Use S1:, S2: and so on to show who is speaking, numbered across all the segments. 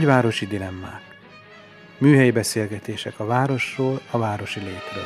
S1: Nagyvárosi dilemmák. Műhelyi beszélgetések a városról, a városi létről.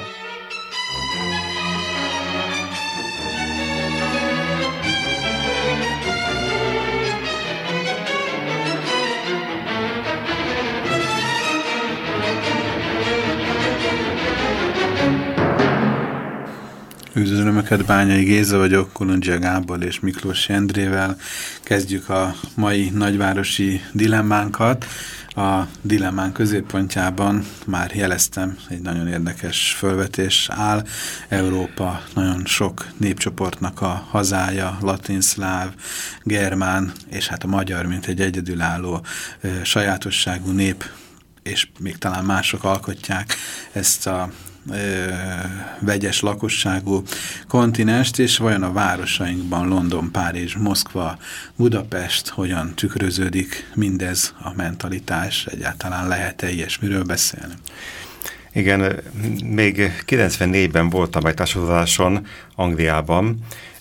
S2: Üdvözlöm Önöket, Bányai Géza vagyok, Kolondzsia Gábor és Miklós Endrével. Kezdjük a mai nagyvárosi dilemmánkat. A dilemmán középpontjában már jeleztem, egy nagyon érdekes fölvetés áll. Európa nagyon sok népcsoportnak a hazája, latinszláv, germán, és hát a magyar, mint egy egyedülálló sajátosságú nép, és még talán mások alkotják ezt a vegyes lakosságú kontinest, és vajon a városainkban London, Párizs, Moszkva, Budapest hogyan tükröződik mindez a mentalitás, egyáltalán lehet-e ilyesmiről beszélni?
S3: Igen, még 94-ben voltam egy társadalmáson Angliában,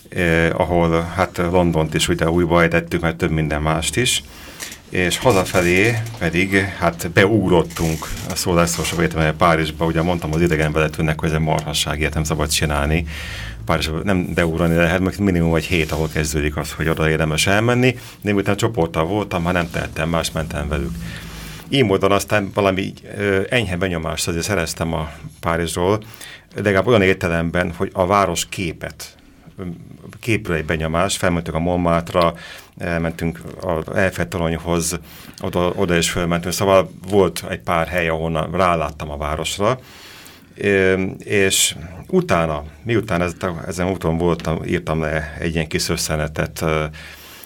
S3: eh, ahol hát Londont is ugye újba ejtettük, mert több minden mást is, és hazafelé pedig hát beugrottunk a szólászorosok egyetemre Párizsba, ugye mondtam az idegenvezetőnek, hogy ez egy marhasság, ilyet nem szabad csinálni. Párizsba nem beugrani lehet, mert minimum egy hét, ahol kezdődik az, hogy oda érdemes elmenni. De miután csoporttal voltam, ha nem tehettem, más mentem velük. Így módon aztán valami ö, enyhe benyomást azért szereztem a Párizsról, legalább olyan értelemben, hogy a város képet képül egy benyomás, felmentünk a Montmartre, elmentünk az Eiffel toronyhoz, oda, oda is felmentünk, szóval volt egy pár hely, ahonnan ráláttam a városra, és utána, miután ez, ezen úton voltam, írtam le egy ilyen kis összenetet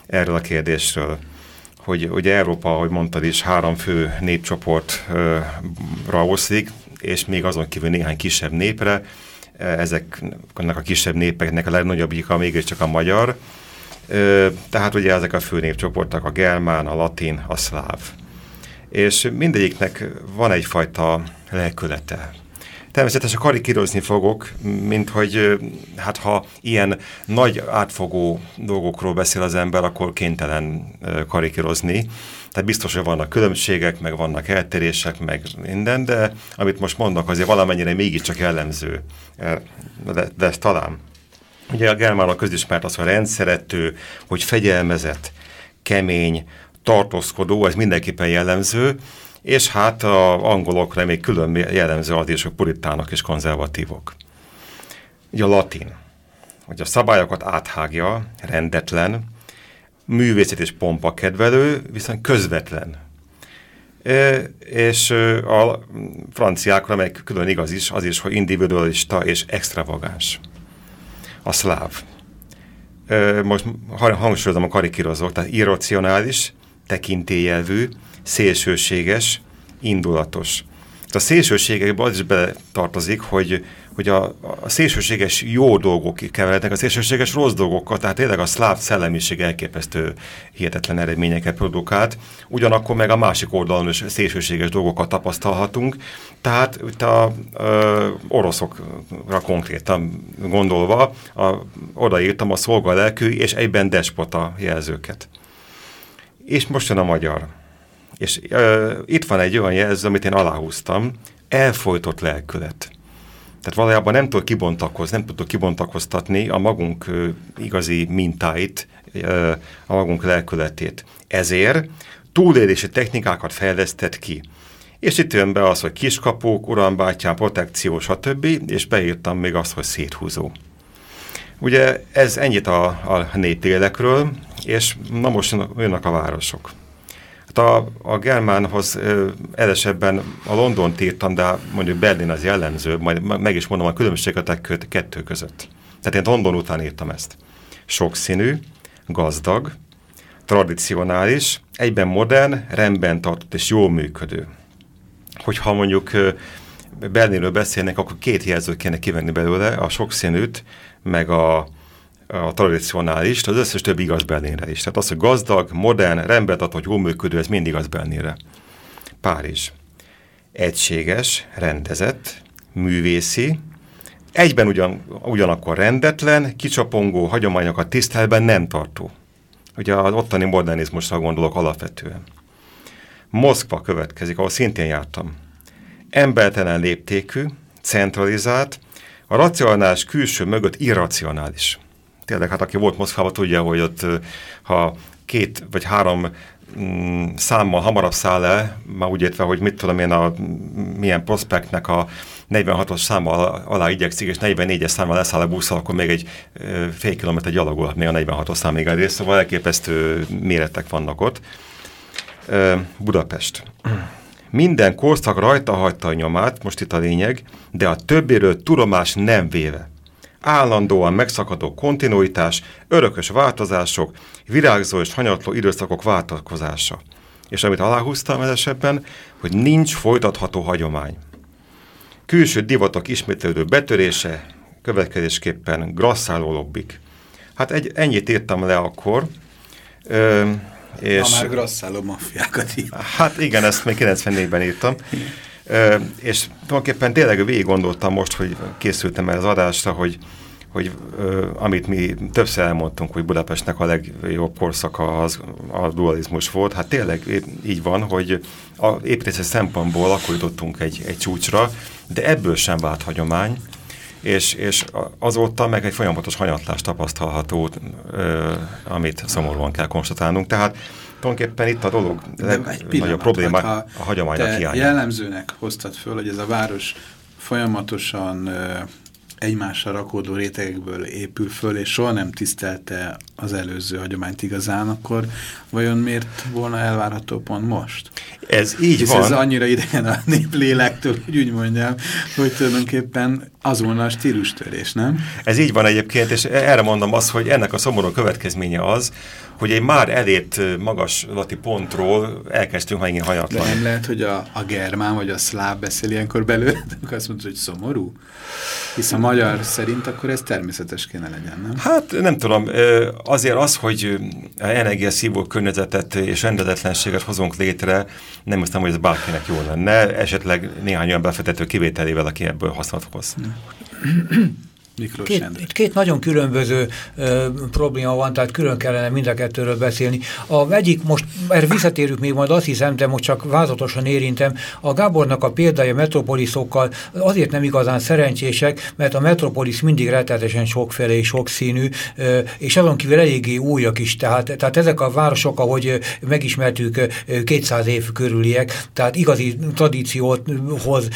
S3: erről a kérdésről, hogy ugye Európa, ahogy mondtad is, három fő népcsoportra oszlik, és még azon kívül néhány kisebb népre, ezeknek a kisebb népeknek a legnagyobbik a mégiscsak a magyar, tehát ugye ezek a fő népcsoportok, a germán, a latin, a szláv. És mindegyiknek van egyfajta lelkülete. Természetesen karikírozni fogok, mint hogy hát ha ilyen nagy átfogó dolgokról beszél az ember, akkor kénytelen karikírozni. Tehát biztos, hogy vannak különbségek, meg vannak eltérések, meg minden, de amit most mondok, azért valamennyire mégiscsak jellemző. Ez talán. Ugye a germánok közismert az, hogy rendszerető, hogy fegyelmezett, kemény, tartózkodó, ez mindenképpen jellemző, és hát a angolokra még külön jellemző az is, hogy puritánok és konzervatívok. Ugye a latin, hogy a szabályokat áthágja, rendetlen, művészet és pompa kedvelő, viszont közvetlen. E, és a franciákra meg külön igaz is, az is, hogy individualista és extravagáns. A szláv. Most hangsúlyozom a karikírozók, tehát irracionális, tekintélyelvű, szélsőséges, indulatos. A szélsőségekben az is beletartozik, hogy, hogy a, a szélsőséges jó dolgok keverednek a szélsőséges rossz dolgokkal, tehát tényleg a szláv szellemiség elképesztő hihetetlen eredményeket produkált, ugyanakkor meg a másik oldalon is szélsőséges dolgokat tapasztalhatunk, tehát itt a ö, oroszokra konkrétan gondolva a, odaírtam a szolgalelkű és egyben despota jelzőket. És most jön a magyar. És uh, itt van egy olyan jelző, amit én aláhúztam, elfolytott lelkület. Tehát valójában nem tud kibontakozni, nem tudtuk kibontakoztatni a magunk igazi mintáit, a magunk lelkületét. Ezért túlélési technikákat fejlesztett ki. És itt jön be az, hogy kiskapók, urambátyám, protekció, stb. És beírtam még azt, hogy széthúzó. Ugye ez ennyit a, a népélekről, és na most jönnek a városok. Hát a, a Germánhoz elesebben a London írtam, de mondjuk Berlin az jellemző, majd meg is mondom a különbséget a kettő között. Tehát én London után írtam ezt. Sokszínű, gazdag, tradicionális, egyben modern, rendben tartott és jól működő. Hogyha mondjuk Berlinről beszélnek, akkor két jelzőt kéne kivenni belőle, a sokszínűt, meg a a tradicionális, az összes többi igaz Berlinre is. Tehát az, hogy gazdag, modern, rendbetartott, jól működő, ez mindig igaz Berlinre. Párizs. Egységes, rendezett, művészi, egyben ugyan, ugyanakkor rendetlen, kicsapongó, hagyományokat tisztelben nem tartó. Ugye az ottani modernizmusra gondolok alapvetően. Moszkva következik, ahol szintén jártam. Embertelen léptékű, centralizált, a racionális külső mögött irracionális. Tényleg, hát aki volt Moszkvában, tudja, hogy ott ha két vagy három mm, számmal hamarabb száll le, már úgy értve, hogy mit tudom én, a, milyen prospektnek a 46-os számmal alá igyekszik, és 44-es számmal leszáll a buszal, akkor még egy fél kilométer gyalogol, még a 46-os számig elrész, szóval elképesztő méretek vannak ott. Budapest. Minden korszak rajta hagyta a nyomát, most itt a lényeg, de a többéről tudomás nem véve. Állandóan megszakadó kontinuitás, örökös változások, virágzó és hanyatló időszakok váltakozása. És amit aláhúztam ez esetben, hogy nincs folytatható hagyomány. Külső divatok ismétlődő betörése, következésképpen grasszáló lobbik. Hát egy, ennyit írtam le akkor,
S2: ö, és... Ha már grasszáló maffiákat írt.
S3: Hát igen, ezt még 94-ben írtam. És tulajdonképpen tényleg végig gondoltam most, hogy készültem el az adásra, hogy, hogy amit mi többször elmondtunk, hogy Budapestnek a legjobb korszaka az, a dualizmus volt, hát tényleg így van, hogy a építési szempontból akkor jutottunk egy, egy csúcsra, de ebből sem vált hagyomány, és, és azóta meg egy folyamatos hanyatlást tapasztalható, ö, amit szomorúan kell konstatálnunk. Tehát tulajdonképpen itt a dolog legnagyobb probléma a hagyománynak hiánya.
S2: jellemzőnek hoztad föl, hogy ez a város folyamatosan egymásra rakódó rétegekből épül föl, és soha nem tisztelte az előző hagyományt igazán, akkor vajon miért volna elvárható pont most?
S3: Ez így
S2: Hisz
S3: van.
S2: ez annyira idegen a néplélektől, hogy úgy mondjam, hogy tulajdonképpen az volna a stílustörés, nem?
S3: Ez így van egyébként, és erre mondom azt, hogy ennek a szomorú következménye az, hogy egy már elért magaslati pontról elkezdtünk megint hanyatlan.
S2: De nem lehet, hogy a, a germán vagy a szláv beszél ilyenkor belőle, akkor azt mondod, hogy szomorú? Hisz a magyar szerint akkor ez természetes kéne legyen, nem?
S3: Hát nem tudom, azért az, hogy energiaszívó környezetet és rendezetlenséget hozunk létre, nem hiszem, hogy ez bárkinek jó lenne, esetleg néhány olyan befektető kivételével, aki ebből hasznot hoz.
S4: Miklós két, itt két nagyon különböző ö, probléma van, tehát külön kellene mind a kettőről beszélni. A egyik, most erre visszatérünk még majd azt hiszem, de most csak vázatosan érintem, a Gábornak a példája metropoliszokkal azért nem igazán szerencsések, mert a metropolis mindig rettetesen sokféle és sokszínű, ö, és azon kívül eléggé újak is, tehát, tehát ezek a városok, ahogy megismertük, 200 év körüliek, tehát igazi tradícióhoz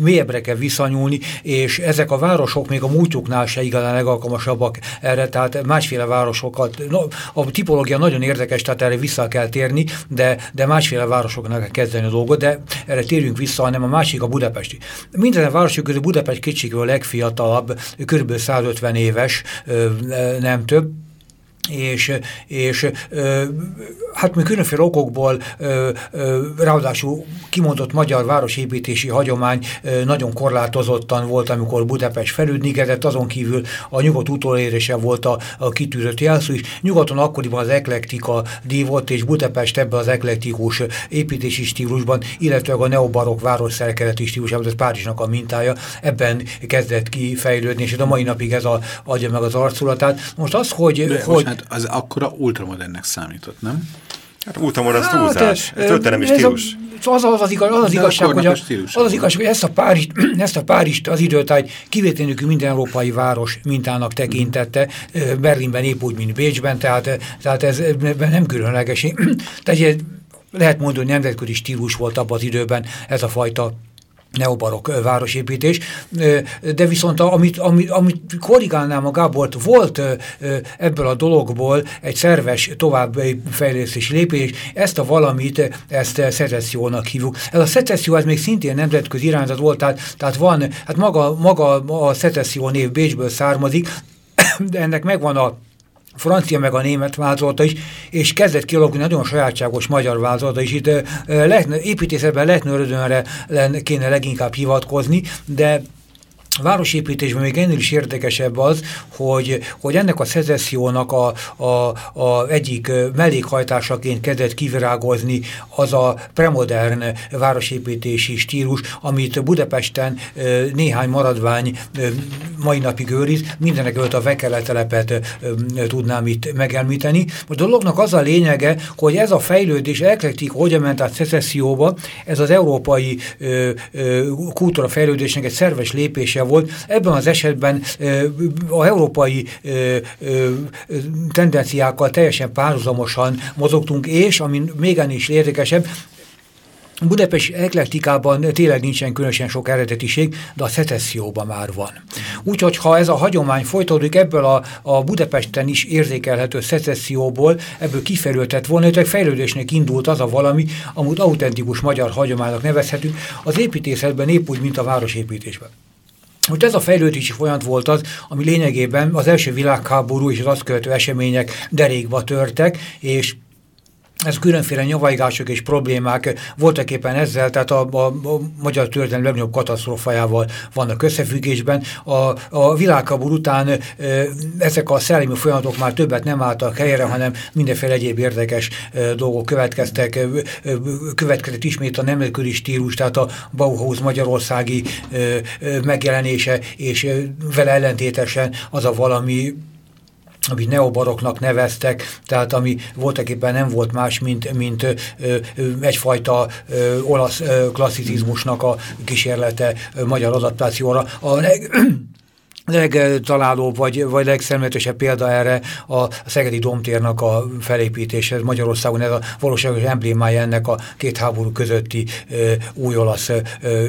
S4: mélyebbre kell visszanyúlni, és ezek a városok még a múltjuknál se igazán legalkalmasabbak erre, tehát másféle városokat, no, a tipológia nagyon érdekes, tehát erre vissza kell térni, de, de másféle városoknak kell kezdeni a dolgot, de erre térjünk vissza, hanem a másik a budapesti. Minden a városok közül Budapest kicsikről legfiatalabb, kb. 150 éves, nem több, és, és hát mi különféle okokból ráadásul kimondott magyar városépítési hagyomány nagyon korlátozottan volt, amikor Budapest felüdnikedett, azon kívül a nyugat utolérése volt a, a kitűzött jelszó is. Nyugaton akkoriban az eklektika dívott, és Budapest ebben az eklektikus építési stílusban, illetve a neobarok városszerkeleti stílusában, ez Párizsnak a mintája, ebben kezdett kifejlődni, és a mai napig ez a, adja meg az arculatát. Most az, hogy...
S2: De,
S4: hogy
S2: hát az akkora ultramodernek számított, nem?
S3: Hát ultramodern az túlzás, ez történelmi stílus.
S4: Az az, az, igaz, az, az igazság, hogy a, az az igazság, hogy ezt a Párizst, ezt a Párizst az időtáj kivételnük minden európai város mintának tekintette, Berlinben épp úgy, mint Bécsben, tehát, tehát ez nem különleges. Tehát lehet mondani, hogy nemzetközi stílus volt abban az időben ez a fajta neobarok városépítés, de viszont amit, amit, amit korrigálnám a Gábort, volt ebből a dologból egy szerves továbbfejlesztési lépés, ezt a valamit, ezt szecessziónak hívjuk. Ez a szecesszió, ez még szintén nemzetközi irányzat volt, tehát, tehát van, hát maga, maga a szecesszió név Bécsből származik, de ennek megvan a francia meg a német változata is, és kezdett kialakulni nagyon sajátságos magyar változata is. Itt lehetne, építészetben lehetne rövidönre kéne leginkább hivatkozni, de városépítésben még ennél is érdekesebb az, hogy, hogy ennek a szezessziónak a, a, a egyik mellékhajtásaként kezdett kivirágozni az a premodern városépítési stílus, amit Budapesten néhány maradvány mai napig őriz, mindenek a Vekele-telepet tudnám itt megelmíteni. A dolognak az a lényege, hogy ez a fejlődés eklektik, hogy ment át szecesszióba, ez az európai kultúra fejlődésnek egy szerves lépése volt. Ebben az esetben a európai tendenciákkal teljesen párhuzamosan mozogtunk, és ami még ennél is érdekesebb, Budapest eklektikában tényleg nincsen különösen sok eredetiség, de a szecesszióban már van. Úgyhogy ha ez a hagyomány folytatódik ebből a, a Budapesten is érzékelhető szecesszióból, ebből kifelültett volna, hogy fejlődésnek indult az a valami, amit autentikus magyar hagyománynak nevezhetünk, az építészetben épp úgy, mint a városépítésben. Most ez a fejlődési folyamat volt az, ami lényegében az első világháború és az azt követő események derékba törtek, és ez különféle nyavajgások és problémák voltak éppen ezzel, tehát a, a, a magyar történelem legnagyobb katasztrófájával vannak összefüggésben. A, a világháború után e, ezek a szellemi folyamatok már többet nem álltak helyre, hanem mindenféle egyéb érdekes e, dolgok következtek. E, e, következett ismét a nemzetközi stílus, tehát a Bauhaus magyarországi e, e, megjelenése, és e, vele ellentétesen az a valami amit neobaroknak neveztek, tehát ami voltak éppen nem volt más, mint, mint ö, ö, egyfajta ö, olasz ö, klasszicizmusnak a kísérlete ö, magyar adaptációra. A legtalálóbb vagy, vagy legszemletesebb példa erre a Szegedi Domtérnak a felépítése. Magyarországon ez a valóságos emblémája ennek a két háború közötti ö, új olasz ö,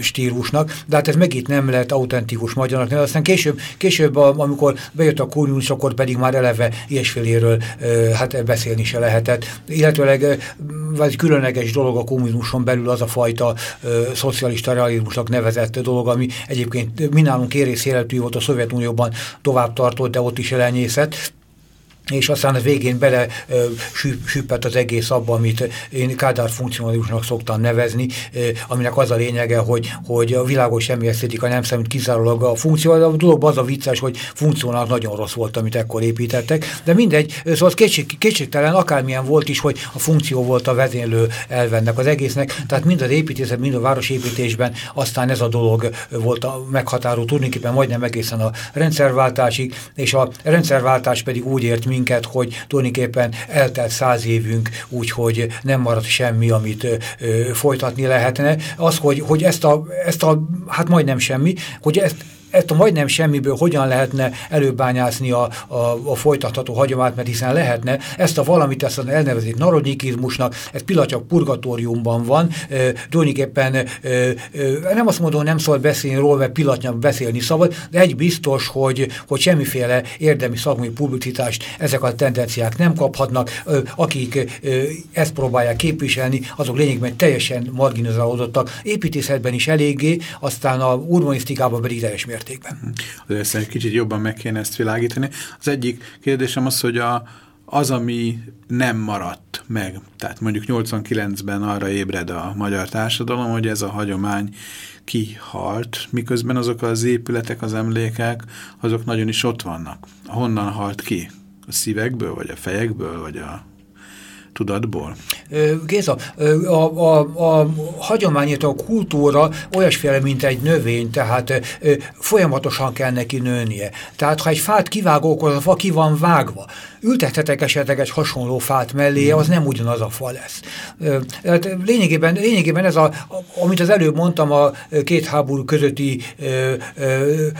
S4: stílusnak. De hát ez megint nem lett autentikus magyarnak. De aztán később, később a, amikor bejött a kommunizmus, akkor pedig már eleve ilyesféléről ö, hát beszélni se lehetett. Illetőleg vagy különleges dolog a kommunizmuson belül az a fajta ö, szocialista realizmusnak nevezett dolog, ami egyébként minálunk életű volt a Szovjetunióban tovább tartott, de ott is elenyészett és aztán a végén bele ö, az egész abba, amit én Kádár funkcionalizmusnak szoktam nevezni, ö, aminek az a lényege, hogy, hogy a világos semmi esztétika nem számít kizárólag a funkció, a dolog az a vicces, hogy funkcionál nagyon rossz volt, amit ekkor építettek, de mindegy, szóval az kétség, kétségtelen akármilyen volt is, hogy a funkció volt a vezénylő elvennek az egésznek, tehát mind az építészet, mind a városépítésben aztán ez a dolog volt a meghatározó, tulajdonképpen majdnem egészen a rendszerváltásig, és a rendszerváltás pedig úgy ért minket, hogy tulajdonképpen eltelt száz évünk, úgyhogy nem maradt semmi, amit ö, folytatni lehetne. Az, hogy, hogy ezt, a, ezt a, hát majdnem semmi, hogy ezt ezt a majdnem semmiből hogyan lehetne előbányászni a, a, a folytatható hagyományt, mert hiszen lehetne. Ezt a valamit, ezt elnevezik narodikizmusnak, ez pillanatnyilag purgatóriumban van, e, tulajdonképpen e, e, nem azt mondom, nem szabad beszélni róla, mert pillanatnyilag beszélni szabad, de egy biztos, hogy, hogy semmiféle érdemi szakmai publicitást ezek a tendenciák nem kaphatnak, e, akik e, ezt próbálják képviselni, azok lényegben teljesen marginalizálódottak, építészetben is eléggé, aztán a urbanisztikában pedig teljes mértékben mértékben.
S2: Azért egy kicsit jobban meg kéne ezt világítani. Az egyik kérdésem az, hogy a, az, ami nem maradt meg, tehát mondjuk 89-ben arra ébred a magyar társadalom, hogy ez a hagyomány kihalt, miközben azok az épületek, az emlékek, azok nagyon is ott vannak. Honnan halt ki? A szívekből, vagy a fejekből, vagy a tudatból?
S4: Géza, a, a, a hagyományét, a kultúra olyasféle, mint egy növény, tehát folyamatosan kell neki nőnie. Tehát ha egy fát kivágok, akkor a fa ki van vágva. Ültethetek esetleg egy hasonló fát mellé, az nem ugyanaz a fa lesz. Tehát lényegében, lényegében ez, a, amit az előbb mondtam, a két háború közötti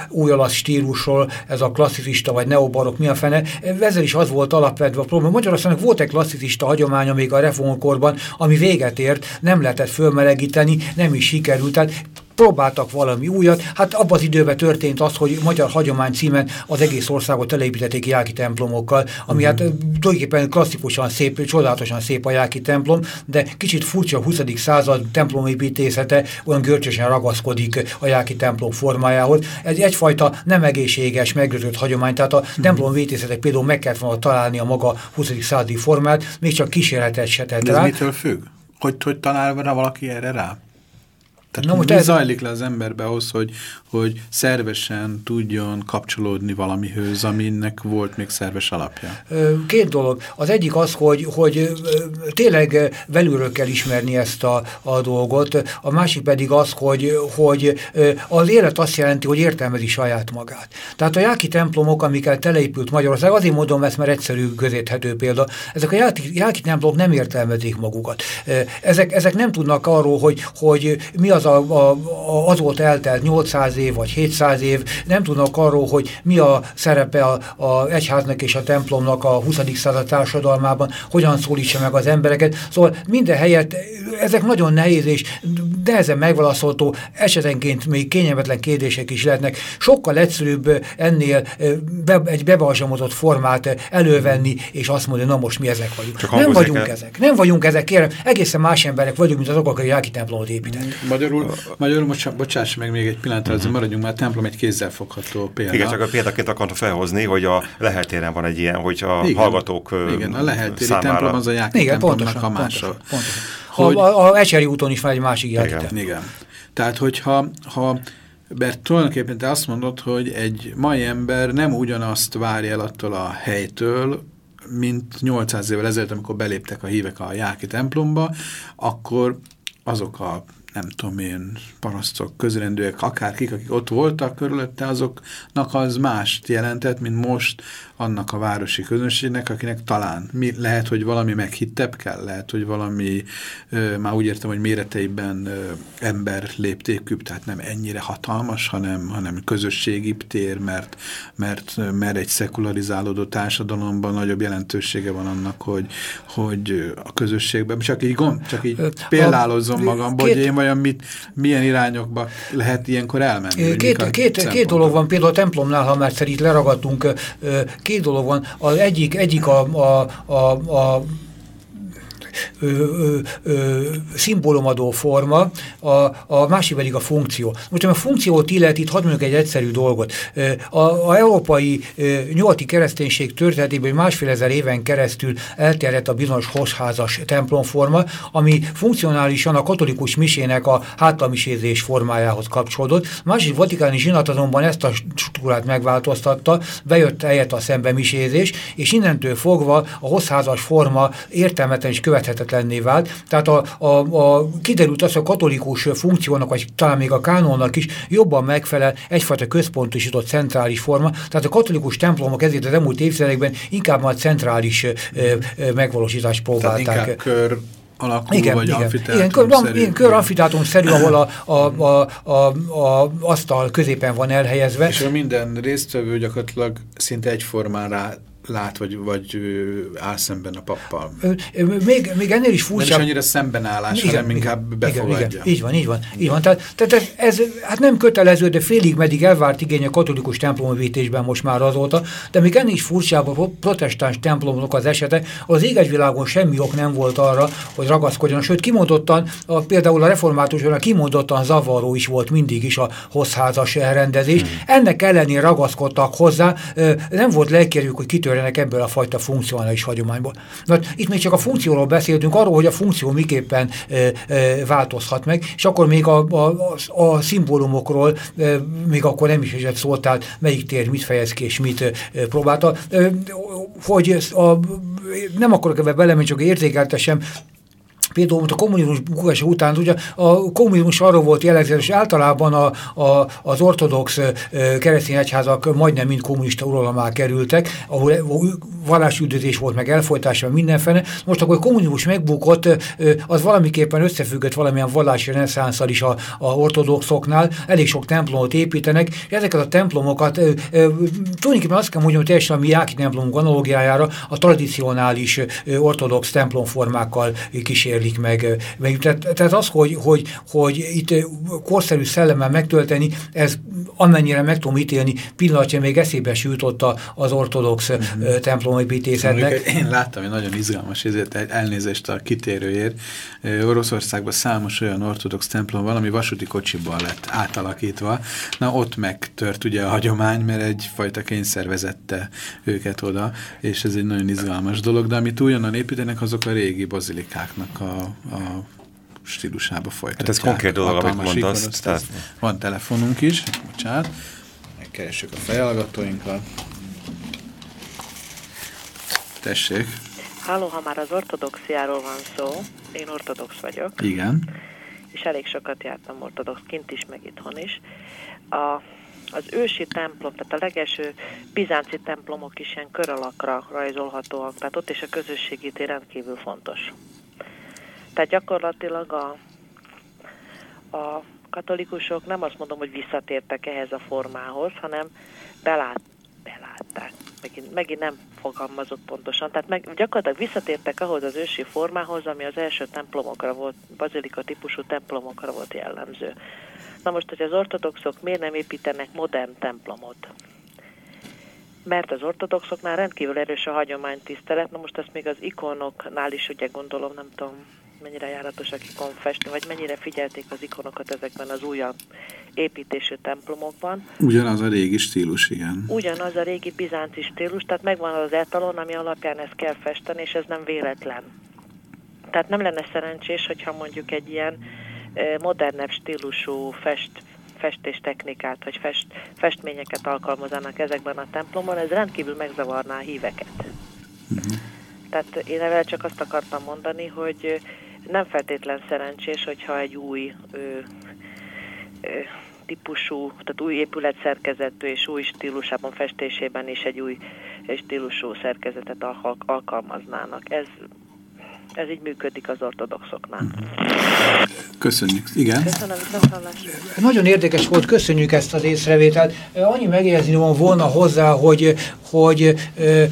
S4: új olasz stílusról, ez a klasszicista vagy neobarok, mi a fene, ezzel is az volt alapvetve a probléma. Magyarországnak volt egy klasszicista hagyománya még a reformkorban, ami véget ért, nem lehetett fölmelegíteni, nem is sikerült. Tehát próbáltak valami újat. Hát abban az időben történt az, hogy Magyar Hagyomány címen az egész országot telepítették jáki templomokkal, ami uh -huh. hát tulajdonképpen klasszikusan szép, csodálatosan szép a jáki templom, de kicsit furcsa a 20. század templomépítészete olyan görcsösen ragaszkodik a jáki templom formájához. Ez egyfajta nem egészséges, megrőzött hagyomány, tehát a uh -huh. templomépítészetek például meg kellett volna találni a maga 20. századi formát, még csak kísérletet se tett
S2: rá. ez mitől függ? Hogy, hogy talál valaki erre rá? Tehát Na, mi ez... zajlik le az emberbe ahhoz, hogy, hogy szervesen tudjon kapcsolódni valamihöz, aminek volt még szerves alapja?
S4: Két dolog. Az egyik az, hogy, hogy tényleg belülről kell ismerni ezt a, a dolgot, a másik pedig az, hogy, hogy az élet azt jelenti, hogy értelmezi saját magát. Tehát a jáki templomok, amikkel teleépült Magyarország, azért mondom ezt, mert egyszerű közérthető példa, ezek a jáki, jáki templomok nem értelmezik magukat. Ezek, ezek nem tudnak arról, hogy, hogy mi az a, a, a, az volt eltelt 800 év vagy 700 év, nem tudnak arról, hogy mi a szerepe a, a egyháznak és a templomnak a 20. század társadalmában, hogyan szólítsa meg az embereket. Szóval minden helyet, ezek nagyon nehéz és nehezen megválaszolható, esetenként még kényelmetlen kérdések is lehetnek. Sokkal egyszerűbb ennél be, egy bebalzsamozott formát elővenni, és azt mondani, na most mi ezek vagyunk. Csak nem vagyunk el. ezek. Nem vagyunk ezek, kérem. Egészen más emberek vagyunk, mint azok, akik Jáki templomot építettek.
S2: Magyarul, magyarul most, bocsáss meg még egy pillanatra, uh -huh. maradjunk már, a templom egy kézzelfogható példa.
S3: Igen, csak a példaként akartam felhozni, hogy a leheltéren van egy ilyen, hogy a igen, hallgatók
S2: Igen, a leheltéri számára... templom az a Jáki igen, templomnak pontosan, a mása. Pontosan,
S4: pontosan. Hogy... A, a, a Ecseri úton is van egy másik Jáki
S2: igen. igen. Tehát, hogyha ha mert tulajdonképpen te azt mondod, hogy egy mai ember nem ugyanazt várja el attól a helytől, mint 800 évvel ezelőtt, amikor beléptek a hívek a Jáki templomba, akkor azok a nem tudom én, parasztok, közrendőek, akárkik, akik ott voltak körülötte, azoknak az mást jelentett, mint most annak a városi közönségnek, akinek talán mi, lehet, hogy valami meghittebb kell, lehet, hogy valami, ö, már úgy értem, hogy méreteiben ö, ember léptékűbb, tehát nem ennyire hatalmas, hanem, hanem közösségi tér, mert, mert, mert egy szekularizálódó társadalomban nagyobb jelentősége van annak, hogy, hogy a közösségben, csak így, gond, csak így példálozom magamból, hogy én vajon mit, milyen irányokba lehet ilyenkor elmenni?
S4: Két, két, két dolog van, például a templomnál, ha már szerint leragadtunk, két dolog van. Az egyik, egyik a, a, a, a ö, ö, ö, forma, a, a másik pedig a funkció. Most a funkciót illet, itt hadd mondjuk egy egyszerű dolgot. A, a európai nyugati kereszténység történetében másfél ezer éven keresztül elterjedt a bizonyos hosszházas templomforma, ami funkcionálisan a katolikus misének a hátalmisézés formájához kapcsolódott. Másik vatikáni zsinat azonban ezt a struktúrát megváltoztatta, bejött helyett a szembemisézés, és innentől fogva a hosszházas forma értelmetlen és követ követhetetlenné vált. Tehát a, a, a, kiderült az, hogy a katolikus funkciónak, vagy talán még a kánonnak is jobban megfelel egyfajta központosított centrális forma. Tehát a katolikus templomok ezért az elmúlt évtizedekben inkább már centrális ö, ö, megvalósítást próbálták. Tehát
S2: inkább kör alakul, igen, vagy igen,
S4: igen, kör amfitátum-szerű, ahol a, a, a, a, a asztal középen van elhelyezve.
S2: És a minden résztvevő gyakorlatilag szinte egyformán rá lát, vagy, vagy áll szemben a pappal.
S4: Még, még ennél is furcsa.
S2: Nem is annyira szembenállás, igen, hanem inkább igen, befogadja. Igen,
S4: igen, így van, így van. Így van. Tehát, tehát ez, ez, hát nem kötelező, de félig meddig elvárt igény a katolikus templomvítésben most már azóta, de még ennél is furcsább a protestáns templomok az esete, az világon semmi ok nem volt arra, hogy ragaszkodjon. Sőt, kimondottan, a, például a reformátusban kimondottan zavaró is volt mindig is a hosszházas elrendezés. Hmm. Ennek ellenére ragaszkodtak hozzá, nem volt lelkérjük, hogy kitör kitörjenek ebből a fajta funkcionális hagyományból. Na, itt még csak a funkcióról beszéltünk, arról, hogy a funkció miképpen e, e, változhat meg, és akkor még a, a, a, szimbólumokról e, még akkor nem is esett szó, tehát melyik tér mit fejez ki és mit e, próbálta. E, hogy a, nem akarok ebbe belemenni, csak érzékeltesem, Például a kommunizmus bukása után, ugye a kommunizmus arról volt jellegzetes, általában a, a, az ortodox keresztény egyházak majdnem mind kommunista uralomá kerültek, ahol vallásüldözés volt, meg elfolytása, mindenfene. Most akkor a kommunizmus megbukott, az valamiképpen összefüggött valamilyen vallási reneszánszal is a, a ortodoxoknál, elég sok templomot építenek, és ezeket a templomokat tulajdonképpen azt kell mondjam, hogy teljesen a mi Jáki templomunk analógiájára a tradicionális ortodox templomformákkal kísérlik élik meg. meg tehát, tehát az, hogy, hogy, hogy itt korszerű szellemmel megtölteni, ez amennyire meg tudom ítélni, pillanatja még eszébe jutott az ortodox mm -hmm. templomépítészetnek.
S2: Én láttam egy nagyon izgalmas ezért elnézést a kitérőért. Oroszországban számos olyan ortodox templom van, ami vasúti kocsiból lett átalakítva. Na ott megtört ugye a hagyomány, mert egyfajta kényszer vezette őket oda, és ez egy nagyon izgalmas dolog, de amit újonnan építenek, azok a régi bazilikáknak a, a stílusába folytatják.
S3: Hát ez konkrét dolog, amit mondasz. Tehát...
S2: Van telefonunk is, bocsánat, megkeressük a fejhallgatóinkat. Tessék.
S5: Háló, ha már az ortodoxiáról van szó, én ortodox vagyok.
S2: Igen.
S5: És elég sokat jártam ortodox kint is, meg itthon is. A, az ősi templom, tehát a legelső bizánci templomok is ilyen kör alakra rajzolhatóak, tehát ott is a közösségi tér rendkívül fontos. Tehát gyakorlatilag a, a katolikusok nem azt mondom, hogy visszatértek ehhez a formához, hanem belát, belátták. Megint, megint nem fogalmazott pontosan. Tehát meg, gyakorlatilag visszatértek ahhoz az ősi formához, ami az első templomokra volt, bazilika típusú templomokra volt jellemző. Na most, hogy az ortodoxok miért nem építenek modern templomot? Mert az ortodoxoknál rendkívül erős a hagyománytisztelet, na most ezt még az ikonoknál is ugye gondolom, nem tudom, mennyire járatosak ikon festni, vagy mennyire figyelték az ikonokat ezekben az újabb építésű templomokban.
S2: Ugyanaz a régi stílus, igen.
S5: Ugyanaz a régi bizánci stílus, tehát megvan az etalon, ami alapján ezt kell festeni, és ez nem véletlen. Tehát nem lenne szerencsés, hogyha mondjuk egy ilyen modernebb stílusú fest, technikát, vagy fest, festményeket alkalmazanak ezekben a templomban, ez rendkívül megzavarná a híveket. Uh-huh. Tehát én ezzel csak azt akartam mondani, hogy nem feltétlen szerencsés, hogyha egy új ö, ö, típusú, tehát új épület szerkezetű és új stílusában festésében is egy új stílusú szerkezetet alkalmaznának. Ez, ez így működik az ortodoxoknál.
S2: Köszönjük. Igen.
S5: Köszönöm,
S4: Nagyon érdekes volt, köszönjük ezt az észrevételt. Annyi megjegyezni volna hozzá, hogy, hogy ö, ö,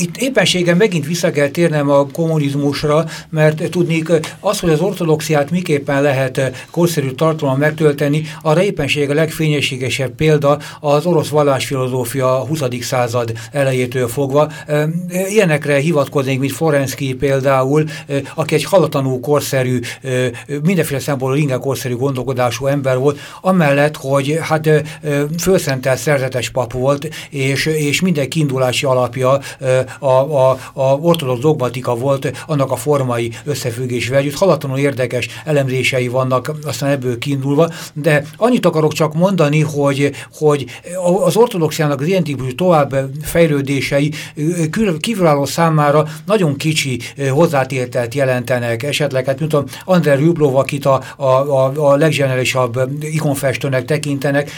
S4: itt éppenségen megint vissza kell térnem a kommunizmusra, mert tudnék, az, hogy az ortodoxiát miképpen lehet korszerű tartalommal megtölteni, arra éppenség a legfényességesebb példa az orosz vallásfilozófia 20. század elejétől fogva. Ilyenekre hivatkoznék, mint Florenszki például, aki egy halatanú korszerű, mindenféle szempontból ingyen korszerű gondolkodású ember volt, amellett, hogy hát fölszentelt szerzetes pap volt, és, és minden kiindulási alapja a, a, a ortodox dogmatika volt annak a formai összefüggésvel együtt. Halatlanul érdekes elemzései vannak aztán ebből kiindulva, de annyit akarok csak mondani, hogy, hogy az ortodoxiának az ilyen típusú tovább fejlődései kívülálló számára nagyon kicsi hozzátételt jelentenek. Esetleg, hát mint André Rüblov, akit a, a, a, a legzsenerésabb ikonfestőnek tekintenek,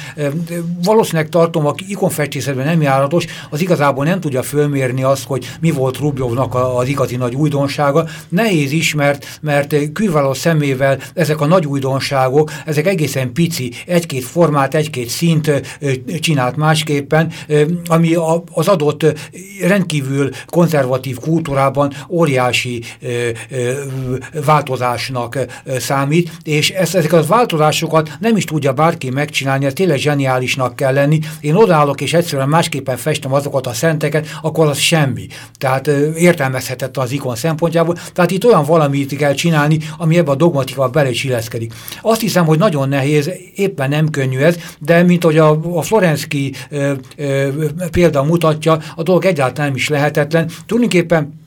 S4: valószínűleg tartom, aki ikonfestészetben nem járatos, az igazából nem tudja fölmérni azt, hogy mi volt Rubjovnak az igazi nagy újdonsága. Nehéz is, mert, mert külvaló szemével ezek a nagy újdonságok, ezek egészen pici, egy-két formát, egy-két szint csinált másképpen, ami az adott rendkívül konzervatív kultúrában óriási változásnak számít, és ezek a változásokat nem is tudja bárki megcsinálni, ez tényleg zseniálisnak kell lenni. Én odállok és egyszerűen másképpen festem azokat a szenteket, akkor az semmi semmi. Tehát értelmezhetett az ikon szempontjából. Tehát itt olyan valamit kell csinálni, ami ebbe a dogmatikával belecsilleszkedik. Azt hiszem, hogy nagyon nehéz, éppen nem könnyű ez, de mint hogy a, a Florenszki példa mutatja, a dolog egyáltalán nem is lehetetlen. Tulajdonképpen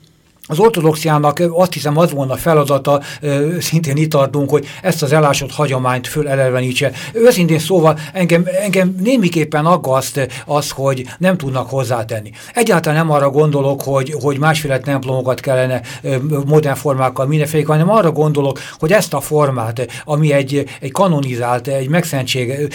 S4: az ortodoxiának azt hiszem az volna feladata, szintén itt tartunk, hogy ezt az elásott hagyományt fölelelvenítse. Őszintén szóval engem, engem némiképpen aggaszt az, hogy nem tudnak hozzátenni. Egyáltalán nem arra gondolok, hogy, hogy másféle templomokat kellene modern formákkal mindenféle, hanem arra gondolok, hogy ezt a formát, ami egy, egy kanonizált, egy megszentség,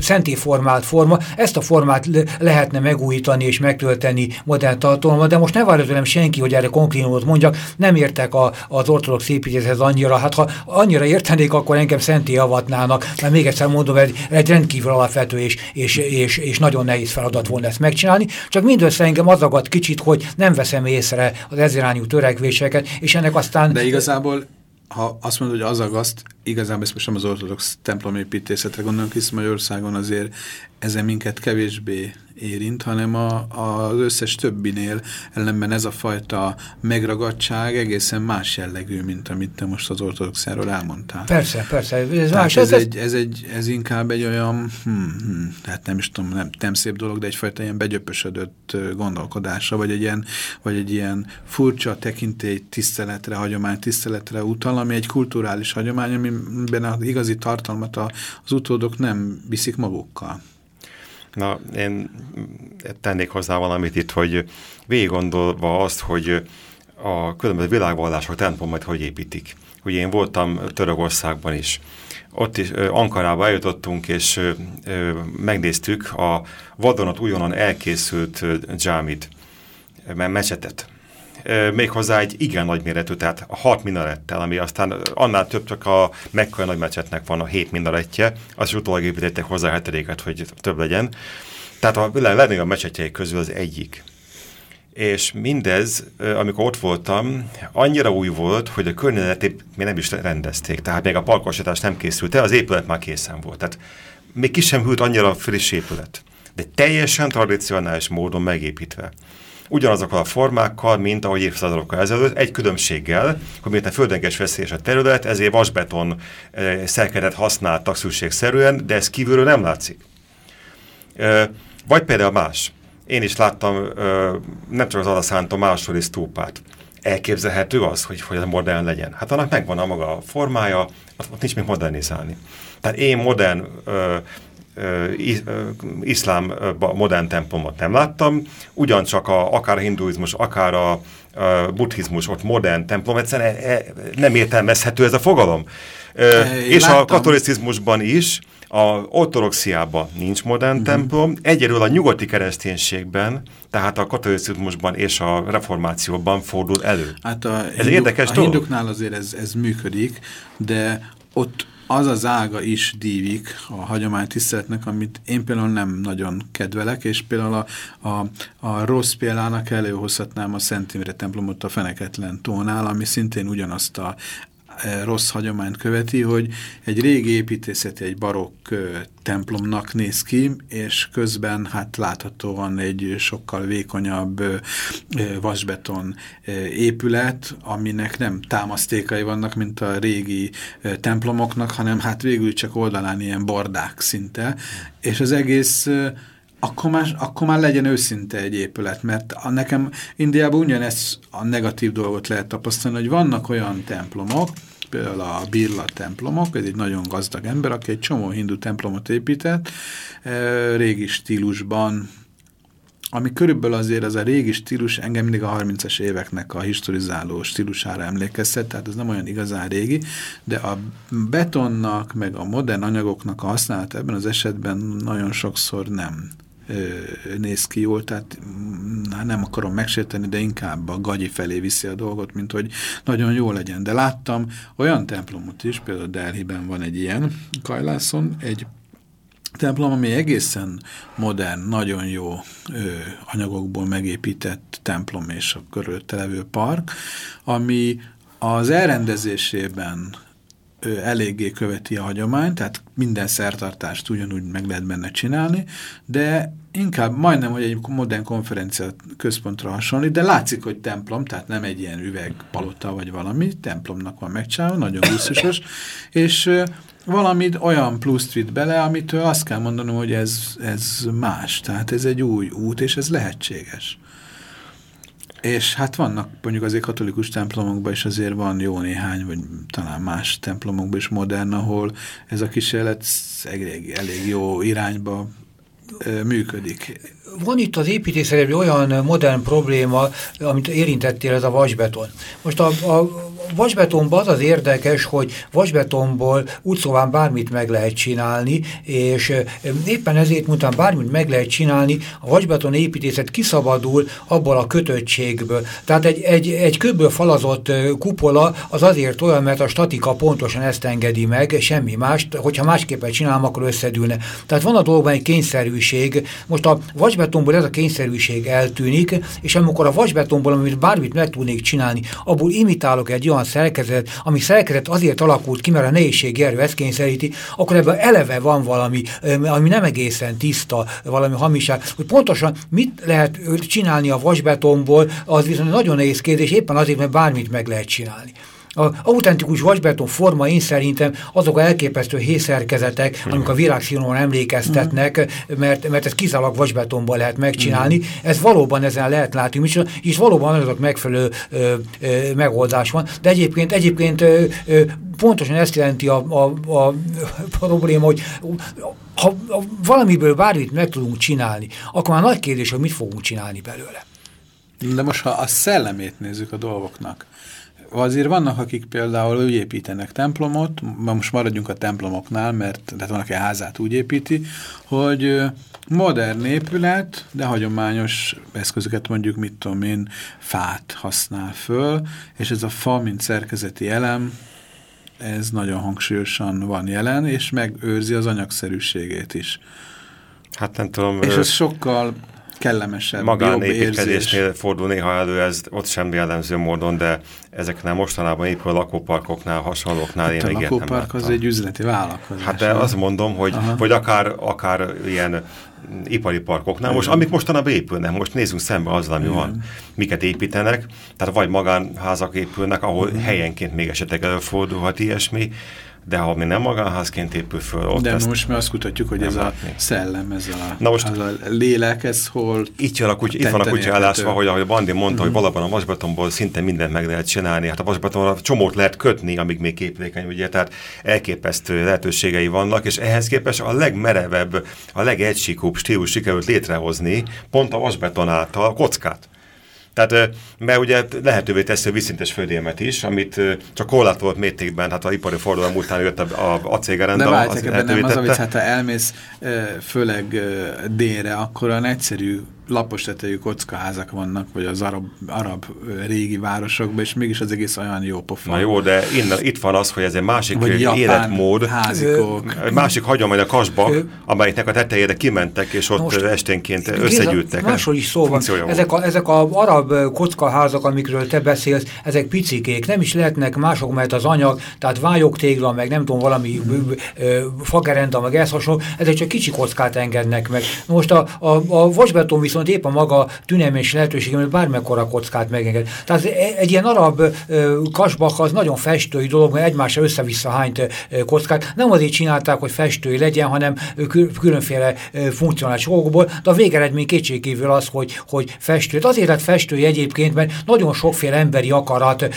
S4: szenté formált forma, ezt a formát lehetne megújítani és megtölteni modern tartalommal, de most nem várja tőlem senki, hogy erre konkrétumot mondjak, nem értek a, az ortodox építéshez annyira. Hát ha annyira értenék, akkor engem szenté avatnának, mert még egyszer mondom, egy, egy rendkívül alapvető és, és, és, és nagyon nehéz feladat volna ezt megcsinálni. Csak mindössze engem az agad kicsit, hogy nem veszem észre az ezirányú törekvéseket, és ennek aztán...
S2: De igazából ha azt mondod, hogy az agaszt, igazából ezt most nem az ortodox templomépítészetre gondolok, hisz Magyarországon azért ezen minket kevésbé érint, hanem a, a, az összes többinél ellenben ez a fajta megragadság egészen más jellegű, mint amit te most az ortodoxáról elmondtál.
S4: Persze, persze.
S2: Ez, más, ez, ez, egy, ez, egy, ez inkább egy olyan, hmm, hmm, tehát nem is tudom, nem, nem szép dolog, de egyfajta ilyen begyöpösödött gondolkodása, vagy egy ilyen, vagy egy ilyen furcsa tekintély tiszteletre, hagyomány tiszteletre utal, ami egy kulturális hagyomány, amiben az igazi tartalmat az utódok nem viszik magukkal.
S3: Na, én tennék hozzá valamit itt, hogy végig gondolva azt, hogy a különböző világvallások templomot hogy építik. Ugye én voltam Törökországban is. Ott is Ankarába eljutottunk, és megnéztük a vadonat újonnan elkészült dzsámit, mecsetet méghozzá egy igen nagy méretű, tehát a hat minarettel, ami aztán annál több csak a mekkora nagy mecsetnek van a hét minaretje, az utólag építettek hozzá hetedéket, hogy több legyen. Tehát a a mecsetjeik közül az egyik. És mindez, amikor ott voltam, annyira új volt, hogy a környezetét még nem is rendezték. Tehát még a parkosítás nem készült el, az épület már készen volt. Tehát még ki sem hűlt annyira friss épület. De teljesen tradicionális módon megépítve ugyanazokkal a formákkal, mint ahogy évszázadokkal ezelőtt, egy különbséggel, hogy miért a földenges veszélyes a terület, ezért vasbeton e, szerkezetet használtak szükségszerűen, de ez kívülről nem látszik. E, vagy például más. Én is láttam e, nem csak az Alaszánta máshol is túpát. Elképzelhető az, hogy, hogy ez modern legyen. Hát annak megvan a maga formája, ott nincs még modernizálni. Tehát én modern iszlám modern templomot nem láttam, ugyancsak a, akár a hinduizmus, akár a, a buddhizmus, ott modern templom, egyszerűen e, e, nem értelmezhető ez a fogalom. Én és láttam. a katolicizmusban is, a ortodoxiában nincs modern uh mhm. -huh. templom, egyedül a nyugati kereszténységben, tehát a katolicizmusban és a reformációban fordul elő.
S2: Hát a ez hindu, érdekes a hinduknál azért ez, ez működik, de ott az az ága is dívik a hagyomány tiszteletnek, amit én például nem nagyon kedvelek, és például a, a, a rossz példának előhozhatnám a Szent Imre templomot a Feneketlen tónál, ami szintén ugyanazt a rossz hagyományt követi, hogy egy régi építészeti, egy barokk templomnak néz ki, és közben hát láthatóan egy sokkal vékonyabb vasbeton épület, aminek nem támasztékai vannak, mint a régi templomoknak, hanem hát végül csak oldalán ilyen bordák szinte, és az egész akkor már, akkor már legyen őszinte egy épület, mert a, nekem Indiában ugyanezt a negatív dolgot lehet tapasztalni, hogy vannak olyan templomok, például a Birla templomok, ez egy nagyon gazdag ember, aki egy csomó hindu templomot épített, e, régi stílusban, ami körülbelül azért az a régi stílus engem mindig a 30-es éveknek a historizáló stílusára emlékeztet, tehát ez nem olyan igazán régi, de a betonnak, meg a modern anyagoknak a használat ebben az esetben nagyon sokszor nem néz ki jól, tehát mm, nem akarom megsérteni, de inkább a gagyi felé viszi a dolgot, mint hogy nagyon jó legyen. De láttam olyan templomot is, például Delhiben van egy ilyen Kajlászon, egy templom, ami egészen modern, nagyon jó ö, anyagokból megépített templom és a körülötte levő park, ami az elrendezésében eléggé követi a hagyományt, tehát minden szertartást ugyanúgy meg lehet benne csinálni, de inkább majdnem, hogy egy modern konferencia központra hasonlít, de látszik, hogy templom, tehát nem egy ilyen üvegpalota vagy valami, templomnak van megcsinálva, nagyon gusztusos, és valamit olyan pluszt vitt bele, amitől azt kell mondanom, hogy ez, ez más, tehát ez egy új út, és ez lehetséges. És hát vannak mondjuk azért katolikus templomokban is azért van jó néhány, vagy talán más templomokban is modern, ahol ez a kísérlet elég, elég jó irányba működik.
S4: Van itt az építészetben olyan modern probléma, amit érintettél, ez a vasbeton. Most a, a vasbetonban az az érdekes, hogy vasbetonból úgy szóval bármit meg lehet csinálni, és éppen ezért mondtam, bármit meg lehet csinálni, a vasbeton építészet kiszabadul abból a kötöttségből. Tehát egy, egy, egy köbből falazott kupola az azért olyan, mert a statika pontosan ezt engedi meg, semmi más, hogyha másképpen csinálom, akkor összedülne. Tehát van a dolgban egy kényszerűség. Most a vasbetonból ez a kényszerűség eltűnik, és amikor a vasbetonból, amit bármit meg tudnék csinálni, abból imitálok egy olyan szerkezet, ami szerkezet azért alakult ki, mert a nehézség erő ezt kényszeríti, akkor ebben eleve van valami, ami nem egészen tiszta, valami hamiság. Hogy pontosan mit lehet csinálni a vasbetonból, az viszont nagyon nehéz kérdés, éppen azért, mert bármit meg lehet csinálni. A autentikus vasbeton forma én szerintem azok a elképesztő hészerkezetek, hmm. amik a virágszínóan emlékeztetnek, hmm. mert, mert ezt kizárólag vasbetonban lehet megcsinálni. Hmm. Ez valóban ezen lehet látni, és valóban azok megfelelő ö, ö, megoldás van. De egyébként, egyébként ö, ö, pontosan ezt jelenti a, a, a, a probléma, hogy ha, ha valamiből bármit meg tudunk csinálni, akkor már nagy kérdés, hogy mit fogunk csinálni belőle.
S2: De most, ha a szellemét nézzük a dolgoknak, azért vannak, akik például úgy építenek templomot, most maradjunk a templomoknál, mert tehát van, aki házát úgy építi, hogy modern épület, de hagyományos eszközöket mondjuk, mit tudom én, fát használ föl, és ez a fa, mint szerkezeti elem, ez nagyon hangsúlyosan van jelen, és megőrzi az anyagszerűségét is.
S3: Hát nem tudom.
S2: És ez sokkal kellemesebb,
S3: Magánépítkezésnél fordul néha elő, ez ott sem jellemző módon, de ezeknél mostanában épül lakóparkoknál, hasonlóknál hát én
S2: a lakópark az egy üzleti vállalkozás.
S3: Hát de azt mondom, hogy, vagy akár, akár ilyen ipari parkoknál, most, amik mostanában épülnek, most nézzünk szembe azzal, ami Igen. van, miket építenek, tehát vagy magánházak épülnek, ahol Igen. helyenként még esetleg előfordulhat ilyesmi, de ha mi nem magánházként épül föl,
S2: ott De most mi azt kutatjuk, hogy ez látni. a szellem, ez a, Na most, a lélek, ez hol
S3: Itt, van a kutya, itt van a kutya elásva, hogy ahogy a Bandi mondta, uh -huh. hogy mhm. valóban a vasbetonból szinte mindent meg lehet csinálni. Hát a vasbetonra csomót lehet kötni, amíg még képlékeny, ugye, tehát elképesztő lehetőségei vannak, és ehhez képest a legmerevebb, a legegysíkúbb stílus sikerült létrehozni, pont a vasbeton által kockát. Tehát, mert ugye lehetővé teszi a vízszintes földémet is, amit csak korlátolt mértékben, hát a ipari forradalom után jött a, a acélgerenda.
S2: De várjátok, ebben nem az, amit hát ha elmész főleg délre, akkor olyan egyszerű lapos tetejű kockaházak vannak, vagy az arab, arab régi városokban, és mégis az egész olyan jó pofa.
S3: Na jó, de innen, itt van az, hogy ez egy másik vagy életmód, házikok. másik hagyomány a kasbak, amelyiknek a tetejére kimentek, és ott Most, esténként összegyűltek.
S4: Másról is szó van. Ezek a, ezek a arab kockaházak, amikről te beszélsz, ezek picikék, nem is lehetnek mások, mert az anyag, tehát vályogtégla, meg nem tudom, valami fagerenda, meg ez hasonló, ezek csak kicsi kockát engednek meg. Most a, a, a vasbeton viszont épp a maga tünemes lehetőség, hogy bármekkora kockát megenged. Tehát egy ilyen arab kasbak az nagyon festői dolog, mert egymásra össze-vissza hányt kockát. Nem azért csinálták, hogy festői legyen, hanem különféle funkcionális okokból, de a végeredmény kétségkívül az, hogy, hogy festő. Azért lett festői egyébként, mert nagyon sokféle emberi akarat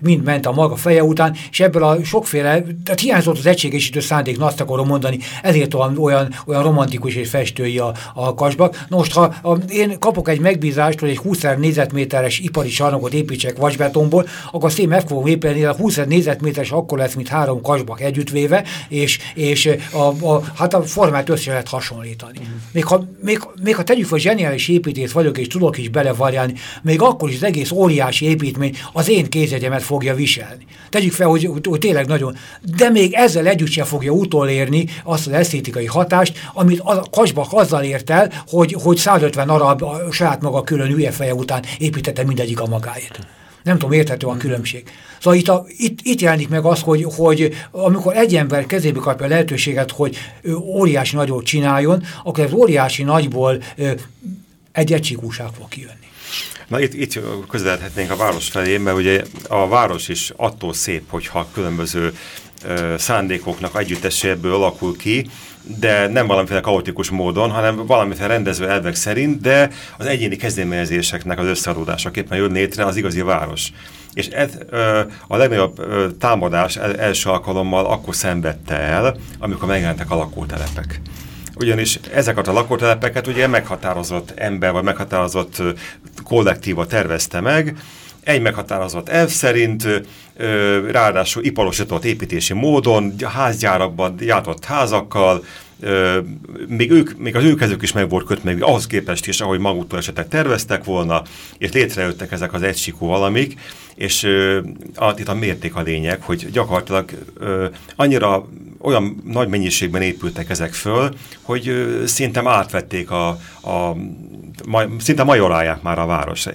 S4: mind ment a maga feje után, és ebből a sokféle, tehát hiányzott az egységesítő szándék, azt akarom mondani, ezért olyan, olyan, olyan romantikus és festői a, a kasbak. Most, ha a én kapok egy megbízást, hogy egy 20 négyzetméteres ipari sarnokot építsek vasbetonból, akkor azt én meg fogom építeni, a 20 négyzetméteres akkor lesz, mint három kasbak együttvéve, és, és a, a, hát a formát össze lehet hasonlítani. Még, ha, még, még ha tegyük fel, zseniális építész vagyok, és tudok is belevarjálni, még akkor is az egész óriási építmény az én kézjegyemet fogja viselni. Tegyük fel, hogy, hogy tényleg nagyon, de még ezzel együtt sem fogja utolérni azt az esztétikai hatást, amit a kasbak azzal ért el, hogy, hogy 150 50 arab a saját maga külön hülye feje után építette mindegyik a magáét. Nem tudom, érthető a különbség. Szóval itt, a, itt, itt jelenik meg az, hogy, hogy amikor egy ember kezébe kapja a lehetőséget, hogy ő óriási nagyot csináljon, akkor az óriási nagyból egy egységúság fog kijönni.
S3: Na itt, itt közeledhetnénk a város felé, mert ugye a város is attól szép, hogyha különböző szándékoknak együtteséből alakul ki, de nem valamiféle kaotikus módon, hanem valamiféle rendező elvek szerint, de az egyéni kezdeményezéseknek az összeadódásaképpen jön létre az igazi város. És ez ö, a legnagyobb ö, támadás el, első alkalommal akkor szenvedte el, amikor megjelentek a lakótelepek ugyanis ezeket a lakótelepeket ugye meghatározott ember, vagy meghatározott kollektíva tervezte meg, egy meghatározott elv szerint, ráadásul iparosított építési módon, házgyárakban gyártott házakkal, még, ők, még az ő kezük is meg volt kötve, még ahhoz képest is, ahogy maguktól esetleg terveztek volna, és létrejöttek ezek az egysikú valamik, és ö, itt a mérték a lényeg, hogy gyakorlatilag annyira olyan nagy mennyiségben épültek ezek föl, hogy szinte átvették a, a maj, szinte majorálják már a város.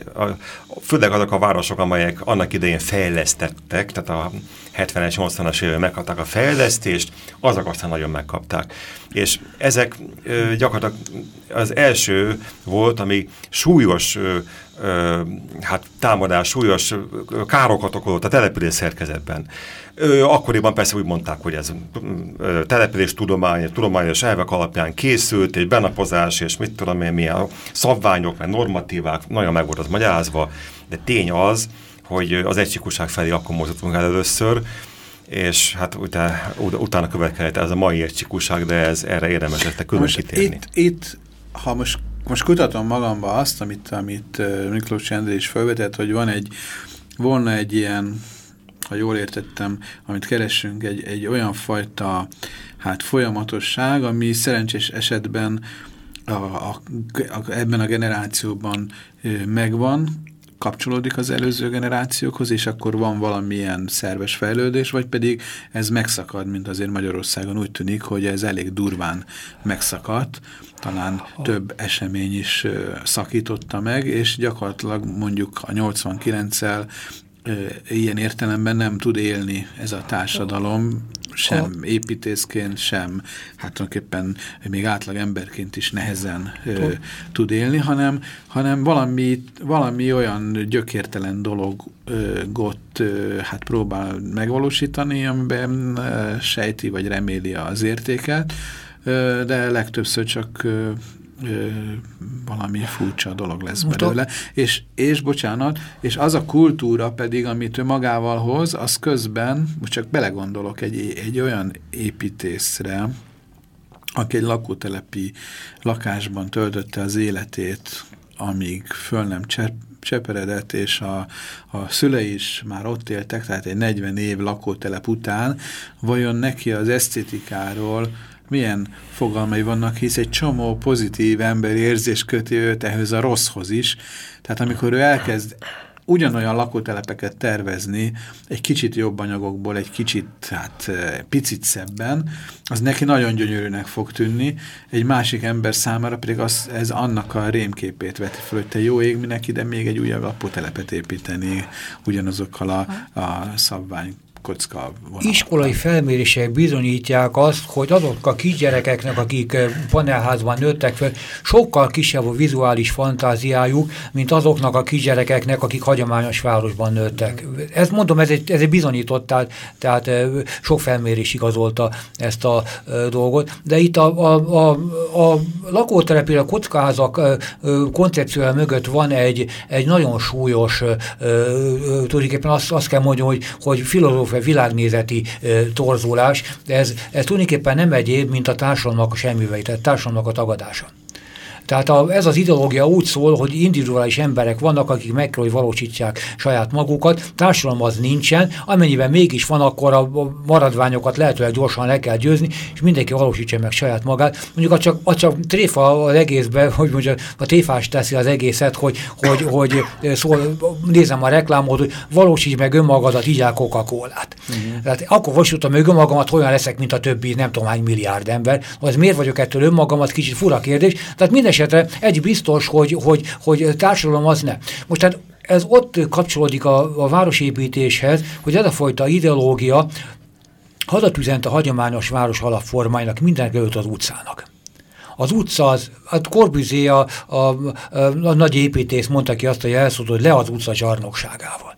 S3: Főleg azok a városok, amelyek annak idején fejlesztettek, tehát a 70-es, 80-as évek megkapták a fejlesztést, azok aztán nagyon megkapták. És ezek ö, gyakorlatilag az első volt, ami súlyos ö, ö, hát támadás, súlyos károkat okozott a település szerkezetben. Ö, akkoriban persze úgy mondták, hogy ez ö, település tudomány, tudományos elvek alapján készült, és benapozás, és mit tudom én, milyen szabványok, meg normatívák, nagyon meg volt az magyarázva, de tény az, hogy az egységúság felé akkor mozdultunk el először, és hát utána, utána következett ez a mai egységúság, de ez erre érdemes ezt külön kitérni.
S2: Itt, itt, ha most, most kutatom magamba azt, amit, amit Miklós Csendri is felvetett, hogy van egy, volna egy ilyen, ha jól értettem, amit keresünk, egy, egy olyan fajta hát folyamatosság, ami szerencsés esetben a, a, a, ebben a generációban megvan, kapcsolódik az előző generációkhoz, és akkor van valamilyen szerves fejlődés, vagy pedig ez megszakad, mint azért Magyarországon úgy tűnik, hogy ez elég durván megszakadt, talán több esemény is szakította meg, és gyakorlatilag mondjuk a 89-el ilyen értelemben nem tud élni ez a társadalom, sem a... építészként, sem hát tulajdonképpen még átlag emberként is nehezen ö, tud élni, hanem, hanem valami, valami olyan gyökértelen dologot ö, hát próbál megvalósítani, amiben ö, sejti vagy reméli az értéket, de legtöbbször csak valami furcsa dolog lesz Most belőle. És, és bocsánat, és az a kultúra pedig, amit ő magával hoz, az közben, most csak belegondolok egy, egy olyan építészre, aki egy lakótelepi lakásban töltötte az életét, amíg föl nem csepp, cseperedett, és a, a szülei is már ott éltek, tehát egy 40 év lakótelep után, vajon neki az esztétikáról milyen fogalmai vannak, hisz egy csomó pozitív emberi érzés köti őt ehhez a rosszhoz is. Tehát amikor ő elkezd ugyanolyan lakótelepeket tervezni, egy kicsit jobb anyagokból, egy kicsit, hát picit szebben, az neki nagyon gyönyörűnek fog tűnni, egy másik ember számára pedig az, ez annak a rémképét veti föl, hogy te jó ég, minek ide még egy újabb lakótelepet építeni ugyanazokkal a, a szabvány kocka vonal.
S4: Iskolai felmérések bizonyítják azt, hogy azok a kisgyerekeknek, akik panelházban nőttek fel, sokkal kisebb a vizuális fantáziájuk, mint azoknak a kisgyerekeknek, akik hagyományos városban nőttek. Ezt mondom, ez egy, ez egy bizonyított, tehát, tehát eh, sok felmérés igazolta ezt a dolgot, de itt a, a, a, a lakótelepére a kockázak koncepciója mögött van egy, egy nagyon súlyos, tulajdonképpen azt, azt kell mondjam, hogy, hogy filozóf világnézeti torzulás, de ez, ez tulajdonképpen nem egyéb, mint a társadalomnak a semmivel, tehát társadalomnak a tagadása. Tehát a, ez az ideológia úgy szól, hogy individuális emberek vannak, akik meg kell, hogy valósítsák saját magukat, társadalom az nincsen, amennyiben mégis van, akkor a maradványokat lehetőleg gyorsan le kell győzni, és mindenki valósítsa meg saját magát. Mondjuk a csak, a csak tréfa az egészben, hogy mondjuk a tréfás teszi az egészet, hogy, hogy, hogy szól, nézem a reklámot, hogy valósíts meg önmagadat, így el Coca-Colát. Uh mhm. -huh. Tehát akkor valósítom meg önmagamat, olyan leszek, mint a többi, nem tudom hány milliárd ember. Az miért vagyok ettől önmagamat, kicsit fura kérdés. Tehát minden esetre egy biztos, hogy, hogy, hogy társadalom az ne. Most tehát ez ott kapcsolódik a, a városépítéshez, hogy ez a fajta ideológia hadat üzent a hagyományos város alapformáinak mindenek előtt az utcának. Az utca, az, hát Corbusé a, a, a, a nagy építész mondta ki azt a jelszót, hogy le az utca zsarnokságával.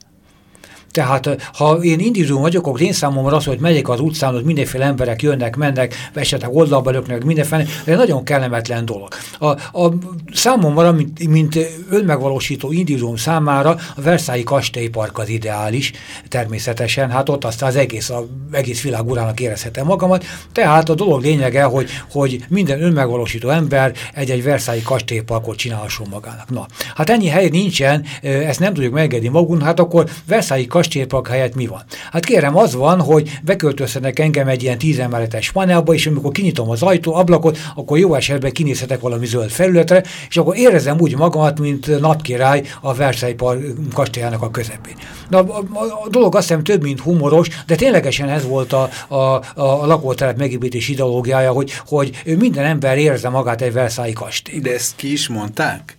S4: Tehát ha én individuum vagyok, akkor én számomra az, hogy megyek az utcán, hogy mindenféle emberek jönnek, mennek, esetleg oldalba löknek, mindenféle, de nagyon kellemetlen dolog. A, a számomra, mint, mint önmegvalósító individuum számára a Versailles kastélypark az ideális, természetesen, hát ott aztán az egész, a, egész világ urának érezhetem magamat, tehát a dolog lényege, hogy, hogy minden önmegvalósító ember egy-egy Versailles kastélyparkot csinálhasson magának. Na, hát ennyi hely nincsen, ezt nem tudjuk megengedni magunk, hát akkor Versailles kastélypark helyett mi van? Hát kérem, az van, hogy beköltöztenek engem egy ilyen tízemeletes panelba, és amikor kinyitom az ajtó, ablakot, akkor jó esetben kinézhetek valami zöld felületre, és akkor érezem úgy magamat, mint napkirály a Versailles kastélyának a közepén. Na, a, a, a dolog azt hiszem több, mint humoros, de ténylegesen ez volt a, a, a lakótelep megépítés ideológiája, hogy, hogy minden ember érze magát egy Versailles kastély.
S2: De ezt ki is mondták?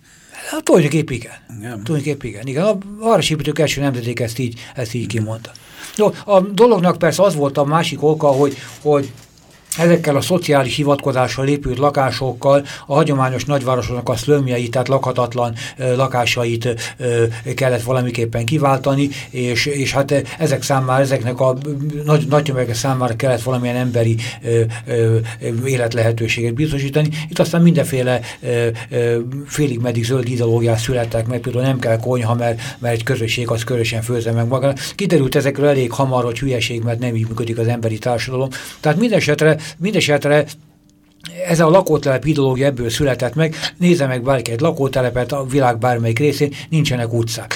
S4: Hát, tulajdonképp igen. igen. Tulajdonképp igen. igen. A városépítők első nemzeték ezt így, ezt így kimondta. No, a dolognak persze az volt a másik oka, hogy, hogy Ezekkel a szociális hivatkozásra épült lakásokkal a hagyományos nagyvárosoknak a szlömjeit, tehát lakhatatlan ö, lakásait ö, kellett valamiképpen kiváltani, és, és hát ezek számára, ezeknek a nagy, nagy számára kellett valamilyen emberi ö, ö, életlehetőséget biztosítani. Itt aztán mindenféle ö, ö, félig meddig zöld ideológiák születtek meg, például nem kell konyha, mert, mert egy közösség az körösen főzze meg maga. Kiderült ezekről elég hamar, hogy hülyeség, mert nem így működik az emberi társadalom. Tehát minden esetre Mindesetre ez a lakótelep ideológia ebből született meg, nézze meg bárki egy lakótelepet a világ bármelyik részén, nincsenek utcák.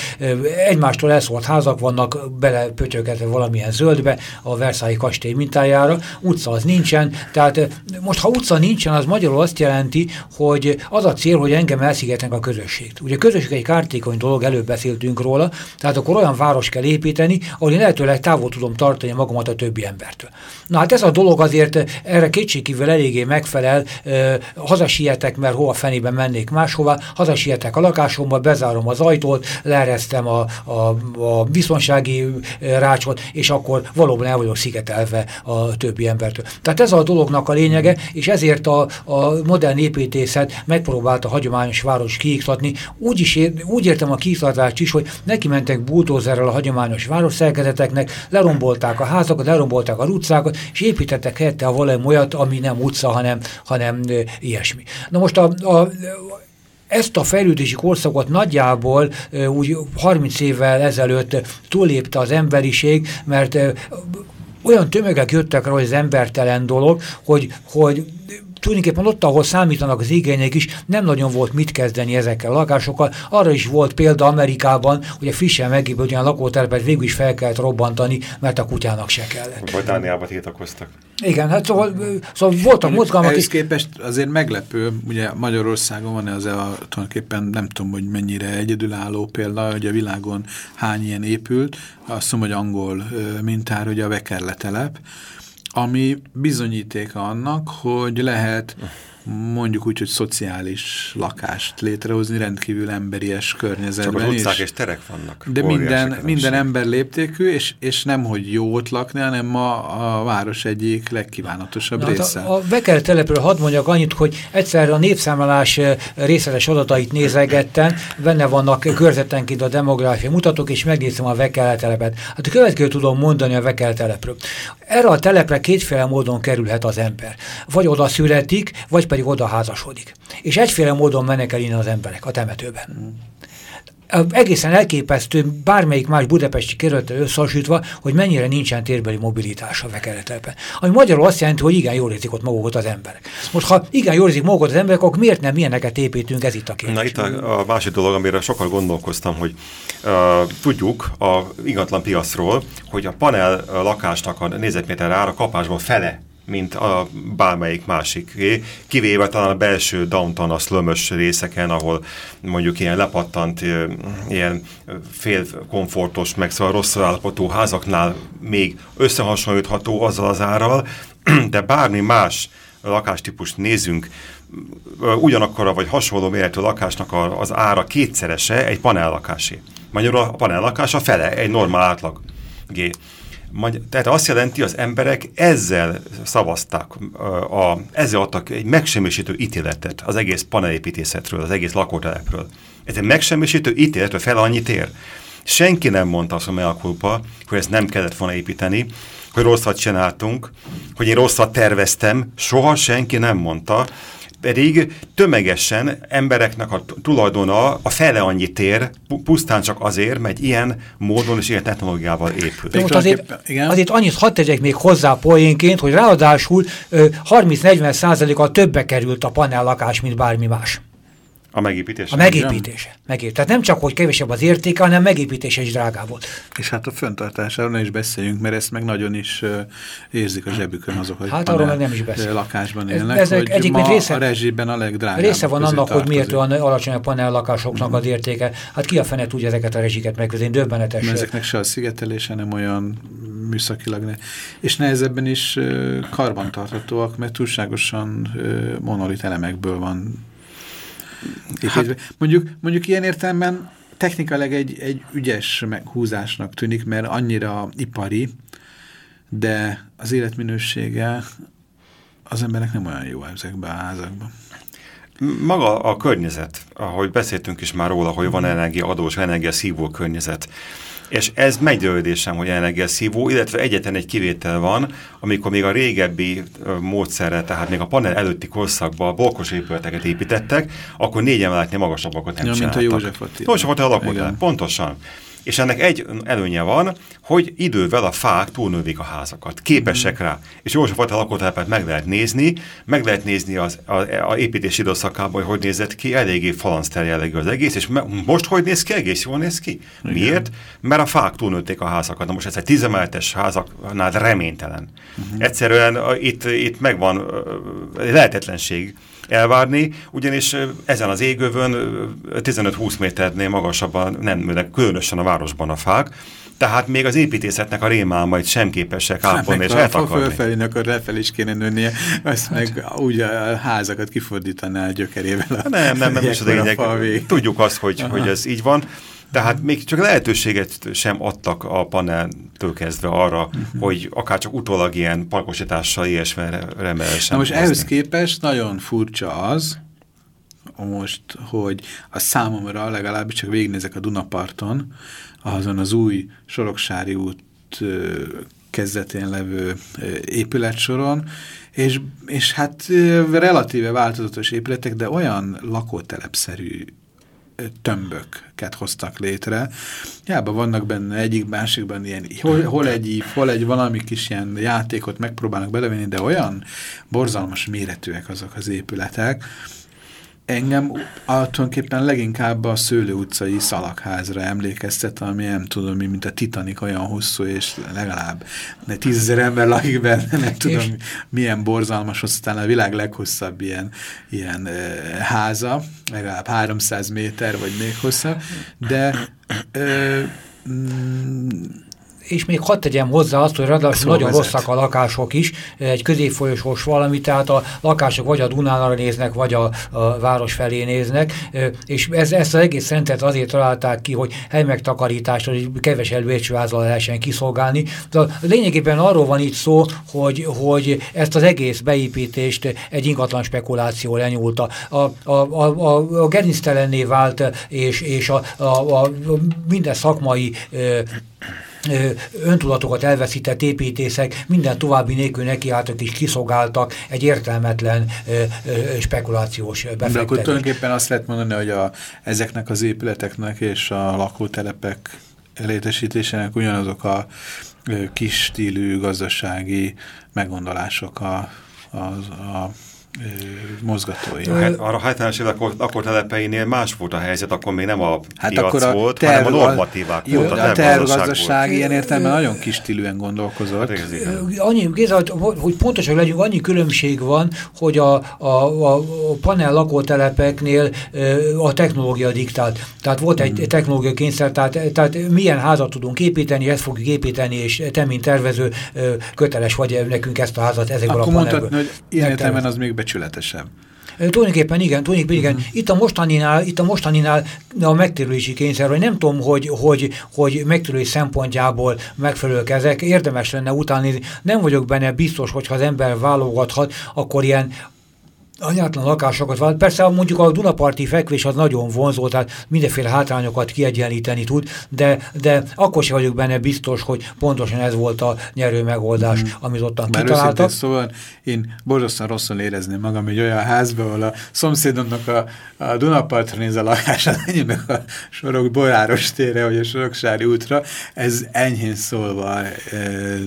S4: Egymástól elszólt házak vannak belepötyögetve valamilyen zöldbe, a Versailles kastély mintájára, utca az nincsen, tehát most ha utca nincsen, az magyarul azt jelenti, hogy az a cél, hogy engem elszigetnek a közösséget. Ugye a közösség egy kártékony dolog, előbb beszéltünk róla, tehát akkor olyan város kell építeni, ahol én lehetőleg távol tudom tartani magamat a többi embertől. Na hát ez a dolog azért erre kétségkívül eléggé megfelel, hazasietek, mert hova fenében mennék máshova, hazasietek a lakásomba, bezárom az ajtót, leeresztem a, a, a biztonsági rácsot, és akkor valóban el vagyok szigetelve a többi embertől. Tehát ez a dolognak a lényege, és ezért a, a modern építészet megpróbálta a hagyományos város kiiktatni. Úgy, is ér, úgy értem a kiiktatást is, hogy neki mentek bultózerrel a hagyományos városszerkezeteknek, lerombolták a házakat, lerombolták a utcákat, és építettek helyette a valami olyat, ami nem utca, hanem, hanem ilyesmi. Na most a, a ezt a fejlődési korszakot nagyjából úgy 30 évvel ezelőtt túlépte az emberiség, mert olyan tömegek jöttek rá, hogy az embertelen dolog, hogy, hogy tulajdonképpen ott, ahol számítanak az igények is, nem nagyon volt mit kezdeni ezekkel a lakásokkal. Arra is volt példa Amerikában, hogy a frissen megépült olyan lakótelepet végül is fel kellett robbantani, mert a kutyának se kellett.
S3: Vagy Dániában tiltakoztak.
S4: Igen, hát szóval, szóval voltak mozgalmak.
S2: Ehhez képest azért meglepő, ugye Magyarországon van ez a tulajdonképpen nem tudom, hogy mennyire egyedülálló példa, hogy a világon hány ilyen épült, azt mondom, hogy angol mintára, hogy a Vekerletelep, ami bizonyítéka annak, hogy lehet mondjuk úgy, hogy szociális lakást létrehozni rendkívül emberies környezetben. Csak
S3: az utcák és, és terek vannak.
S2: De minden, minden ember léptékű, és, és nem, hogy jó ott lakni, hanem ma a város egyik legkívánatosabb Na, része.
S4: A, a Becker telepről hadd mondjak annyit, hogy egyszer a népszámlálás részletes adatait nézegettem, benne vannak körzetenként a demográfia mutatók, és megnéztem a Becker telepet. Hát a következő tudom mondani a Becker telepről. Erre a telepre kétféle módon kerülhet az ember. Vagy oda születik, vagy pedig oda házasodik. És egyféle módon mennek el innen az emberek a temetőben. Egészen elképesztő bármelyik más budapesti kerülettel összehasonlítva, hogy mennyire nincsen térbeli mobilitás a vekeretelben. Ami magyarul azt jelenti, hogy igen, jól érzik ott magukat az emberek. Most ha igen, jól érzik magukat az emberek, akkor miért nem ilyeneket építünk, ez itt a kérdés.
S3: Na itt a, a másik dolog, amire sokkal gondolkoztam, hogy uh, tudjuk a ingatlan piacról, hogy a panel lakásnak a nézetméter ára kapásban fele mint a bármelyik másik. Kivéve talán a belső downtown, a szlömös részeken, ahol mondjuk ilyen lepattant, ilyen fél komfortos, meg szóval rossz állapotú házaknál még összehasonlítható azzal az árral, de bármi más lakástípust nézünk, ugyanakkor vagy hasonló méretű lakásnak az ára kétszerese egy panellakásé. Magyarul a panellakás a fele, egy normál átlag. G. Tehát azt jelenti, az emberek ezzel szavazták, a, ezzel adtak egy megsemmisítő ítéletet az egész panelépítészetről, az egész lakótelepről. Ez egy megsemmisítő ítéletről fel annyit ér. Senki nem mondta azt a mea culpa, hogy ezt nem kellett volna építeni, hogy rosszat csináltunk, hogy én rosszat terveztem, soha senki nem mondta, pedig tömegesen embereknek a tulajdona a fele annyi tér, pusztán csak azért, mert ilyen módon és ilyen technológiával épül.
S4: De most azért, azért annyit hadd tegyek még hozzá poénként, hogy ráadásul 30-40 százaléka többe került a panellakás, mint bármi más.
S3: A megépítése?
S4: A megépítése. Megép. Tehát nem csak, hogy kevesebb az értéke, hanem megépítése is drágább volt.
S2: És hát a föntartásáról ne is beszéljünk, mert ezt meg nagyon is uh, érzik a zsebükön azok, hogy
S4: hát arról meg nem is beszél.
S2: lakásban élnek, ez, ezek hogy ma része, a rezsiben a legdrágább.
S4: Része van annak, tartozik. hogy miért olyan alacsony a panellakásoknak mm. az értéke. Hát ki a fene tudja ezeket a rezsiket megközni, döbbenetes.
S2: Mert ezeknek se a szigetelése nem olyan műszakilag ne. És nehezebben is uh, karbantartatóak, mert túlságosan uh, monolit elemekből van Hát, mondjuk, mondjuk ilyen értelemben technikailag egy, egy ügyes meghúzásnak tűnik, mert annyira ipari, de az életminősége az emberek nem olyan jó ezekben a házakban.
S3: Maga a környezet, ahogy beszéltünk is már róla, hogy van energiaadós, energiaszívó környezet, és ez meggyőződésem, hogy energiaszívó, illetve egyetlen egy kivétel van, amikor még a régebbi módszerre, tehát még a panel előtti korszakban bolkos épületeket építettek, akkor négy emeletnél magasabbakat nem ja,
S2: csináltak. mint a József
S3: Attila. József Attila pontosan. És ennek egy előnye van, hogy idővel a fák túlnövik a házakat. Képesek mm. rá. És jó fajta lakótelepet meg lehet nézni, meg lehet nézni az a, a építés időszakában, hogy hogy nézett ki, eléggé falanszter jellegű az egész, és most hogy néz ki? Egész jól néz ki. Igen. Miért? Mert a fák túlnőtték a házakat. Na most ez egy tizemeletes házaknál reménytelen. -huh. Egyszerűen itt, itt megvan lehetetlenség elvárni, ugyanis ezen az égövön 15-20 méternél magasabban nem nőnek, különösen a városban a fák, tehát még az építészetnek a rémálmait sem képesek ápolni és eltakarni.
S2: Fölfelé, akkor lefelé is kéne nőnie, azt hát. meg úgy a házakat kifordítaná a gyökerével. A
S3: nem, nem, nem is a lényeg. Tudjuk azt, hogy, hogy ez így van. Tehát még csak lehetőséget sem adtak a paneltől kezdve arra, uh mhm. -huh. hogy akár csak utólag ilyen parkosítással ilyesmire remélesen.
S2: Na most ehhez képest nagyon furcsa az, most, hogy a számomra legalábbis csak végignézek a Dunaparton, azon az új Soroksári út kezdetén levő épületsoron, és, és hát relatíve változatos épületek, de olyan lakótelepszerű tömböket hoztak létre. Jába vannak benne egyik, másikban ilyen, hol, hol egy hol egy valami kis ilyen játékot megpróbálnak belevenni, de olyan borzalmas méretűek azok az épületek, engem tulajdonképpen leginkább a Szőlő utcai szalakházra emlékeztet, ami nem tudom mi, mint a Titanic olyan hosszú, és legalább de tízezer ember lakik benne, nem tudom és... milyen borzalmas, aztán a világ leghosszabb ilyen, ilyen e, háza, legalább 300 méter, vagy még hosszabb, de e,
S4: mm, és még hadd tegyem hozzá azt, hogy ráadásul nagyon vezet. rosszak a lakások is, egy középfolyosós valami, tehát a lakások vagy a Dunára néznek, vagy a, a város felé néznek, és ez, ezt az egész rendet azért találták ki, hogy helymegtakarítást, hogy keves előécsvázal lehessen kiszolgálni. De lényegében arról van itt szó, hogy, hogy ezt az egész beépítést egy ingatlan spekuláció lenyúlta. A, a, a, a, a gerinctelenné vált, és, és a, a, a minden szakmai öntudatokat elveszített építészek minden további nélkül nekiálltak és kiszolgáltak egy értelmetlen spekulációs befektetést. De
S2: akkor tulajdonképpen azt lehet mondani, hogy a, ezeknek az épületeknek és a lakótelepek létesítésének ugyanazok a kis stílű gazdasági meggondolások a, a, a mozgatói.
S3: Hát arra 70-es évek telepeinél más volt a helyzet, akkor még nem a hát piac akkor a volt, terv, hanem a normatívák
S2: jó, volt. A, a tervgazdaság ilyen értelemben nagyon kis stílűen gondolkozott. Hát
S4: annyi, Géza, hogy pontosan legyünk, annyi különbség van, hogy a, a, a, a panel lakótelepeknél a technológia diktált. Tehát volt egy hmm. technológia kényszer, tehát, tehát milyen házat tudunk építeni, ezt fogjuk építeni, és te, mint tervező, köteles vagy nekünk ezt a házat ezekből
S2: Akkor a panelből. Akkor mondhatni, hogy ilyen értelemben az még becsületesebb.
S4: Tulajdonképpen igen, tulajdonképpen igen. Uh mhm. -huh. Itt a mostaninál, itt a mostaninál a megtérülési kényszer, hogy nem tudom, hogy, hogy, hogy megtérülés szempontjából megfelelők ezek, érdemes lenne utáni, nem vagyok benne biztos, hogyha az ember válogathat, akkor ilyen anyátlan lakásokat van. Persze mondjuk a Dunaparti fekvés az nagyon vonzó, tehát mindenféle hátrányokat kiegyenlíteni tud, de, de akkor sem vagyok benne biztos, hogy pontosan ez volt a nyerő megoldás, mm. amit ottan Már kitaláltak.
S2: Szóval én borzasztóan rosszul érezném magam egy olyan házba, ahol a szomszédomnak a, a Dunapartra néz a lakását, enyémnek a Sorok Boráros tére, vagy a Soroksári útra, ez enyhén szólva e,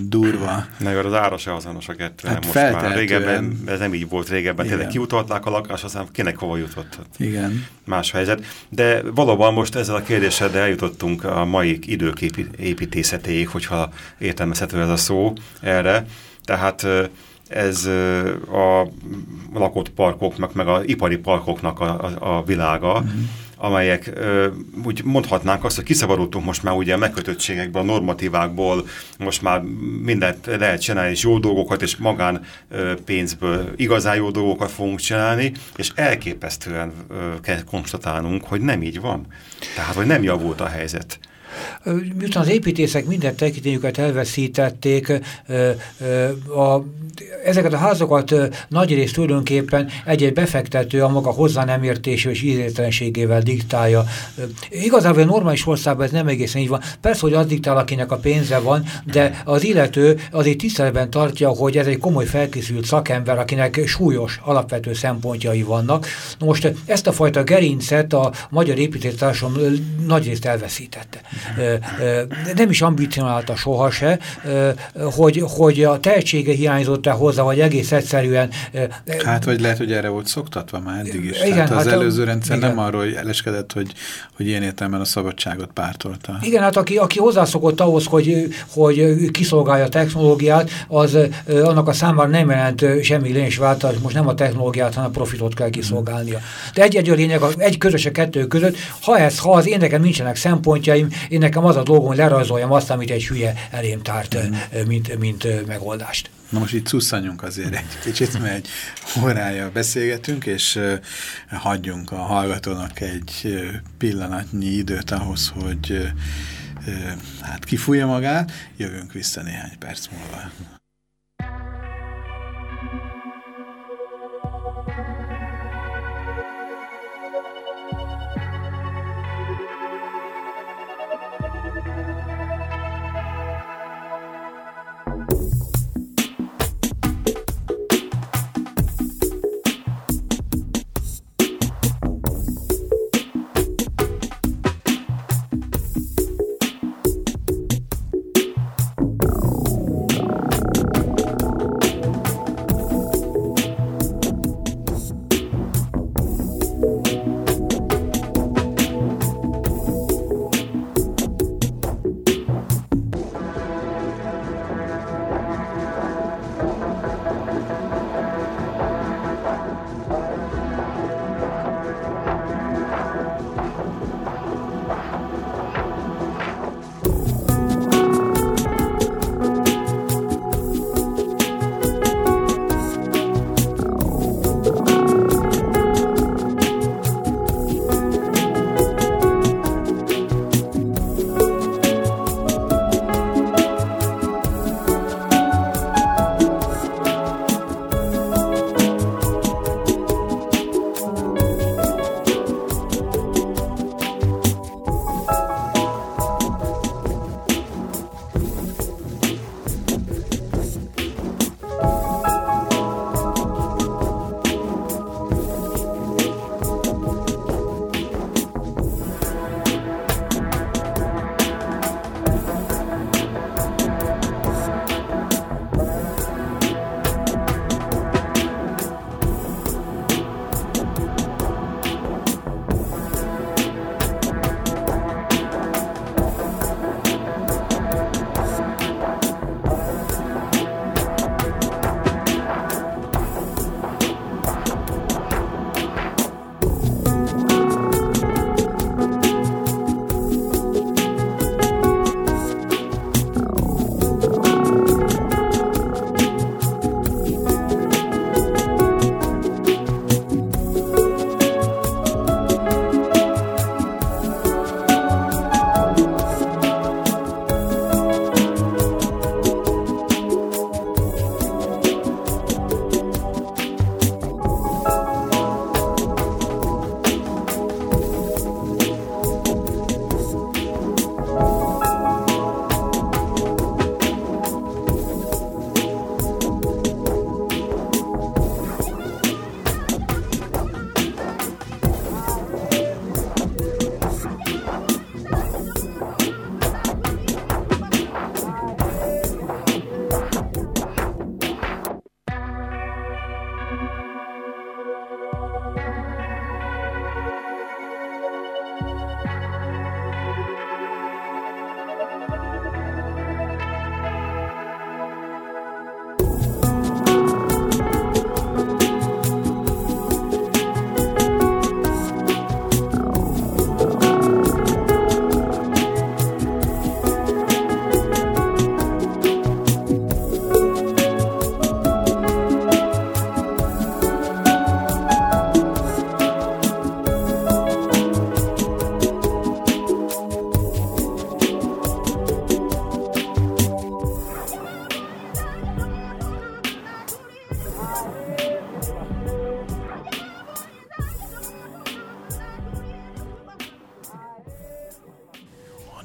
S2: durva.
S3: Na az ára se azonos a kettő, hát most már régebben, ez nem így volt régebben, tényleg kiutalták a lakás, aztán kinek hova jutott.
S2: Igen.
S3: Más helyzet. De valóban most ezzel a kérdéssel eljutottunk a mai idők építészetéig, hogyha értelmezhető ez a szó erre. Tehát ez a lakott parkoknak, meg az ipari parkoknak a, a, a világa, uh -huh. Amelyek úgy mondhatnánk azt, hogy kiszabadultunk most már ugye a megkötöttségekből, a normatívákból, most már mindent lehet csinálni, és jó dolgokat, és magán pénzből igazán jó dolgokat fogunk csinálni, és elképesztően kell konstatálnunk, hogy nem így van. Tehát, hogy nem javult a helyzet.
S4: Miután az építészek minden tekintélyüket elveszítették, a, ezeket a házakat nagyrészt tulajdonképpen egy-egy befektető a maga hozzá nem értésével és ízétlenségével diktálja. Igazából normális országban ez nem egészen így van. Persze, hogy az diktál, akinek a pénze van, de az illető azért tiszteletben tartja, hogy ez egy komoly felkészült szakember, akinek súlyos alapvető szempontjai vannak. Most ezt a fajta gerincet a magyar építésztársadalom nagyrészt elveszítette nem is ambicionálta soha se, hogy, hogy a tehetsége hiányzott-e hozzá, vagy egész egyszerűen...
S2: Hát, vagy lehet, hogy erre volt szoktatva már eddig is. Igen, Tehát az hát előző rendszer igen. nem arról eleskedett, hogy, hogy ilyen értelemben a szabadságot pártolta.
S4: Igen, hát aki, aki hozzászokott ahhoz, hogy, hogy kiszolgálja a technológiát, az annak a számára nem jelent semmi lénysváltás, most nem a technológiát, hanem a profitot kell kiszolgálnia. De egy-egy a lényeg, egy közös a kettő között, ha ez, ha az én nekem nincsenek szempontjaim, én nekem az a dolgom, hogy lerajzoljam azt, amit egy hülye elém tárt, mm. mint, mint megoldást.
S2: Na most itt szusszanjunk azért egy kicsit, mert egy órája beszélgetünk, és hagyjunk a hallgatónak egy pillanatnyi időt ahhoz, hogy hát kifújja magát, jövünk vissza néhány perc múlva.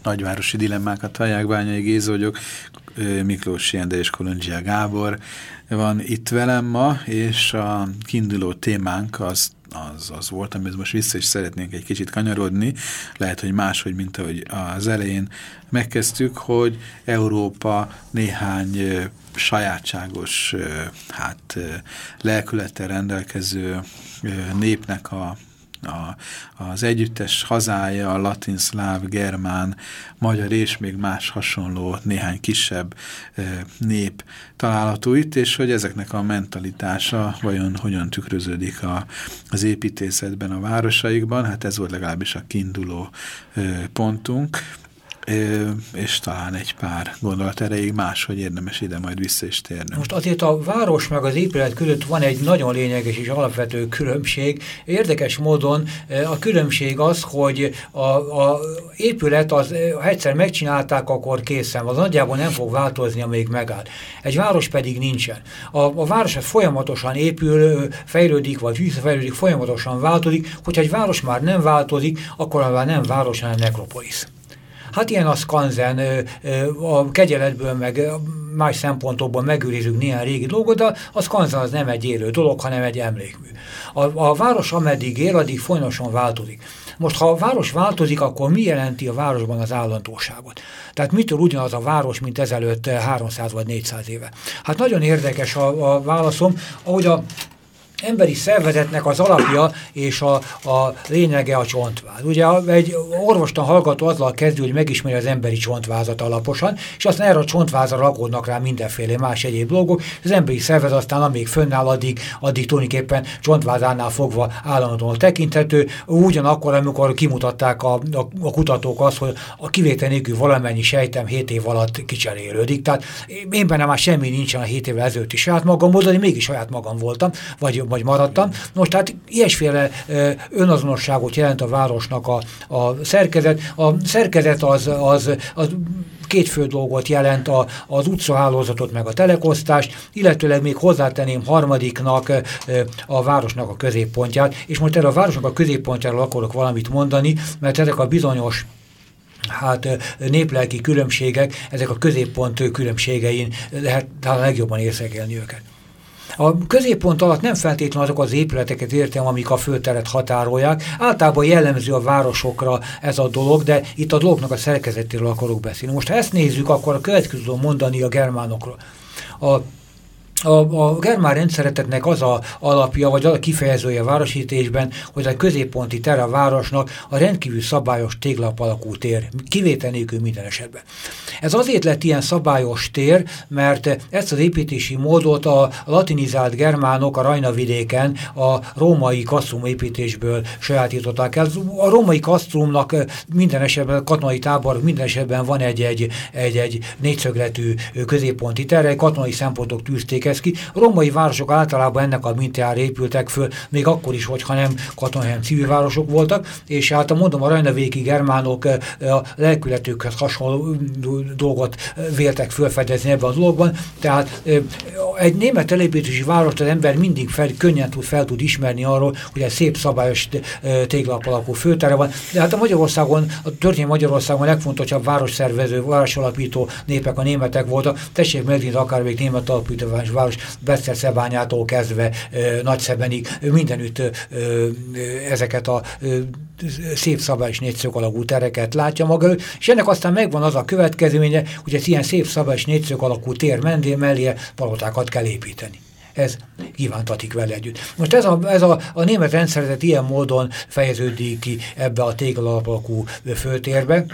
S2: Nagyvárosi dilemmákat hallják, Bányai Géza vagyok, Miklós Jende és Kolondzsia Gábor van itt velem ma, és a kiinduló témánk az az, az volt, amit most vissza is szeretnénk egy kicsit kanyarodni, lehet, hogy máshogy, mint ahogy az elején megkezdtük, hogy Európa néhány sajátságos hát, lelkülettel rendelkező népnek a az együttes hazája, a latin, szláv, germán, magyar és még más hasonló néhány kisebb nép található itt, és hogy ezeknek a mentalitása vajon hogyan tükröződik a, az építészetben, a városaikban, hát ez volt legalábbis a kiinduló pontunk és talán egy pár gondolat erejéig máshogy érdemes ide majd vissza is térni.
S4: Most azért a város meg az épület között van egy nagyon lényeges és alapvető különbség. Érdekes módon a különbség az, hogy a, épület, az, ha egyszer megcsinálták, akkor készen. Az nagyjából nem fog változni, amíg megáll. Egy város pedig nincsen. A, a város folyamatosan épül, fejlődik, vagy visszafejlődik, folyamatosan változik. Hogyha egy város már nem változik, akkor már nem város, hanem nekropolis. Hát ilyen a skanzen, a kegyeletből meg más szempontokból megőrizzük néhány régi dolgot, de a skanzen az nem egy élő dolog, hanem egy emlékmű. A, a város ameddig él, addig folyamatosan változik. Most, ha a város változik, akkor mi jelenti a városban az állandóságot? Tehát mitől ugyanaz a város, mint ezelőtt 300 vagy 400 éve? Hát nagyon érdekes a, a válaszom, ahogy a emberi szervezetnek az alapja és a, a lényege a csontváz. Ugye egy orvostan hallgató azzal kezdő, hogy megismeri az emberi csontvázat alaposan, és aztán erre a csontvázra rakódnak rá mindenféle más egyéb dolgok, az emberi szervezet aztán amíg fönnáll, addig, addig tulajdonképpen csontvázánál fogva állandóan tekinthető. Ugyanakkor, amikor kimutatták a, a, a kutatók azt, hogy a kivétel nélkül valamennyi sejtem 7 év alatt kicserélődik. Tehát én benne már semmi nincsen a 7 évvel ezelőtt is saját magam volt, de mégis saját magam voltam, vagy vagy maradtam. Most tehát ilyesféle önazonosságot jelent a városnak a, a szerkezet. A szerkezet az, az, az két fő dolgot jelent, a, az utcahálózatot meg a telekosztást, illetőleg még hozzátenném harmadiknak a városnak a középpontját, és most erre a városnak a középpontjáról akarok valamit mondani, mert ezek a bizonyos hát néplelki különbségek, ezek a középpont különbségein lehet talán legjobban érzékelni őket. A középpont alatt nem feltétlenül azok az épületeket értem, amik a főteret határolják. Általában jellemző a városokra ez a dolog, de itt a dolognak a szerkezetéről akarok beszélni. Most ha ezt nézzük, akkor a következő mondani a germánokról. A a, a germán rendszeretetnek az a alapja, vagy az a kifejezője a városítésben, hogy a középponti ter a városnak a rendkívül szabályos téglap alakú tér, kivétel nélkül minden esetben. Ez azért lett ilyen szabályos tér, mert ezt az építési módot a latinizált germánok a Rajnavidéken a római kasztrum építésből sajátították el. A római kasztrumnak minden esetben, katonai tábor minden esetben van egy-egy egy, egy négyszögletű középponti terre, katonai szempontok tűzték ezt ki. A római városok általában ennek a mintájára épültek föl, még akkor is, hogyha nem katonai, civil városok voltak, és hát mondom, a rajnavéki germánok a lelkületükhez hasonló dolgot véltek felfedezni ebben a dologban, tehát egy német telepítési várost az ember mindig fel, könnyen tud, fel tud ismerni arról, hogy egy szép szabályos téglap alakú főtere van, de hát a Magyarországon, a történet Magyarországon a legfontosabb városszervező, városalapító népek a németek voltak, tessék megnézni akár még német alapító város, Beszterszebányától kezdve Nagyszebenig, mindenütt ezeket a szép szabályos négyszög alakú tereket látja maga, és ennek aztán megvan az a következménye, hogy ez ilyen szép szabályos négyszög alakú tér mentén mellé palotákat kell építeni. Ez kívántatik vele együtt. Most ez a, ez a, a német rendszerzet ilyen módon fejeződik ki ebbe a téglalapalakú főtérbe,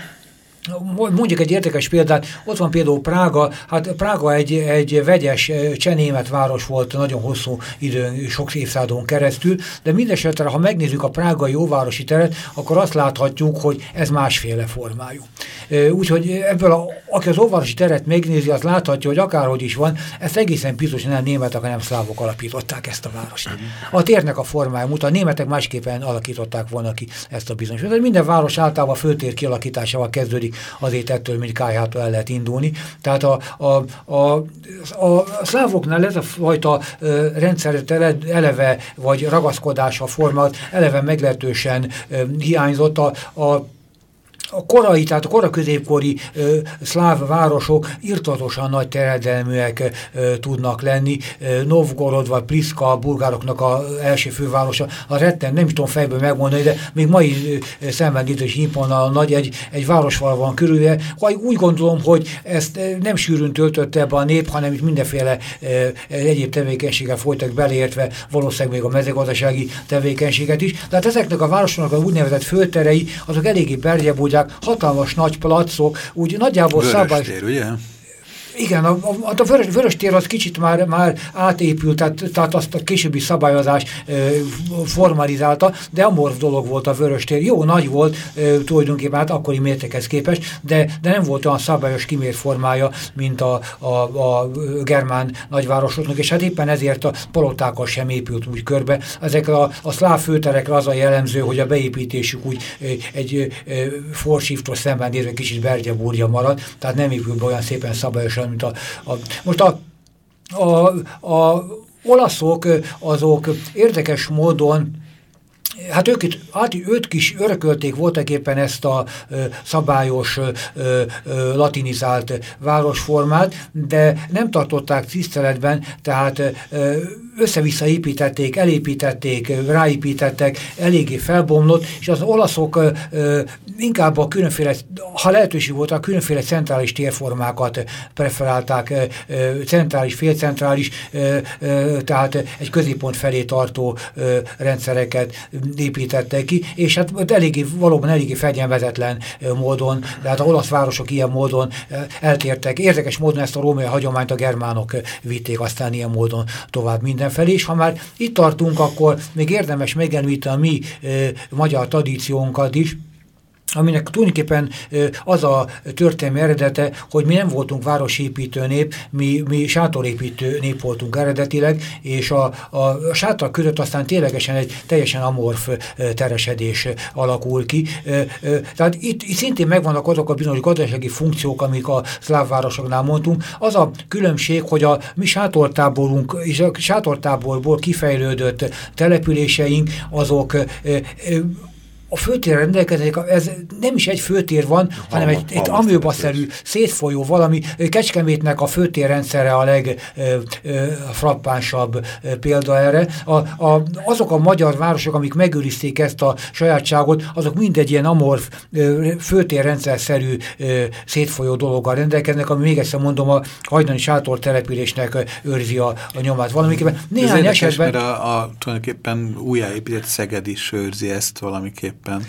S4: Mondjuk egy érdekes példát, ott van például Prága, hát Prága egy, egy vegyes csenémet város volt nagyon hosszú időn, sok évszázadon keresztül, de mindesetre, ha megnézzük a prágai óvárosi teret, akkor azt láthatjuk, hogy ez másféle formájú. Úgyhogy ebből, a, aki az óvárosi teret megnézi, az láthatja, hogy akárhogy is van, ezt egészen biztosan nem németek, hanem szlávok alapították ezt a várost. A térnek a formája mutat, a németek másképpen alakították volna ki ezt a bizonyos. Minden város általában a főtér kialakításával kezdődik azért ettől, mint kájhától el lehet indulni. Tehát a, a, a, a szlávoknál ez a fajta rendszeret eleve, vagy ragaszkodás a formát eleve meglehetősen hiányzott. A, a a korai, tehát a kora középkori ö, szláv városok irtatosan nagy terjedelműek ö, tudnak lenni. Novgorod vagy Pliska, a bulgároknak a első fővárosa, a retten nem is tudom fejből megmondani, de még mai szembenítős hímponnal nagy egy, egy városval van körülve. Úgy gondolom, hogy ezt nem sűrűn töltötte be a nép, hanem itt mindenféle ö, egyéb tevékenységgel folytak beleértve, valószínűleg még a mezőgazdasági tevékenységet is. Tehát ezeknek a városoknak a úgynevezett fölterei, azok eléggé bergyebúgyák, hatalmas nagy placok, úgy nagyjából szabály...
S2: ugye?
S4: Igen, a, a, a vörös, vörös tér az kicsit már, már átépült, tehát, tehát azt a későbbi szabályozás e, formalizálta, de amorf dolog volt a vörös tér. Jó, nagy volt e, tulajdonképpen hát akkori mértékhez képest, de, de nem volt olyan szabályos kimért formája, mint a, a, a germán nagyvárosoknak, és hát éppen ezért a palotákkal sem épült úgy körbe. Ezek a, a szláv főterekre az a jellemző, hogy a beépítésük úgy egy e, forsívtól szemben nézve kicsit bergyebúrja marad, tehát nem épül olyan szépen szabályosan mint a, a most a, a, a olaszok azok érdekes módon Hát ők itt, hát őt is örökölték voltak éppen ezt a ö, szabályos ö, ö, latinizált városformát, de nem tartották tiszteletben, tehát ö, össze-vissza építették, elépítették, ráépítettek, eléggé felbomlott, és az olaszok ö, inkább a különféle, ha lehetőség volt, a különféle centrális térformákat preferálták, ö, centrális, félcentrális, ö, ö, tehát egy középpont felé tartó ö, rendszereket építettek ki, és hát eléggé, valóban eléggé fegyelmezetlen módon, tehát az olasz városok ilyen módon eltértek. Érdekes módon ezt a római hagyományt a germánok vitték aztán ilyen módon tovább mindenfelé, és ha már itt tartunk, akkor még érdemes megemlíteni a mi magyar tradíciónkat is, aminek tulajdonképpen az a történelmi eredete, hogy mi nem voltunk városépítő nép, mi, mi sátorépítő nép voltunk eredetileg, és a, a sátor között aztán ténylegesen egy teljesen amorf teresedés alakul ki. Tehát itt, itt szintén megvannak azok a bizonyos gazdasági funkciók, amik a szláv városoknál mondtunk. Az a különbség, hogy a mi sátortáborunk és a sátortáborból kifejlődött településeink, azok a főtér rendelkezik, ez nem is egy főtér van, Halma, hanem egy, egy amőbaszerű szétfolyó valami. Kecskemétnek a főtérrendszere a legfrappánsabb példa erre. A, a, azok a magyar városok, amik megőrizték ezt a sajátságot, azok mindegy ilyen amorf főtérrendszerszerű szétfolyó dologgal rendelkeznek, ami még egyszer mondom, a hajdani sátor településnek őrzi a, a nyomát valamiképpen.
S2: Néhány esetben... mert a, a tulajdonképpen újjáépített Szeged is őrzi ezt valamiképpen tulajdonképpen.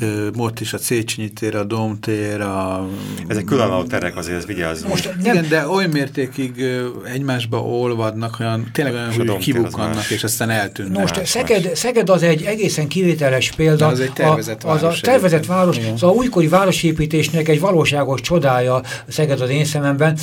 S2: Ö, ott is a Széchenyi tér, a Dom tér, a...
S3: Ezek különálló terek azért, vigyázzunk. Most
S2: nem. Igen, de oly mértékig egymásba olvadnak, olyan, tényleg olyan, hogy kibukkannak, és aztán eltűnnek.
S4: Most Szeged, Szeged az egy egészen kivételes példa.
S2: De az egy tervezett
S4: a, az. A tervezett város, az szóval a újkori városépítésnek egy valóságos csodája Szeged az én szememben.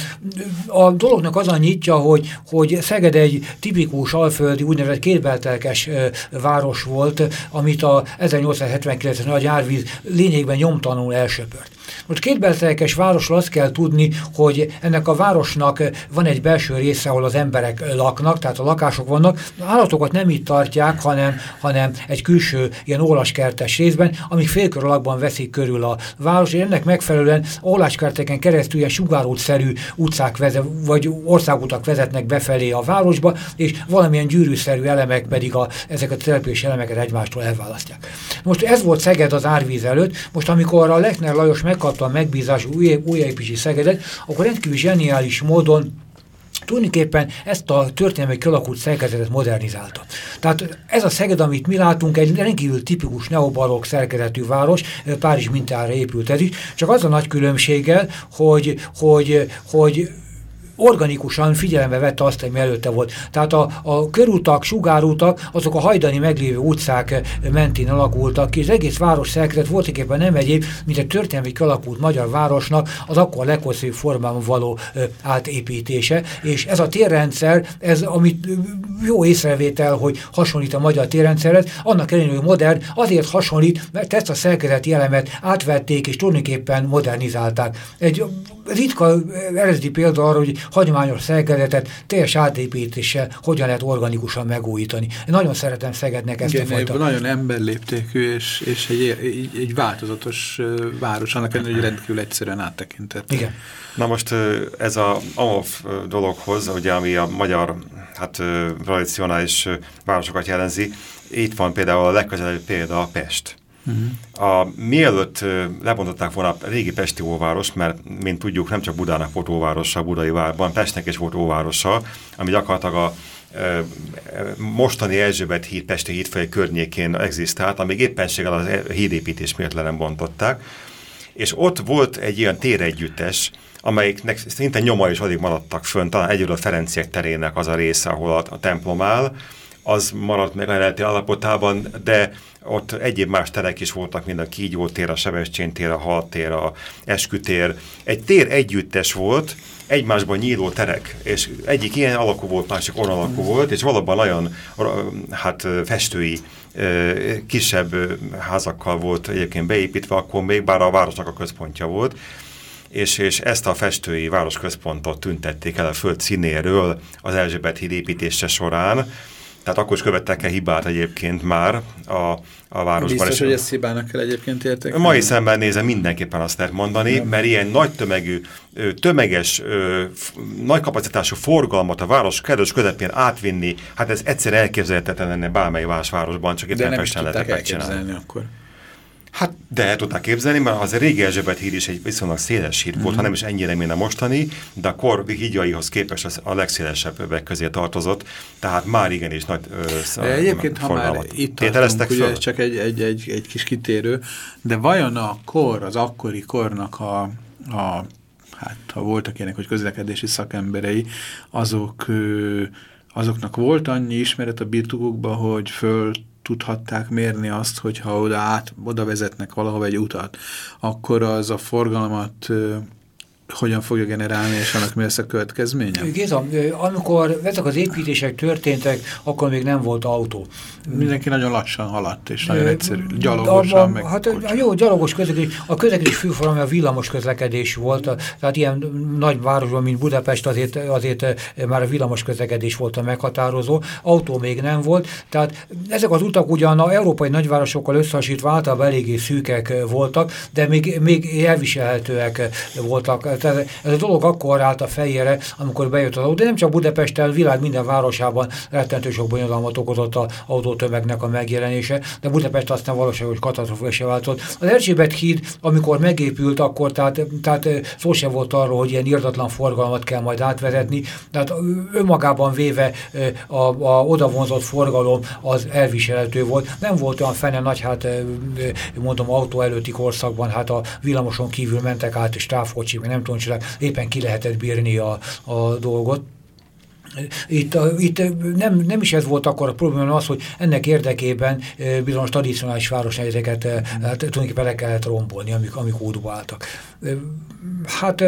S4: A dolognak az a nyitja, hogy, hogy Szeged egy tipikus alföldi úgynevezett kétbeltelkes város volt, amit a 1870 79-es nagy árvíz lényegben nyomtanul elsöpört. Most két beltelkes városról azt kell tudni, hogy ennek a városnak van egy belső része, ahol az emberek laknak, tehát a lakások vannak. Az állatokat nem itt tartják, hanem, hanem egy külső ilyen ólaskertes részben, amik félkör alakban veszik körül a város, és ennek megfelelően óláskerteken keresztül ilyen sugárútszerű utcák vezet, vagy országutak vezetnek befelé a városba, és valamilyen gyűrűszerű elemek pedig a, ezeket a települési elemeket egymástól elválasztják. Most ez volt Szeged az árvíz előtt, most amikor a Lechner Lajos megkapta a megbízás új, újjáépítési Szegedet, akkor rendkívül zseniális módon tulajdonképpen ezt a történelmi kialakult szerkezetet modernizálta. Tehát ez a Szeged, amit mi látunk, egy rendkívül tipikus neobarok szerkezetű város, Párizs mintára épült ez is, csak az a nagy különbséggel, hogy, hogy, hogy organikusan figyelembe vette azt, ami előtte volt. Tehát a, a körutak, sugárutak, azok a hajdani meglévő utcák mentén alakultak ki. Az egész város szerkezet voltaképpen nem egyéb, mint egy történelmi kialakult magyar városnak az akkor leghosszabb formában való ö, átépítése. És ez a térrendszer, ez, amit jó észrevétel, hogy hasonlít a magyar térrendszerhez, annak ellenére, hogy modern, azért hasonlít, mert ezt a szerkezeti elemet átvették és tulajdonképpen modernizálták. Egy ritka eredeti példa arra, hogy hagyományos szerkezetet teljes átépítéssel hogyan lehet organikusan megújítani. Én nagyon szeretem Szegednek ezt Igen, a fajta.
S2: Nagyon emberléptékű és, és egy, egy, egy változatos város, annak ellenére, hogy rendkívül egyszerűen áttekintett.
S4: Igen.
S3: Na most ez a AMOF dologhoz, ugye, ami a magyar hát, tradicionális városokat jelenzi, itt van például a legközelebb példa a Pest. Uh mhm. -huh. a, mielőtt lebontották volna a régi Pesti óváros, mert mint tudjuk nem csak Budának volt óvárosa, Budai várban, Pestnek is volt óvárosa, ami gyakorlatilag a mostani Erzsébet híd, Pesti hídfej környékén egzisztált, amíg éppenséggel a hídépítés miatt le. És ott volt egy ilyen téregyüttes, amelyiknek szinte nyoma is addig maradtak fönn, talán egyről a Ferenciek terének az a része, ahol a templom áll, az maradt meg eredeti állapotában, de ott egyéb más terek is voltak, mint a Kígyó tér, a Sebestyén tér, a Hal tér, a Eskütér. Egy tér együttes volt, egymásban nyíló terek, és egyik ilyen alakú volt, másik olyan alakú volt, és valóban nagyon hát festői kisebb házakkal volt egyébként beépítve, akkor még bár a városnak a központja volt, és, és ezt a festői városközpontot tüntették el a föld színéről az Erzsébet híd építése során, tehát akkor is követtek el hibát egyébként már a, a városban.
S2: Biztos, hogy ezt hibának kell egyébként értek?
S3: Mai szemben nézem mindenképpen azt lehet mondani, Nem. mert ilyen nagy tömegű, tömeges, nagy kapacitású forgalmat a város kedves közepén átvinni, hát ez egyszer elképzelhetetlen lenne bármely városban, csak éppen Pesten
S2: lehet megcsinálni. akkor.
S3: Hát, de el tudták képzelni, mert az régi Erzsébet híd is egy viszonylag széles híd volt, mm. ha nem is ennyire, mint a mostani, de a kor hídjaihoz képest az a legszélesebbek közé tartozott, tehát már igenis nagy
S2: ö, Egyébként, ha már itt tartunk, ugye ez csak egy, egy, egy, egy kis kitérő, de vajon a kor, az akkori kornak a, a hát ha voltak ilyenek, hogy közlekedési szakemberei, azok, azoknak volt annyi ismeret a birtokukban, hogy föl tudhatták mérni azt, hogyha oda, át, oda vezetnek valahova egy utat, akkor az a forgalmat hogyan fogja generálni, és annak mi lesz a következménye?
S4: Géza, amikor ezek az építések történtek, akkor még nem volt autó.
S2: Mindenki nagyon lassan haladt, és nagyon egyszerű, gyalogosan, meg
S4: Hát kocsi. jó, gyalogos közlekedés, a közlekedés főforma a villamos közlekedés volt, tehát ilyen nagy városban, mint Budapest, azért, azért már a villamos közlekedés volt a meghatározó, autó még nem volt, tehát ezek az utak ugyan a európai nagyvárosokkal összehasonlítva általában eléggé szűkek voltak, de még, még elviselhetőek voltak tehát ez a dolog akkor állt a fejére, amikor bejött az autó, de nem csak Budapesten, világ minden városában rettentő sok bonyodalmat okozott az autótömegnek a megjelenése, de Budapest aztán valóságos katasztrofa se váltott. Az Erzsébet híd, amikor megépült, akkor tehát, tehát szó sem volt arról, hogy ilyen irdatlan forgalmat kell majd átvezetni, tehát önmagában véve a, a odavonzott forgalom az elviselhető volt. Nem volt olyan fene nagy, hát mondom, autó előtti korszakban, hát a villamoson kívül mentek át, és távkocsi, nem tudom, éppen ki lehetett bírni a, a dolgot. Itt, itt nem, nem is ez volt akkor a probléma, az, hogy ennek érdekében bizonyos tradicionális városnegyedeket hát, tulajdonképpen le kellett rombolni, amik, amik útba álltak. Hát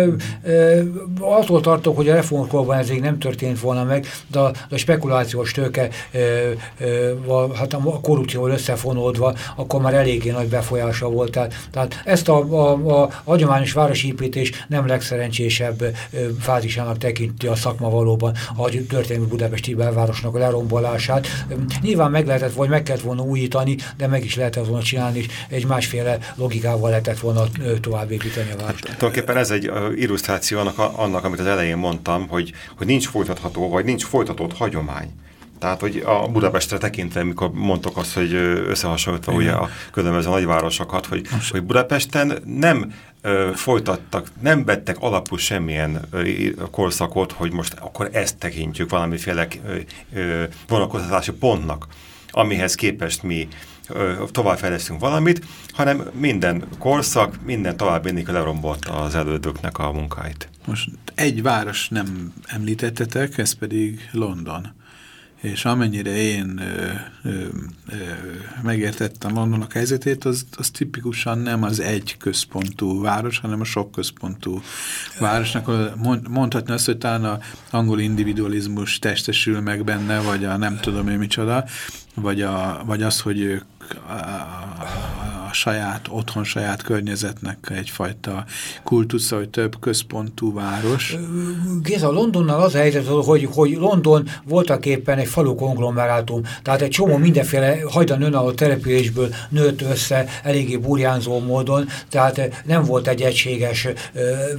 S4: attól tartok, hogy a reformkorban ez még nem történt volna meg, de a, a spekulációs tőke hát a korrupcióval összefonódva, akkor már eléggé nagy befolyása volt. Tehát, tehát ezt a, a, a hagyományos városépítés nem legszerencsésebb fázisának tekinti a szakma valóban, ahogy történelmi Budapesti belvárosnak a lerombolását. Nyilván meg lehetett, vagy meg kellett volna újítani, de meg is lehetett volna csinálni, és egy másféle logikával lehetett volna tovább építeni
S3: Hát, tulajdonképpen ez egy illusztráció annak, annak, amit az elején mondtam, hogy, hogy nincs folytatható, vagy nincs folytatott hagyomány. Tehát, hogy a Budapestre tekintve, mikor mondtok azt, hogy összehasonlítva ugye a különböző nagyvárosokat, hogy, hogy Budapesten nem ö, folytattak, nem vettek alapul semmilyen ö, korszakot, hogy most akkor ezt tekintjük valamiféle vonalkoztatási pontnak, amihez képest mi továbbfejlesztünk valamit, hanem minden korszak, minden tovább mindig lerombolt az elődöknek a munkáit.
S2: Most egy város nem említettetek, ez pedig London. És amennyire én ö, ö, ö, megértettem Londonnak helyzetét, az, az tipikusan nem az egy központú város, hanem a sok központú városnak. Mondhatni azt, hogy talán a angol individualizmus testesül meg benne, vagy a nem tudom én micsoda, vagy, a, vagy az, hogy a, saját otthon, saját környezetnek egyfajta kultusza, hogy több központú város.
S4: Géza, Londonnal az a helyzet, hogy, hogy London voltak éppen egy falu konglomerátum, tehát egy csomó mindenféle hajdan önálló településből nőtt össze eléggé burjánzó módon, tehát nem volt egy egységes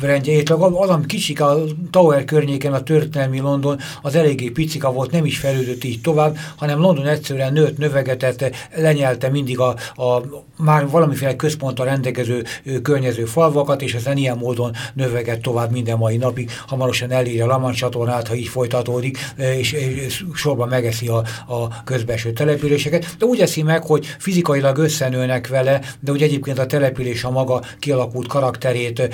S4: rendje. Az, ami kicsik a Tower környéken, a történelmi London, az eléggé picika volt, nem is fejlődött így tovább, hanem London egyszerűen nőtt, növegetett, lenyelte mindig a, a már valamiféle központtal rendelkező környező falvakat, és ezen ilyen módon növeget tovább minden mai napig, hamarosan elírja a Laman csatornát, ha így folytatódik, és, és sorban megeszi a, a közbelső településeket. De úgy eszi meg, hogy fizikailag összenőnek vele, de úgy egyébként a település a maga kialakult karakterét,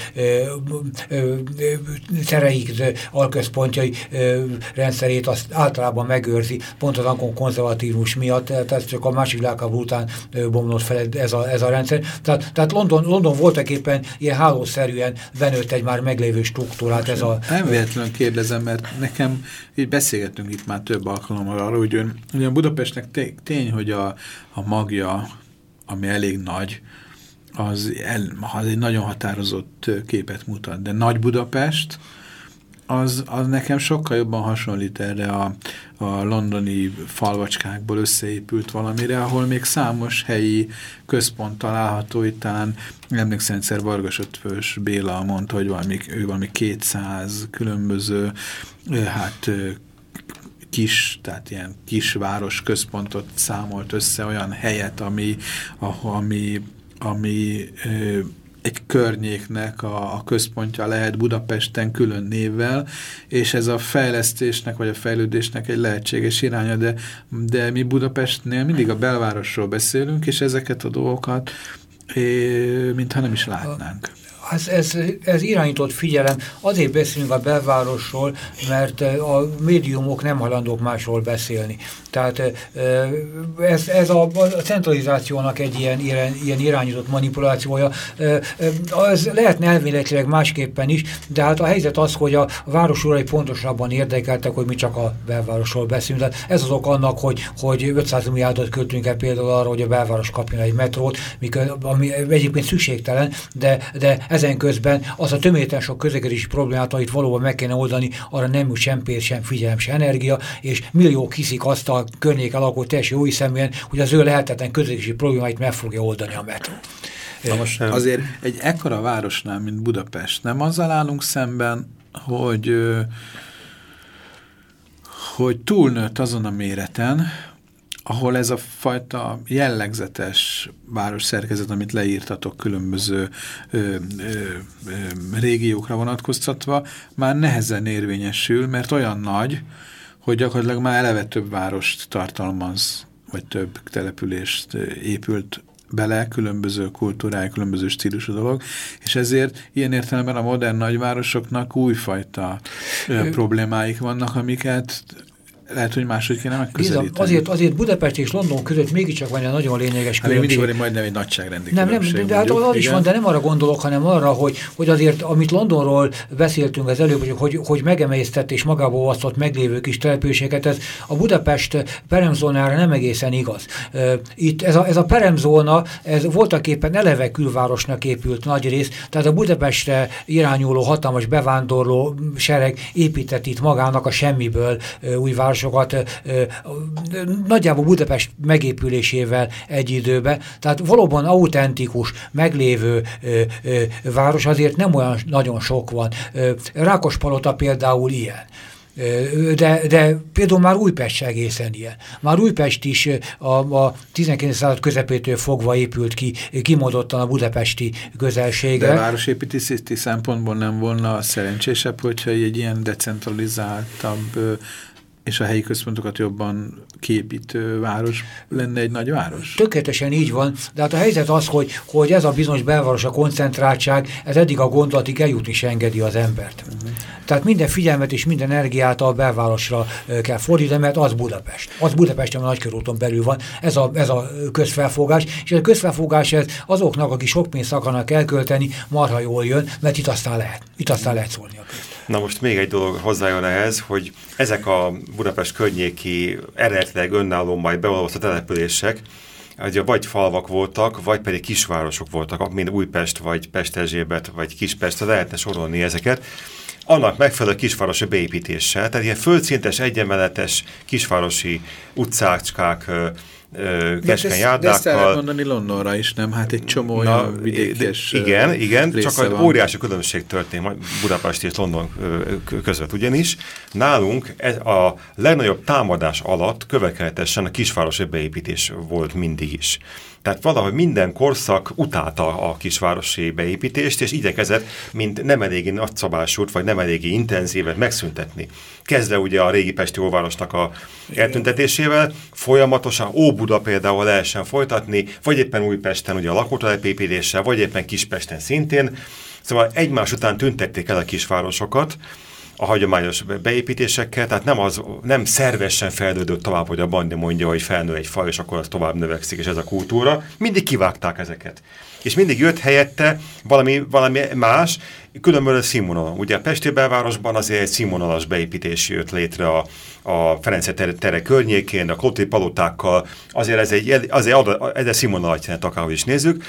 S4: szereik, alközpontjai rendszerét azt általában megőrzi, pont az konzervatívus miatt, tehát csak a másik világháború után bomlott fel ez a, ez a rendszer. Tehát, tehát London, London voltak éppen ilyen hálószerűen benőtt egy már meglévő struktúrát. Ez a,
S2: nem véletlenül kérdezem, mert nekem így beszélgetünk itt már több alkalommal arról, hogy ön, ugyan Budapestnek tény, hogy a, a magja, ami elég nagy, az, el, az egy nagyon határozott képet mutat. De Nagy Budapest, az, az nekem sokkal jobban hasonlít erre a, a londoni falvacskákból összeépült valamire, ahol még számos helyi központ található, itt talán emlékszem egyszer Vargas Ötvös Béla mondta, hogy valami, ő valami 200 különböző hát kis, tehát ilyen kisváros központot számolt össze, olyan helyet, ami, ami, ami egy környéknek a, a központja lehet Budapesten külön névvel, és ez a fejlesztésnek vagy a fejlődésnek egy lehetséges iránya, de, de mi Budapestnél mindig a belvárosról beszélünk, és ezeket a dolgokat mintha nem is látnánk.
S4: Ez, ez, ez irányított figyelem. Azért beszélünk a belvárosról, mert a médiumok nem halandók másról beszélni. Tehát ez, ez a, a centralizációnak egy ilyen, ilyen, irányított manipulációja. Az lehetne elméletileg másképpen is, de hát a helyzet az, hogy a városurai pontosabban érdekeltek, hogy mi csak a belvárosról beszélünk. Tehát ez az ok annak, hogy, hogy 500 milliárdot költünk el például arra, hogy a belváros kapjon egy metrót, mikor, ami egyébként szükségtelen, de, de ezen közben az a töméten sok közlekedési problémát, amit valóban meg kéne oldani, arra nem jut sem pénz, sem figyelem, sem energia, és milliók hiszik azt a környéken lakó teljesen új személyen, hogy az ő lehetetlen közlekedési problémáit meg fogja oldani a metró.
S2: Na most azért egy ekkora városnál, mint Budapest, nem azzal állunk szemben, hogy hogy túlnőtt azon a méreten, ahol ez a fajta jellegzetes város szerkezet, amit leírtatok különböző ö, ö, ö, régiókra vonatkoztatva, már nehezen érvényesül, mert olyan nagy, hogy gyakorlatilag már eleve több várost tartalmaz, vagy több települést épült bele, különböző kultúrája, különböző stílusú dolog, és ezért ilyen értelemben a modern nagyvárosoknak újfajta ö, problémáik vannak, amiket lehet, hogy máshogy kéne megközelíteni.
S4: Azért, azért Budapest és London között mégiscsak van egy nagyon lényeges
S2: hát különbség. mindig van majdnem egy nagyságrendi
S4: nem, nem, de hát az is van, de nem arra gondolok, hanem arra, hogy, hogy azért, amit Londonról beszéltünk az előbb, hogy, hogy, hogy megemésztett és magába osztott meglévő kis településeket, ez a Budapest peremzónára nem egészen igaz. Itt ez a, ez a peremzóna, ez voltak éppen eleve külvárosnak épült nagy rész, tehát a Budapestre irányuló hatalmas bevándorló sereg épített itt magának a semmiből új város városokat nagyjából Budapest megépülésével egy időben, tehát valóban autentikus, meglévő város azért nem olyan nagyon sok van. Rákospalota például ilyen. De, de például már Újpest egészen ilyen. Már Újpest is a, a 19. század közepétől fogva épült ki, kimondottan a budapesti közelségre.
S2: De városépítési szempontból nem volna szerencsésebb, hogyha egy ilyen decentralizáltabb és a helyi központokat jobban képítő város lenne egy nagy város?
S4: Tökéletesen így van, de hát a helyzet az, hogy, hogy ez a bizonyos belváros a koncentráltság, ez eddig a gondolatig eljutni is engedi az embert. Uh mhm. -huh. Tehát minden figyelmet és minden energiát a belvárosra kell fordítani, mert az Budapest. Az Budapest, ami a nagykörúton belül van. Ez a, ez a közfelfogás, és a közfelfogás ez azoknak, akik sok pénzt akarnak elkölteni, marha jól jön, mert itt aztán lehet. Itt aztán lehet szólni a közt.
S3: Na most még egy dolog hozzájön ehhez, hogy ezek a Budapest környéki eredetileg önálló majd beolvasztott települések, ugye vagy falvak voltak, vagy pedig kisvárosok voltak, mint Újpest, vagy Pesterzsébet, vagy Kispest, lehetne sorolni ezeket, annak megfelelő kisvárosi beépítéssel, tehát ilyen földszintes, egyenmeletes kisvárosi utcácskák, keskeny járdákkal. De ezt
S2: mondani Londonra is, nem? Hát egy csomó Na, olyan vidékes
S3: Igen, igen, csak egy óriási különbség történt Budapest és London között. Ugyanis nálunk ez a legnagyobb támadás alatt következetesen a kisvárosi beépítés volt mindig is. Tehát valahogy minden korszak utálta a kisvárosi beépítést, és igyekezett, mint nem eléggé nagyszabásút, vagy nem eléggé intenzívet megszüntetni. Kezdve ugye a régi Pesti óvárosnak a eltüntetésével, folyamatosan Óbuda például lehessen folytatni, vagy éppen Újpesten ugye a lakótelepépítéssel, vagy éppen Kispesten szintén. Szóval egymás után tüntették el a kisvárosokat, a hagyományos beépítésekkel, tehát nem, az, nem szervesen fejlődött tovább, hogy a bandi mondja, hogy felnő egy faj, és akkor az tovább növekszik, és ez a kultúra. Mindig kivágták ezeket. És mindig jött helyette valami, valami más, különböző színvonalon. Ugye a Pesti belvárosban azért egy színvonalas beépítés jött létre a, a Ferenc tere, tere környékén, a Kloti palotákkal, azért ez egy, azért ez egy színvonalat jelent, akárhogy is nézzük.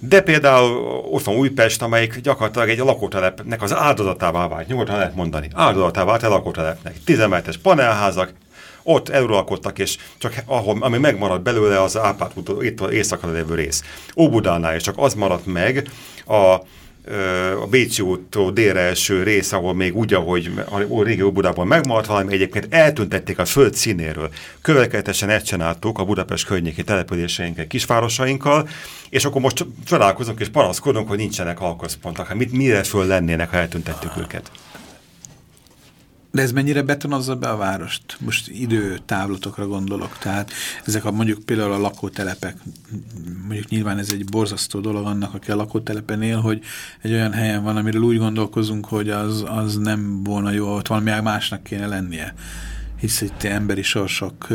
S3: De például ott van Újpest, amelyik gyakorlatilag egy lakótelepnek az áldozatává vált, nyugodtan lehet mondani, áldozatává vált a lakótelepnek. Tizemeltes panelházak, ott eluralkodtak, és csak ahol, ami megmaradt belőle, az Ápát út, éjszakra lévő rész. Óbudánál is csak az maradt meg, a a Bécsi úttól délre eső rész, ahol még úgy, ahogy a régi Budában megmaradt valami, egyébként eltüntették a föld színéről. Következetesen ezt csináltuk a Budapest környéki településeinkkel, kisvárosainkkal, és akkor most csodálkozunk és panaszkodunk, hogy nincsenek alközpontok. Hát mit, mire föl lennének, ha eltüntettük őket?
S2: De ez mennyire betonozza be a várost? Most időtávlatokra gondolok. Tehát ezek a mondjuk például a lakótelepek, mondjuk nyilván ez egy borzasztó dolog annak, aki a lakótelepen él, hogy egy olyan helyen van, amiről úgy gondolkozunk, hogy az, az nem volna jó, ott valami másnak kéne lennie hisz itt emberi sorsok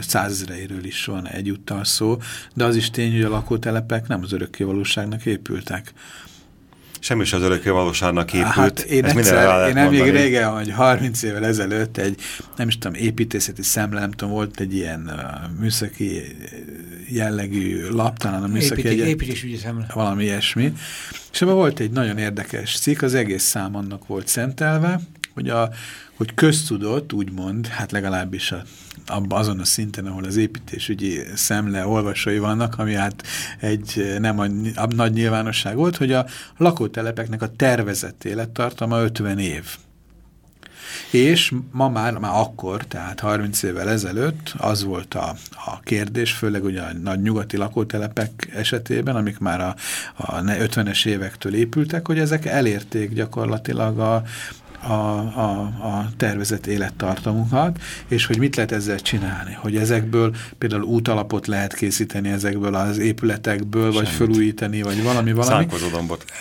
S2: százezreiről is van egyúttal szó, de az is tény, hogy a lakótelepek nem az örökké valóságnak épültek,
S3: semmi sem az örökké valóságnak épült. Hát
S2: én, Ezt egyszer, én még régen, hogy 30 évvel ezelőtt egy, nem is tudom, építészeti szemle, nem tudom, volt egy ilyen uh, műszaki jellegű lap, talán a műszaki
S4: Építés, egy, építésügyi szemle.
S2: Valami ilyesmi. És ebben volt egy nagyon érdekes cikk, az egész szám annak volt szentelve, hogy, a, hogy köztudott, úgymond, hát legalábbis a azon a szinten, ahol az építésügyi szemle olvasói vannak, ami hát egy nem a, a nagy nyilvánosság volt, hogy a lakótelepeknek a tervezett élettartama 50 év. És ma már, már akkor, tehát 30 évvel ezelőtt az volt a, a kérdés, főleg ugye a nagy nyugati lakótelepek esetében, amik már a, a 50-es évektől épültek, hogy ezek elérték gyakorlatilag a, a, a, a tervezett élettartamunkat, és hogy mit lehet ezzel csinálni, hogy ezekből például útalapot lehet készíteni ezekből az épületekből, Semmit. vagy felújítani, vagy valami valami.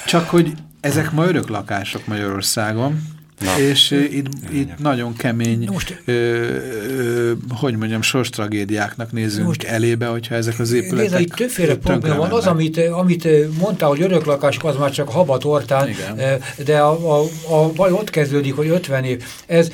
S2: Csak hogy ezek ma örök lakások Magyarországon, Na. És itt, itt nagyon kemény, most, ö, ö, hogy mondjam, tragédiáknak nézünk most, elébe, hogyha ezek az épületek Nézd,
S4: itt többféle probléma van. Az, amit, amit mondtál, hogy öröklakások, az már csak habatortán, de a, a, a baj ott kezdődik, hogy 50 év. Ez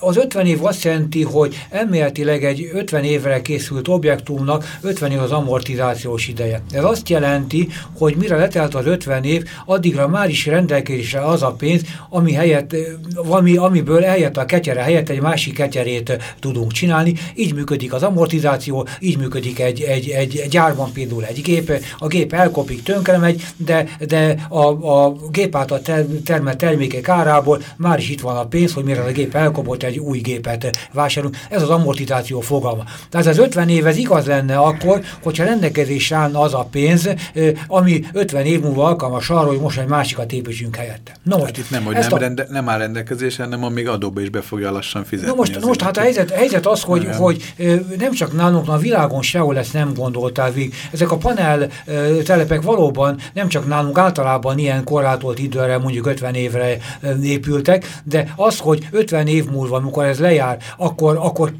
S4: az 50 év azt jelenti, hogy elméletileg egy 50 évre készült objektumnak 50 év az amortizációs ideje. Ez azt jelenti, hogy mire letelt az 50 év, addigra már is rendelkezésre az a pénz, ami helyett, ami, amiből eljött a ketyere helyett egy másik ketyerét tudunk csinálni. Így működik az amortizáció, így működik egy, egy, egy gyárban például egy gép, a gép elkopik, tönkre megy, de, de a, a gép által termelt termékek árából már is itt van a pénz, hogy mire a gép elkopott, egy új gépet vásárolunk. Ez az amortizáció fogalma. Tehát az 50 év ez igaz lenne akkor, hogyha rendelkezésre állna az a pénz, ami 50 év múlva alkalmas arra, hogy most egy másikat építsünk helyette.
S2: No, hát itt nem, hogy nem, a... rende, nem áll rendelkezésre, hanem még adóba is be fogja lassan fizetni.
S4: Na most, most hát a helyzet, a helyzet az, hogy, hogy nem csak nálunk, a világon sehol ezt nem gondoltál végig. Ezek a panel telepek valóban nem csak nálunk általában ilyen korlátolt időre, mondjuk 50 évre épültek, de az, hogy 50 év múlva amikor ez lejár, akkor, akkor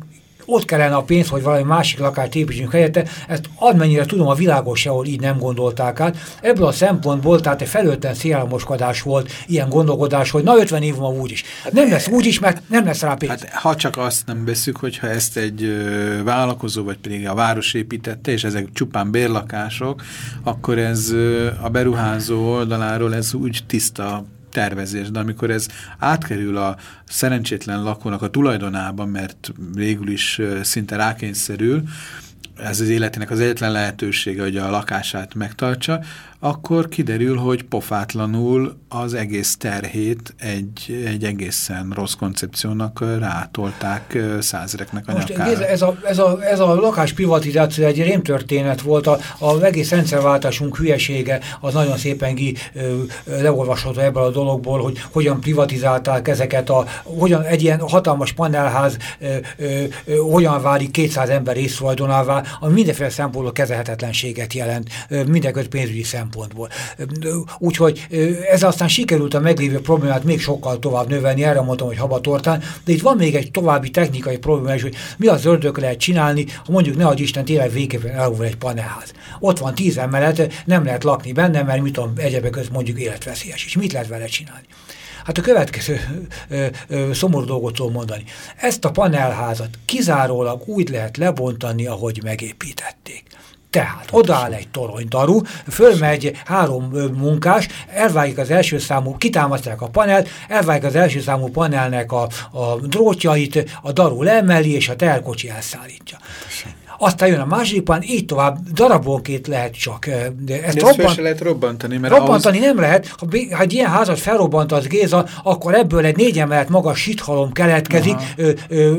S4: ott kellene a pénz, hogy valami másik lakást építsünk helyette, ezt amennyire tudom, a világos sehol így nem gondolták át. Ebből a szempontból, tehát egy felőtten szélálmoskodás volt ilyen gondolkodás, hogy na 50 év múlva úgyis. Nem lesz úgyis, mert nem lesz rá pénz. Hát,
S2: ha csak azt nem veszük, hogyha ezt egy vállalkozó, vagy pedig a város építette, és ezek csupán bérlakások, akkor ez a beruházó oldaláról ez úgy tiszta tervezés, de amikor ez átkerül a szerencsétlen lakónak a tulajdonában, mert végül is szinte rákényszerül, ez az életének az egyetlen lehetősége, hogy a lakását megtartsa, akkor kiderül, hogy pofátlanul az egész terhét egy, egy egészen rossz koncepciónak rátolták százreknek a Most nyakára.
S4: Ez a, ez, a, ez a lakás privatizáció egy rémtörténet volt, a, a egész rendszerváltásunk hülyesége az nagyon szépen ki leolvasható ebből a dologból, hogy hogyan privatizálták ezeket, a, hogyan egy ilyen hatalmas panelház ö, ö, ö, hogyan válik 200 ember résztulajdonává, ami mindenféle szempontból kezelhetetlenséget jelent, mindenközött pénzügyi szempontból szempontból. Úgyhogy ez aztán sikerült a meglévő problémát még sokkal tovább növelni, erre mondtam, hogy habatortán, de itt van még egy további technikai probléma is, hogy mi az ördög lehet csinálni, ha mondjuk ne adj Isten tényleg végképpen elhúl egy panelház. Ott van tíz emelet, nem lehet lakni benne, mert mit tudom, egyebek között mondjuk életveszélyes is. Mit lehet vele csinálni? Hát a következő ö, ö, szomorú dolgot tudom mondani. Ezt a panelházat kizárólag úgy lehet lebontani, ahogy megépítették. Tehát odaáll egy toronydaru, fölmegy három munkás, elvágják az első számú, kitámasztják a panelt, elvágják az első számú panelnek a, a drótjait, a daru lemeli, és a terkocsi elszállítja aztán jön a másik pan, így tovább, darabonként lehet csak.
S2: De ezt, de robbant... lehet robbantani, mert
S4: Robbantani ahhoz... nem lehet. Ha, ha egy ilyen házat felrobbant az Géza, akkor ebből egy négy emelet magas sithalom keletkezik, ö, ö,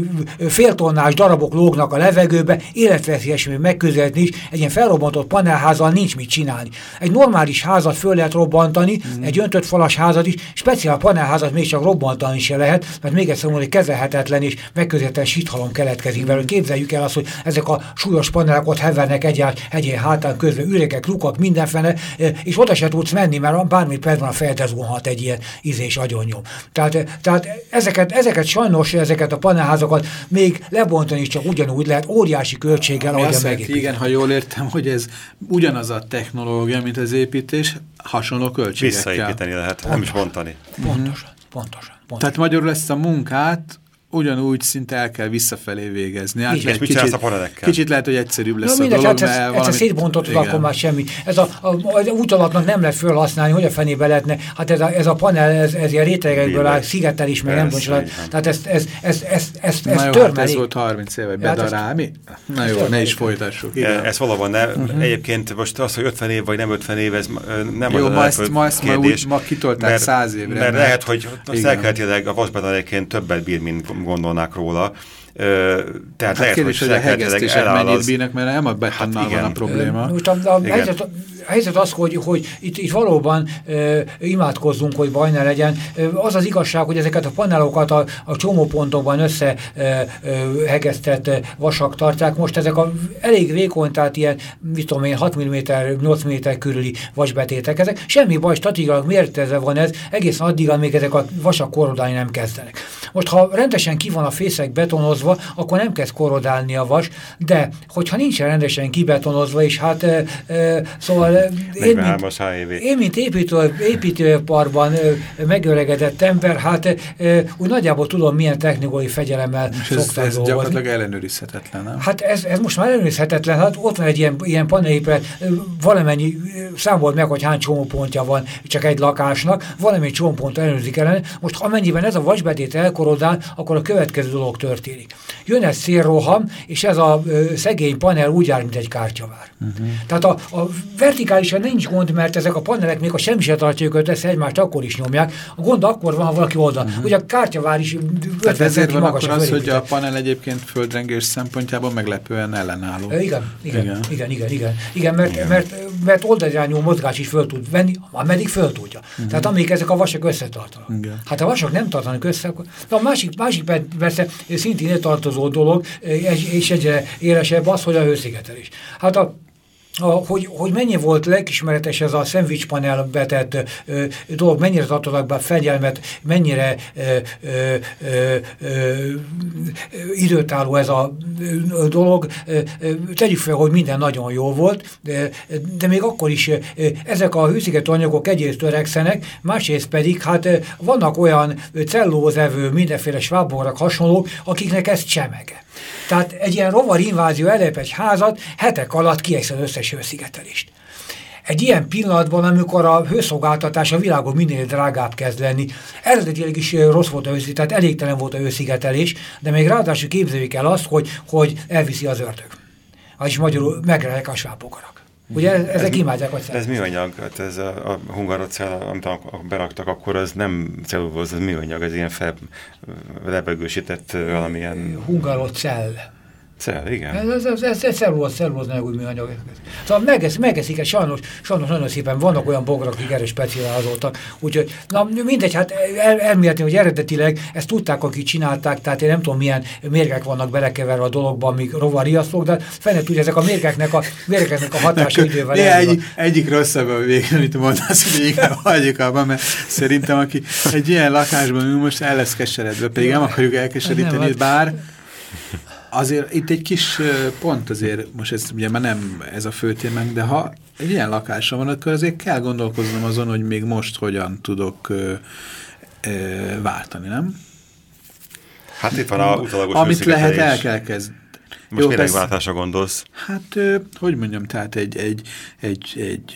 S4: féltonnás darabok lógnak a levegőbe, életveszélyes megközelíteni is. Egy ilyen felrobbantott panelházal nincs mit csinálni. Egy normális házat föl lehet robbantani, mm. egy öntött falas házat is, speciál panelházat még csak robbantani se lehet, mert még egyszer mondom, hogy kezelhetetlen és megközelítően sithalom keletkezik belőle. Képzeljük el azt, hogy ezek a súlyos panelek ott hevernek egyáltalán egyén hátán közben, üregek, lukak, mindenfene, és oda se tudsz menni, mert bármit van a fejedre zuhanhat egy ilyen ízés agyonnyom. Tehát, tehát ezeket, ezeket sajnos, ezeket a panelházakat még lebontani is csak ugyanúgy lehet, óriási költséggel, ahogy a
S2: Igen, ha jól értem, hogy ez ugyanaz a technológia, mint az építés, hasonló költségekkel.
S3: Visszaépíteni lehet, pontosan, nem is bontani.
S4: Pontosan, pontosan. pontosan.
S2: Tehát magyarul ezt a munkát ugyanúgy szinte el kell visszafelé végezni.
S3: Hát és mit kicsit, a
S2: Kicsit lehet, hogy egyszerűbb lesz no, a dolog, hát
S4: ez, mert valami... szétbontott, akkor már semmi. Ez a, a, a útalapnak nem lehet felhasználni, hogy a fenébe lehetne. Hát ez a, ez a panel, ez, ez ilyen rétegekből áll, szigetel is, meg nem tudom, tehát ez, ez, ez, ez, ez, ez
S2: Na jó, hát ez volt 30 éve, hogy bedarál, mi? Na jó, ne is folytassuk.
S3: Igen. Ez valóban ne. Uh-huh. Egyébként most az, hogy 50 év vagy nem 50 év, ez nem
S2: jó, az ma ezt, ma ezt kérdés, ma kitolták 100 évre.
S3: Mert lehet, hogy szelkeletileg a vasbedaréként többet bír, mint gondolnák róla. Tehát hát lehet, kérdés, hogy, hogy a hegesztések
S2: mennyit bírnak, mert nem a betannal hát van a probléma.
S4: Most a, a, helyzet, a helyzet az, hogy, hogy itt, itt valóban e, imádkozzunk, hogy baj ne legyen. Az az igazság, hogy ezeket a panelokat a, a csomópontokban összehegesztett e, vasak tartják. Most ezek a elég vékony, tehát ilyen, mit tudom én, 6 mm, 8 mm körüli vasbetétek. Ezek semmi baj, statikai miért ez van ez, egészen addig, amíg ezek a vasak korodálni nem kezdenek. Most, ha rendesen ki van a fészek betonozva, akkor nem kezd korodálni a vas, de hogyha nincsen rendesen kibetonozva, és hát e, e, szóval én, mint, én, mint építő, építőparban megöregedett ember, hát úgy nagyjából tudom, milyen technikai fegyelemmel
S2: És ez, ez gyakorlatilag ellenőrizhetetlen, nem?
S4: Hát ez, ez most már ellenőrizhetetlen, hát ott van egy ilyen, ilyen panelépület, valamennyi számolt meg, hogy hány csomópontja van csak egy lakásnak, valamennyi csomópont ellenőrzik ellen. Most amennyiben ez a vasbedét elkorodál, akkor a következő dolog történik. Jön egy szélroham, és ez a ö, szegény panel úgy áll, mint egy kártyavár. Uh mhm. -huh. Tehát a, a vertikálisan nincs gond, mert ezek a panelek még a semmi se tartja őket össze, egymást akkor is nyomják. A gond akkor van, ha valaki oldal. Uh -huh. Ugye a kártyavár is
S2: 50 ezért van akkor az, hogy a panel egyébként földrengés szempontjából meglepően ellenálló.
S4: E, igen, igen, igen, igen, igen, igen, igen mert, igen. mert, mert oldalirányú mozgás is föl tud venni, ameddig föl tudja. Uh -huh. Tehát amíg ezek a vasak összetartanak. Igen. Hát a vasak nem tartanak össze, akkor... De a másik, másik persze szintén tartozó dolog, és egyre élesebb az, hogy a hőszigetelés. Hát a hogy, hogy mennyi volt lelkismeretes ez a szendvics panel betett ö, dolog, mennyire tartottak be a fegyelmet, mennyire ö, ö, ö, ö, időtálló ez a ö, dolog. Tegyük fel, hogy minden nagyon jó volt, de, de még akkor is ezek a hőszigető anyagok egyrészt törekszenek, másrészt pedig hát vannak olyan cellózevő, mindenféle sváborak hasonlók, akiknek ez csemege. Tehát egy ilyen rovar invázió elép egy házat, hetek alatt kiegsz az összes hőszigetelést. Egy ilyen pillanatban, amikor a hőszolgáltatás a világon minél drágább kezd lenni, eredetileg is rossz volt a hőszigetelés, tehát elégtelen volt a hőszigetelés, de még ráadásul képzeljük el azt, hogy, hogy elviszi az ördög. Vagyis magyarul megrelek a svápogarak. Ugye ezek ez, imádják a
S3: Ez műanyag, hát ez a, a hungarocell, amit beraktak, akkor az nem cellulóz, ez műanyag, ez ilyen fel lebegősített valamilyen...
S4: Hungarocell.
S3: Cell, igen.
S4: Ez, ez, ez, ez cellulóz, cellulóz nélkül műanyag. Szóval megesz, megeszik, és sajnos, sajnos nagyon szépen vannak olyan bogarak, akik erre specializálódtak. Úgyhogy, na mindegy, hát el, elméletni, hogy eredetileg ezt tudták, akik csinálták, tehát én nem tudom, milyen mérgek vannak belekeverve a dologban, amik rovariasztok, de fene tudja, ezek a mérgeknek a, mérgeknek a hatása idővel.
S2: Egy, egyik rosszabb a végén, amit mondasz, hogy inkább hagyjuk abban, mert szerintem, aki egy ilyen lakásban ül, most el lesz keseredve, pedig nem akarjuk elkeseríteni, hát- bár Azért itt egy kis pont azért, most ez ugye már nem ez a fő témánk, de ha egy ilyen lakása van, akkor azért kell gondolkoznom azon, hogy még most hogyan tudok ö, ö, váltani, nem?
S3: Hát itt van a utalagos
S2: Amit lehet, el kell kezdeni.
S3: Most méregváltásra gondolsz?
S2: Hát, ö, hogy mondjam, tehát egy, egy, egy, egy,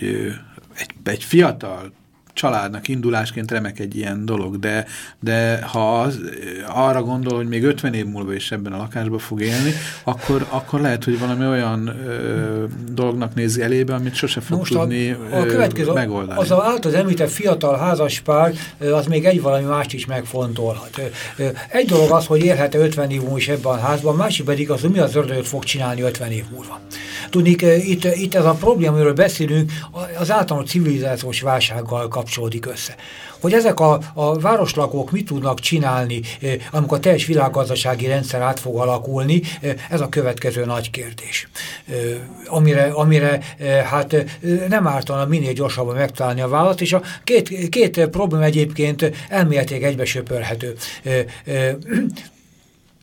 S2: egy, egy fiatal családnak indulásként remek egy ilyen dolog, de, de ha az, arra gondol, hogy még 50 év múlva is ebben a lakásban fog élni, akkor, akkor lehet, hogy valami olyan ö, dolognak nézi elébe, amit sose fog Most tudni a, a következő, megoldani.
S4: Az a által említett fiatal házaspár, az még egy valami mást is megfontolhat. Egy dolog az, hogy élhet-e 50 év múlva is ebben a házban, másik pedig az, hogy mi az ördögöt fog csinálni 50 év múlva. Tudnik, itt, itt ez a probléma, amiről beszélünk, az általános civilizációs válsággal kapcsolódik össze. Hogy ezek a, a városlakók mit tudnak csinálni, amikor a teljes világgazdasági rendszer át fog alakulni, ez a következő nagy kérdés. Amire, amire hát nem ártana minél gyorsabban megtalálni a választ, és a két, két probléma egyébként elméletileg egybesöpörhető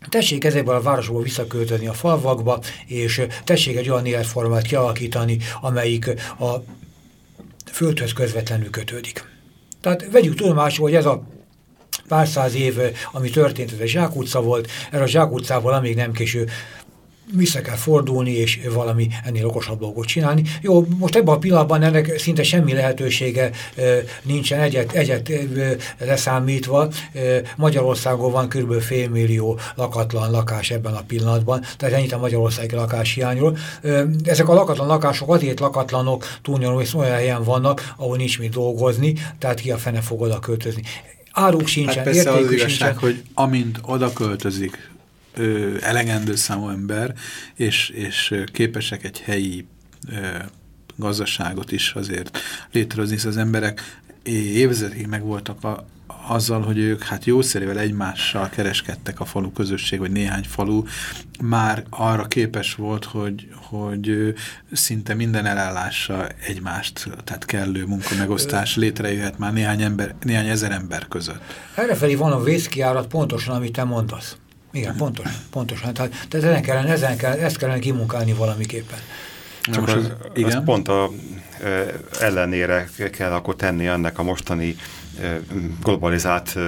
S4: Tessék ezekből a városból visszaköltözni a falvakba, és tessék egy olyan életformát kialakítani, amelyik a földhöz közvetlenül kötődik. Tehát vegyük tudomásul, hogy ez a pár száz év, ami történt, ez egy zsákutca volt, erre a zsákutcával amíg nem késő vissza kell fordulni, és valami ennél okosabb dolgot csinálni. Jó, most ebben a pillanatban ennek szinte semmi lehetősége nincsen egyet, egyet leszámítva. Magyarországon van kb. félmillió lakatlan lakás ebben a pillanatban, tehát ennyit a magyarországi lakáshiányról. Ezek a lakatlan lakások azért lakatlanok túlnyomó, és olyan helyen vannak, ahol nincs mit dolgozni, tehát ki a fene fog oda költözni. Áruk sincsen, hát
S2: persze az igazság, sincsen. hogy amint oda költözik ö, elegendő számú ember, és, és képesek egy helyi ö, gazdaságot is azért létrehozni, az emberek évzetig megvoltak a, azzal, hogy ők hát jószerével egymással kereskedtek a falu közösség, vagy néhány falu, már arra képes volt, hogy, hogy szinte minden elállása egymást, tehát kellő munkamegosztás létrejöhet már néhány, ember, néhány ezer ember között.
S4: Errefelé van a vészkiárat pontosan, amit te mondasz. Igen, pontos, pontosan. Tehát, tehát ezen kellene, ezen kell, ezt kellene kimunkálni valamiképpen.
S3: Csak az, az, igen? az pont a e, ellenére kell akkor tenni ennek a mostani globalizált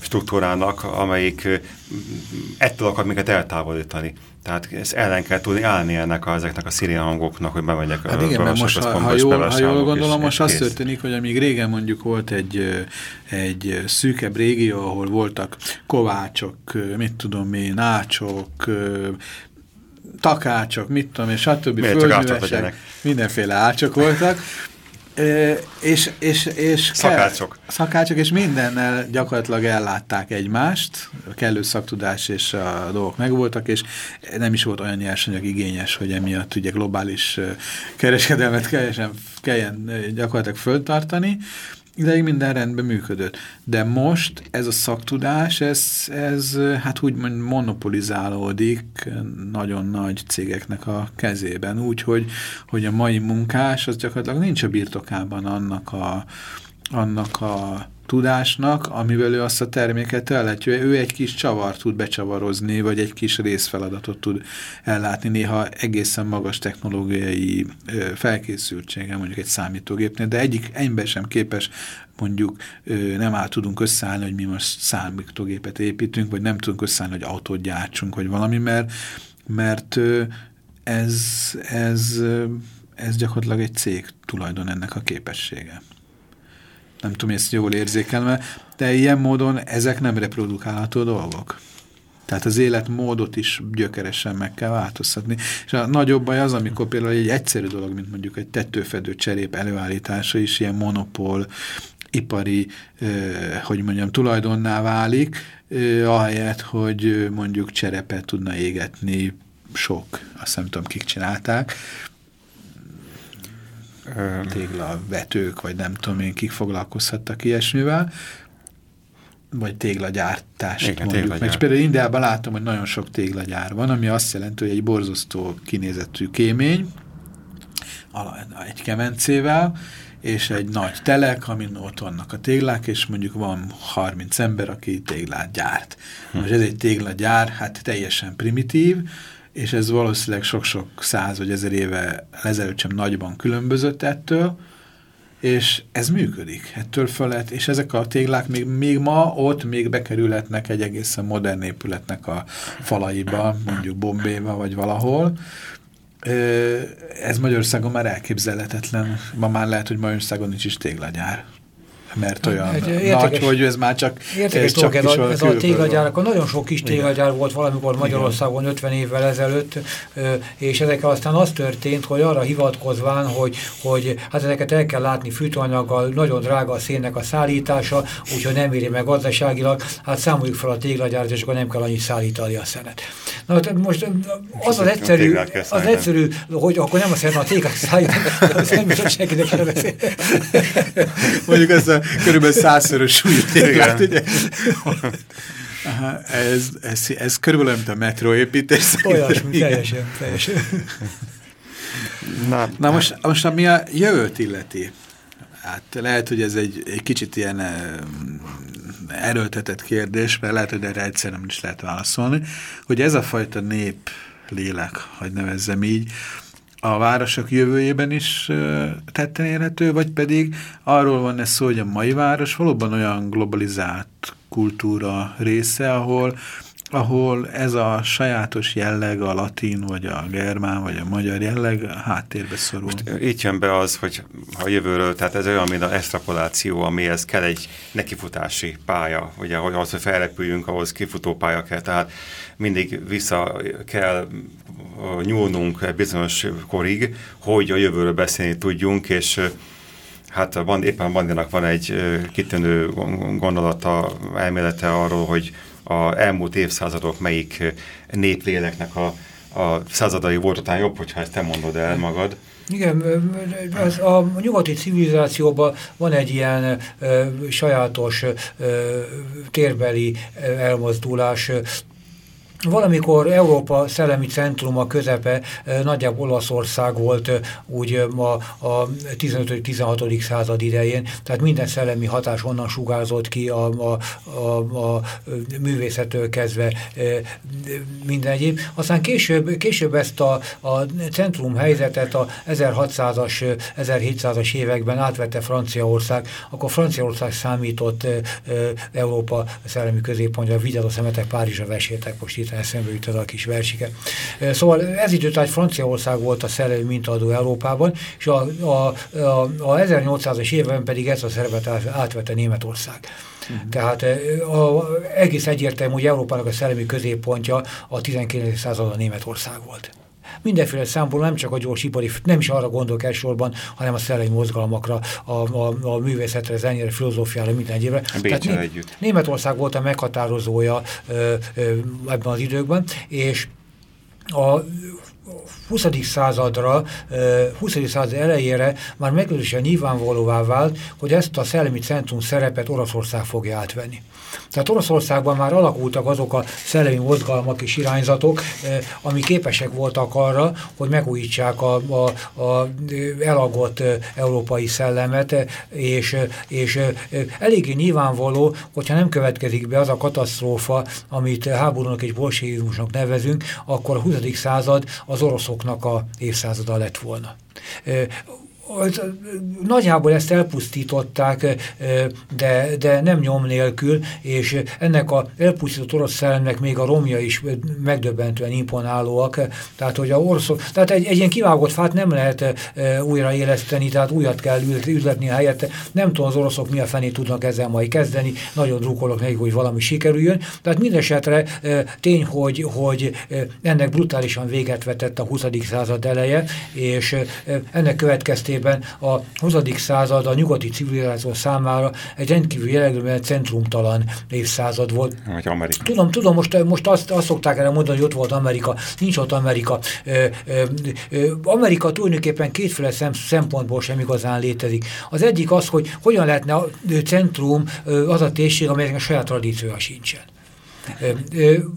S3: struktúrának, amelyik ettől akar minket eltávolítani. Tehát ezt ellen kell tudni állni ennek a, ezeknek a szirén hangoknak, hogy bemegyek
S2: hát igen, mert most, ha, ha, jól, ha jól gondolom, most az történik, hogy amíg régen mondjuk volt egy, egy szűkebb régió, ahol voltak kovácsok, mit tudom én, nácsok, takácsok, mit tudom én, stb. földművesek, mindenféle ácsok voltak, és, és, és
S3: szakácsok. Kell,
S2: szakácsok, és mindennel gyakorlatilag ellátták egymást, a kellő szaktudás és a dolgok megvoltak, és nem is volt olyan nyersanyag igényes, hogy emiatt ugye globális kereskedelmet kelljen, kelljen gyakorlatilag föltartani, ideig minden rendben működött. De most ez a szaktudás, ez, ez hát úgymond monopolizálódik nagyon nagy cégeknek a kezében. Úgyhogy hogy a mai munkás az gyakorlatilag nincs a birtokában annak a, annak a tudásnak, amivel ő azt a terméket ellátja. Ő egy kis csavar tud becsavarozni, vagy egy kis részfeladatot tud ellátni, néha egészen magas technológiai felkészültsége, mondjuk egy számítógépnél, de egyik ember sem képes mondjuk nem áll tudunk összeállni, hogy mi most számítógépet építünk, vagy nem tudunk összeállni, hogy autót gyártsunk, vagy valami, mert, mert ez, ez, ez gyakorlatilag egy cég tulajdon ennek a képessége nem tudom, ezt jól érzékelve, de ilyen módon ezek nem reprodukálható dolgok. Tehát az életmódot is gyökeresen meg kell változtatni. És a nagyobb baj az, amikor például egy egyszerű dolog, mint mondjuk egy tetőfedő cserép előállítása is ilyen monopól, ipari, hogy mondjam, tulajdonná válik, ahelyett, hogy mondjuk cserepet tudna égetni sok, azt nem tudom, kik csinálták, téglavetők, vagy nem tudom én, kik foglalkozhattak ilyesmivel, vagy téglagyártást Igen, mondjuk. Téglagyár. Meg például Indiában látom, hogy nagyon sok téglagyár van, ami azt jelenti, hogy egy borzasztó kinézetű kémény, egy kemencével, és egy nagy telek, amin ott vannak a téglák, és mondjuk van 30 ember, aki téglát gyárt. Hm. Most ez egy téglagyár, hát teljesen primitív, és ez valószínűleg sok-sok száz vagy ezer éve ezelőtt sem nagyban különbözött ettől, és ez működik, ettől fölött, és ezek a téglák még, még ma ott még bekerülhetnek egy egészen modern épületnek a falaiba, mondjuk Bombéba vagy valahol. Ez Magyarországon már elképzelhetetlen, ma már lehet, hogy Magyarországon nincs is téglagyár mert olyan egy érdekes, nagy, hogy ez már csak
S4: érdekes ez csak ez, a, ez a téglagyár, akkor nagyon sok kis téglagyár volt valamikor Magyarországon Igen. 50 évvel ezelőtt, és ezekkel aztán az történt, hogy arra hivatkozván, hogy, hogy hát ezeket el kell látni fűtőanyaggal, nagyon drága a szénnek a szállítása, úgyhogy nem éri meg gazdaságilag, hát számoljuk fel a téglagyárat, és akkor nem kell annyit szállítani a szenet. Na, hát most az az egyszerű, az egyszerű, hogy akkor nem azt jelenti a téglák szállítani, az nem is senkinek kell beszélni.
S2: Mondjuk ez a körülbelül százszörös súlyú téglát, ugye? Aha, ez, ez, ez körülbelül, mint a metróépítés.
S4: Olyasmi, teljesen, teljesen.
S2: Na, Na most, most ami a jövőt illeti, hát lehet, hogy ez egy, egy kicsit ilyen erőltetett kérdés, mert lehet, hogy erre egyszerűen nem is lehet válaszolni, hogy ez a fajta nép lélek, hogy nevezzem így, a városok jövőjében is tetten érhető, vagy pedig arról van ez szó, hogy a mai város valóban olyan globalizált kultúra része, ahol ahol ez a sajátos jelleg, a latin, vagy a germán, vagy a magyar jelleg háttérbe szorul. Most
S3: itt jön be az, hogy a jövőről, tehát ez olyan, mint az extrapoláció, amihez kell egy nekifutási pálya, ugye, hogy ahhoz, hogy felrepüljünk, ahhoz kifutó pálya kell, tehát mindig vissza kell nyúlnunk bizonyos korig, hogy a jövőről beszélni tudjunk, és hát a band, éppen a Bandinak van egy kitűnő gondolata, elmélete arról, hogy a elmúlt évszázadok melyik népléleknek a, a századai volt, után jobb, hogyha ezt te mondod el magad.
S4: Igen, az, a nyugati civilizációban van egy ilyen ö, sajátos ö, térbeli elmozdulás, Valamikor Európa szellemi centruma közepe nagyjából Olaszország volt úgy a, a 15.-16. század idején, tehát minden szellemi hatás onnan sugárzott ki a, a, a, a művészettől kezdve minden egyéb. Aztán később, később ezt a, a centrum helyzetet a 1600-as, 1700-as években átvette Franciaország, akkor Franciaország számított Európa szellemi középpontja, vigyázz a szemetek, Párizsra vesétek most itt eszembe jutott a kis versike. Szóval ez időtájt Franciaország volt a szellemi mintaadó Európában, és a, a, a, a 1800-as évben pedig ez a szervet átvette Németország. Uh mhm. -huh. Tehát a, egész egyértelmű, hogy Európának a szellemi középpontja a 19. század a Németország volt mindenféle számból nem csak a gyors ipari, nem is arra gondolok elsősorban, hanem a szellemi mozgalmakra, a, a, a művészetre, zenére, filozófiára, minden egyébre.
S3: Tehát né együtt.
S4: Németország volt a meghatározója ö, ö, ebben az időkben, és a 20. századra, 20. század elejére már meglehetősen nyilvánvalóvá vált, hogy ezt a szellemi centrum szerepet Oroszország fogja átvenni. Tehát Oroszországban már alakultak azok a szellemi mozgalmak és irányzatok, ami képesek voltak arra, hogy megújítsák a, a, a elagott európai szellemet, és, és eléggé nyilvánvaló, hogyha nem következik be az a katasztrófa, amit háborúnak és bolsevizmusnak nevezünk, akkor a 20. század az oroszoknak a évszázada lett volna nagyjából ezt elpusztították, de, de nem nyom nélkül, és ennek a elpusztított orosz szellemnek még a romja is megdöbbentően imponálóak. Tehát, hogy a oroszok, tehát egy, egy ilyen kivágott fát nem lehet újraéleszteni, tehát újat kell üzletni a helyet. Nem tudom, az oroszok mi a fenét tudnak ezzel majd kezdeni, nagyon drukkolok nekik, hogy valami sikerüljön. Tehát mindesetre tény, hogy, hogy ennek brutálisan véget vetett a 20. század eleje, és ennek következtében esetében a 20. század a nyugati civilizáció számára egy rendkívül jellegűen centrumtalan évszázad volt.
S3: Vagy Amerika.
S4: Tudom, tudom, most, most azt, azt szokták erre mondani, hogy ott volt Amerika. Nincs ott Amerika. Ö, ö, ö, Amerika tulajdonképpen kétféle szem, szempontból sem igazán létezik. Az egyik az, hogy hogyan lehetne a centrum az a térség, amelynek a saját tradíciója sincsen.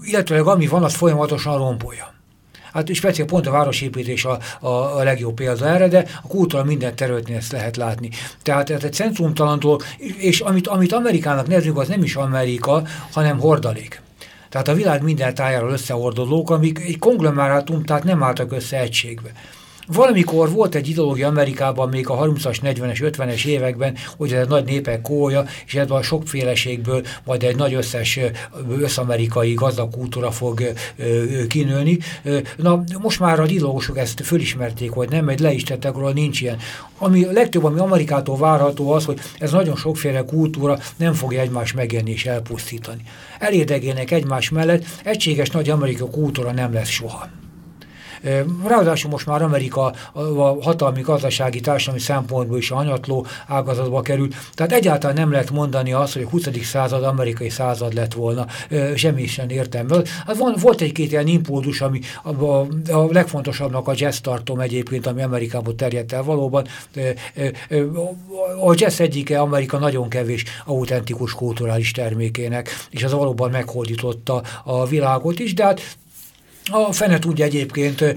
S4: illetve ami van, az folyamatosan rombolja. Hát speciál pont a városépítés a, a, a legjobb példa erre, de a kultúra minden területén ezt lehet látni. Tehát, tehát egy centrumtalantól, és amit, amit Amerikának nevezünk, az nem is Amerika, hanem hordalék. Tehát a világ minden tájáról összehordolók, amik egy konglomerátum, tehát nem álltak össze egységbe. Valamikor volt egy ideológia Amerikában még a 30-as, 40-es, 50-es években, hogy ez egy nagy népek kója, és ebben a sokféleségből majd egy nagy összes összamerikai gazdag kultúra fog kinőni. Na, most már a ideológusok ezt fölismerték, hogy nem, egy le is tettek róla, nincs ilyen. Ami legtöbb, ami Amerikától várható az, hogy ez nagyon sokféle kultúra nem fogja egymás megjelenni és elpusztítani. Elérdegélnek egymás mellett, egységes nagy amerikai kultúra nem lesz soha. Ráadásul most már Amerika a hatalmi gazdasági társadalmi szempontból is a hanyatló ágazatba került, tehát egyáltalán nem lehet mondani azt, hogy a 20. század amerikai század lett volna, semmi sem értem. Hát van, volt egy-két ilyen impulzus, ami a, a, a legfontosabbnak a jazz tartom egyébként, ami Amerikában terjedt el valóban. A jazz egyike Amerika nagyon kevés autentikus kulturális termékének, és az valóban meghódította a világot is, de hát a fene tudja egyébként,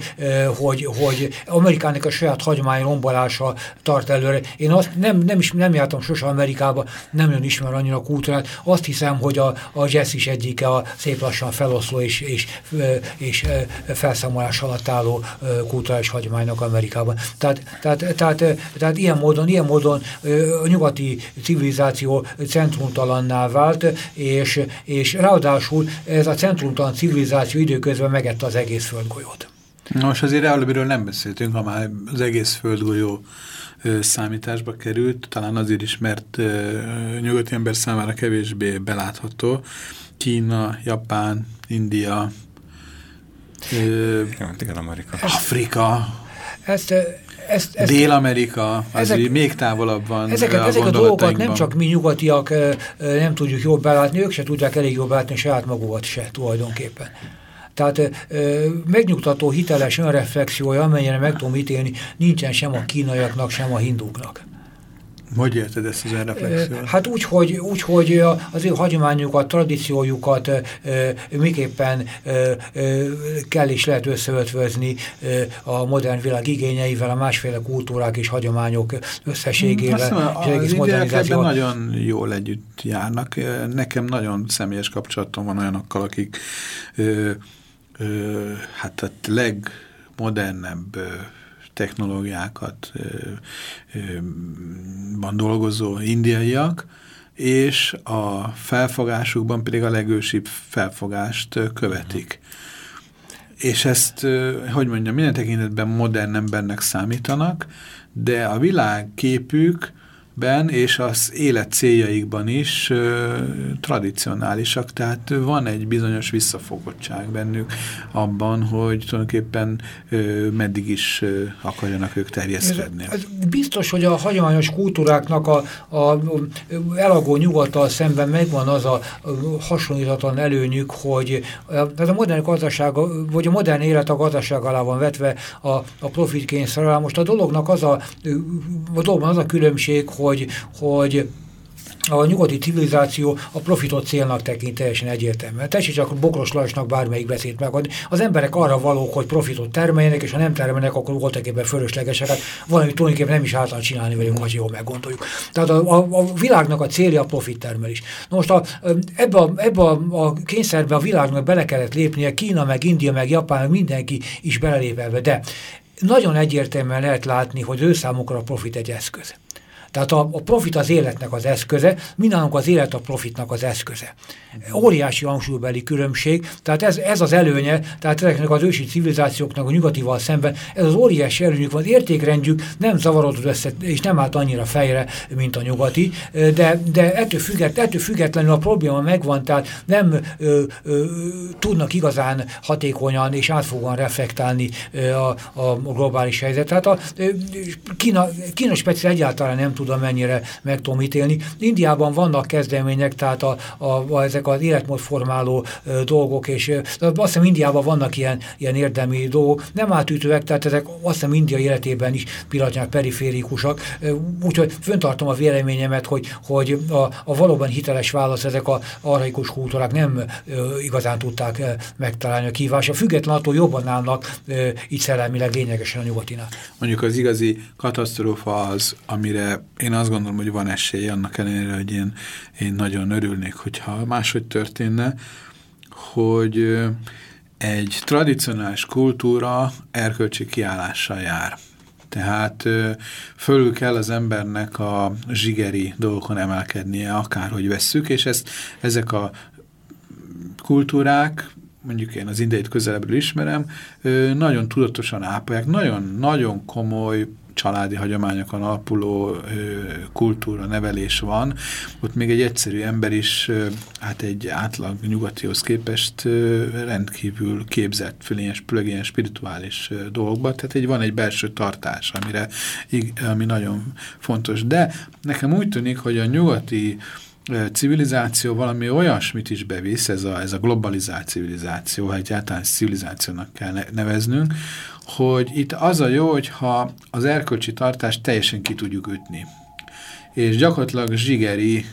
S4: hogy, hogy Amerikának a saját hagyomány rombolása tart előre. Én azt nem, nem, is, nem jártam sose Amerikába, nem jön ismer annyira a kultúrát. Azt hiszem, hogy a, a jazz is egyike a szép lassan feloszló és, és, és felszámolás alatt álló kulturális hagyománynak Amerikában. Tehát, tehát, tehát, tehát ilyen módon, ilyen módon a nyugati civilizáció centrumtalanná vált, és, és ráadásul ez a centrumtalan civilizáció időközben meget megmutatta az egész földgolyót.
S2: Nos, azért amiről nem beszéltünk, ha már az egész földgolyó számításba került, talán azért is, mert nyugati ember számára kevésbé belátható. Kína, Japán, India,
S3: Amerika.
S2: Afrika,
S4: ezt, ezt,
S2: ezt, Dél-Amerika, az ezek, még távolabb van.
S4: Ezeket, a ezek a dolgokat nem csak mi nyugatiak nem tudjuk jól belátni, ők se tudják elég jól belátni saját magukat se tulajdonképpen. Tehát ö, megnyugtató, hiteles önreflexiója, amennyire meg tudom ítélni, nincsen sem a kínaiaknak, sem a hinduknak.
S2: Hogy érted ezt az önreflexiót?
S4: Hát úgy, hogy, úgy, hogy az ő hagyományukat, tradíciójukat miképpen kell és lehet összeötvözni a modern világ igényeivel, a másféle kultúrák és hagyományok összességével.
S2: Azt mondom, az ebben nagyon jól együtt járnak. Nekem nagyon személyes kapcsolatom van olyanokkal, akik hát a legmodernebb technológiákat van dolgozó indiaiak, és a felfogásukban pedig a legősibb felfogást követik. És ezt, hogy mondjam, minden tekintetben modern embernek számítanak, de a világképük ben és az élet céljaikban is ö, tradicionálisak, tehát van egy bizonyos visszafogottság bennük abban, hogy tulajdonképpen ö, meddig is ö, akarjanak ők terjeszkedni. Ez,
S4: ez biztos, hogy a hagyományos kultúráknak a, a elagó nyugattal szemben megvan az a hasonlítatlan előnyük, hogy ez a modern gazdaság, vagy a modern élet a gazdaság alá van vetve a, a profitkényszer Most a dolognak az a, a dologban az a különbség, hogy, hogy a nyugati civilizáció a profitot célnak tekint teljesen egyértelműen. Tessék csak Bokros Lajosnak bármelyik beszélt megadni. Az emberek arra valók, hogy profitot termeljenek, és ha nem termelnek, akkor voltak éppen fölöslegesek. Hát valami tulajdonképpen nem is által csinálni velünk, hogy jól meggondoljuk. Tehát a, a, a világnak a célja a profit termelés. Na most a, ebbe, a, ebbe a, a kényszerbe a világnak bele kellett lépnie, Kína, meg India, meg Japán, mindenki is belelépelve, de nagyon egyértelműen lehet látni, hogy ő számukra a profit egy eszköz. Tehát a, a profit az életnek az eszköze, mindannyiunk az élet a profitnak az eszköze. Óriási hangsúlybeli különbség, tehát ez, ez az előnye, tehát ezeknek az ősi civilizációknak a nyugatival szemben, ez az óriási előnyük van, értékrendjük nem zavarodott össze, és nem állt annyira fejre, mint a nyugati, de, de ettől, függet, ettől függetlenül a probléma megvan, tehát nem ö, ö, tudnak igazán hatékonyan és átfogóan reflektálni ö, a, a globális helyzetet. Tehát a Kína, Kína speciál egyáltalán nem tudom mennyire meg tudom ítélni. Indiában vannak kezdemények, tehát a, a, a, ezek az életmódformáló e, dolgok, és e, azt hiszem Indiában vannak ilyen, ilyen érdemi dolgok, nem átütőek, tehát ezek azt hiszem India életében is pillanatnyilag periférikusak, úgyhogy föntartom a véleményemet, hogy, hogy a, a valóban hiteles válasz ezek a arhaikus kultúrák nem e, igazán tudták e, megtalálni a kívása, független attól jobban állnak e, így szellemileg lényegesen a nyugatinál.
S2: Mondjuk az igazi katasztrófa az, amire én azt gondolom, hogy van esély annak ellenére, hogy én, én nagyon örülnék, hogyha máshogy történne, hogy egy tradicionális kultúra erkölcsi kiállással jár. Tehát fölül kell az embernek a zsigeri dolgokon emelkednie, akárhogy vesszük, és ezt, ezek a kultúrák, mondjuk én az indeit közelebbről ismerem, nagyon tudatosan ápolják, nagyon-nagyon komoly családi hagyományokon alapuló kultúra, nevelés van, ott még egy egyszerű ember is, hát egy átlag nyugatihoz képest rendkívül képzett, fölényes, plögényes, spirituális dolgokba, tehát egy, van egy belső tartás, amire, ami nagyon fontos. De nekem úgy tűnik, hogy a nyugati civilizáció valami olyasmit is bevisz, ez a, ez a globalizált civilizáció, ha egyáltalán civilizációnak kell neveznünk, hogy itt az a jó, hogyha az erkölcsi tartást teljesen ki tudjuk ütni. És gyakorlatilag zsigeri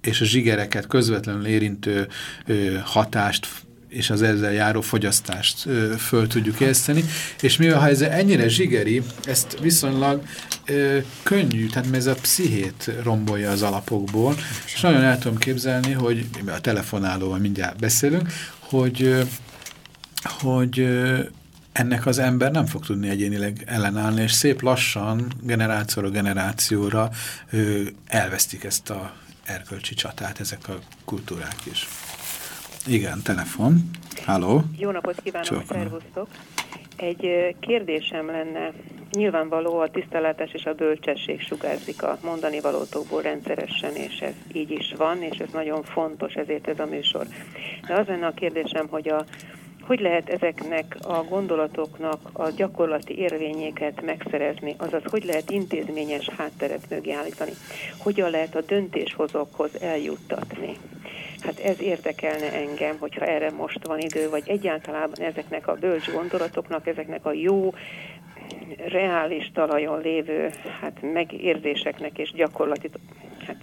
S2: és a zsigereket közvetlenül érintő ö, hatást és az ezzel járó fogyasztást föl tudjuk észteni, és mivel ha ez ennyire zsigeri, ezt viszonylag ö, könnyű, tehát ez a pszichét rombolja az alapokból, és nagyon el tudom képzelni, hogy a telefonálóval mindjárt beszélünk, hogy, hogy ennek az ember nem fog tudni egyénileg ellenállni, és szép lassan, generációra generációra ö, elvesztik ezt a erkölcsi csatát, ezek a kultúrák is. Igen, telefon. Halló.
S6: Jó napot kívánok, szervusztok. Egy kérdésem lenne, nyilvánvaló a tiszteletes és a bölcsesség sugárzik a mondani valótokból rendszeresen, és ez így is van, és ez nagyon fontos, ezért ez a műsor. De az lenne a kérdésem, hogy a hogy lehet ezeknek a gondolatoknak a gyakorlati érvényéket megszerezni, azaz hogy lehet intézményes hátteret mögé állítani, hogyan lehet a döntéshozókhoz eljuttatni. Hát ez érdekelne engem, hogyha erre most van idő, vagy egyáltalán ezeknek a bölcs gondolatoknak, ezeknek a jó, reális talajon lévő hát megérzéseknek és gyakorlati hát,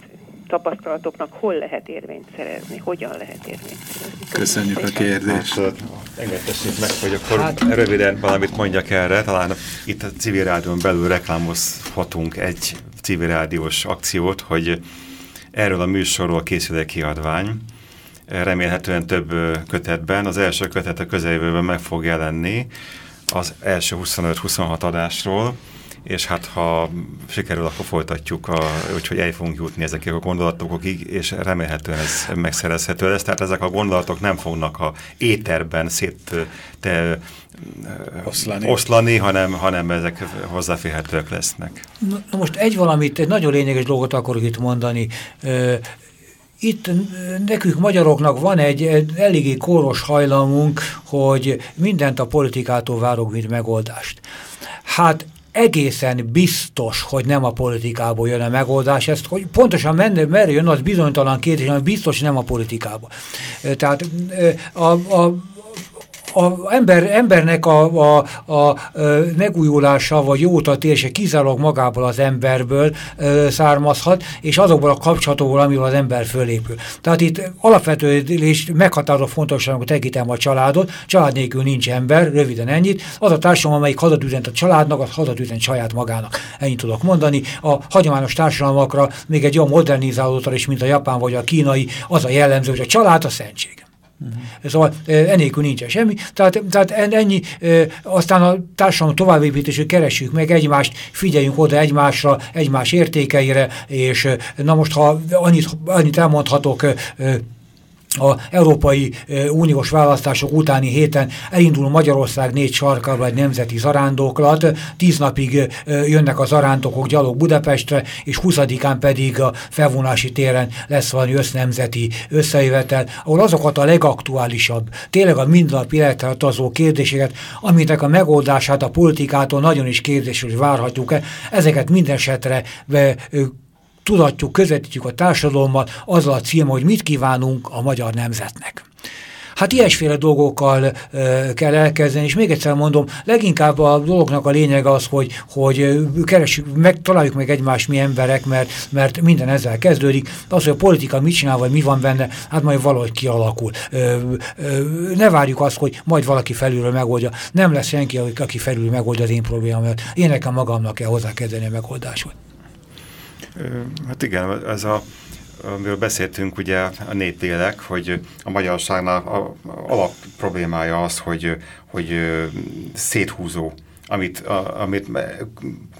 S6: tapasztalatoknak hol lehet érvényt szerezni, hogyan lehet érvényt szerezni.
S2: Köszönjük a kérdést. Hát,
S3: engedtessék meg, hogy akkor hát, röviden valamit mondjak erre. Talán itt a civil rádión belül reklámozhatunk egy civil rádiós akciót, hogy erről a műsorról készül egy kiadvány, remélhetően több kötetben. Az első kötet a közeljövőben meg fog jelenni az első 25-26 adásról, és hát ha sikerül, akkor folytatjuk, a, úgyhogy el fogunk jutni ezekig a gondolatokig, és remélhetően ez megszerezhető lesz. Tehát ezek a gondolatok nem fognak a éterben szét te, oszlani. oszlani, hanem, hanem ezek hozzáférhetőek lesznek.
S4: Na most egy valamit, egy nagyon lényeges dolgot akarok itt mondani. Itt nekünk magyaroknak van egy, eléggé kóros hajlamunk, hogy mindent a politikától várok, mint megoldást. Hát egészen biztos, hogy nem a politikából jön a megoldás, ezt, hogy pontosan menne, merre jön, az bizonytalan kérdés, hanem biztos nem a politikából. Tehát a, a a ember, embernek a, a, a, megújulása vagy jótatése kizárólag magából az emberből ö, származhat, és azokból a kapcsolatokból, amivel az ember fölépül. Tehát itt alapvető és meghatározó fontosságú tekintem a családot, család nélkül nincs ember, röviden ennyit. Az a társadalom, amelyik hadat a családnak, az hadat saját magának. Ennyit tudok mondani. A hagyományos társadalmakra, még egy olyan modernizálódottal is, mint a japán vagy a kínai, az a jellemző, hogy a család a szentség. Uh-huh. Szóval ennélkül nincsen semmi. Tehát, tehát ennyi, aztán a társadalom továbbépítését keressük meg egymást, figyeljünk oda egymásra, egymás értékeire, és na most, ha annyit, annyit elmondhatok a Európai Uniós választások utáni héten elindul Magyarország négy sarkába egy nemzeti zarándoklat, tíz napig jönnek a zarándokok gyalog Budapestre, és 20-án pedig a felvonási téren lesz valami össznemzeti összejövetel, ahol azokat a legaktuálisabb, tényleg a mindennapi életre azó kérdéseket, aminek a megoldását a politikától nagyon is kérdésről várhatjuk-e, ezeket minden esetre tudatjuk, közvetítjük a társadalommal azzal a cím, hogy mit kívánunk a magyar nemzetnek. Hát ilyesféle dolgokkal ö, kell elkezdeni, és még egyszer mondom, leginkább a dolognak a lényeg az, hogy, hogy keressük, meg, találjuk meg egymást mi emberek, mert, mert minden ezzel kezdődik. Az, hogy a politika mit csinál, vagy mi van benne, hát majd valahogy kialakul. Ö, ö, ne várjuk azt, hogy majd valaki felülről megoldja. Nem lesz senki, aki felül megoldja az én problémámat. Én nekem magamnak kell hozzákezdeni a megoldásot.
S3: Hát igen, ez a amiről beszéltünk ugye a népélek, hogy a magyarságnál a, alap problémája az, hogy, hogy széthúzó amit, a, amit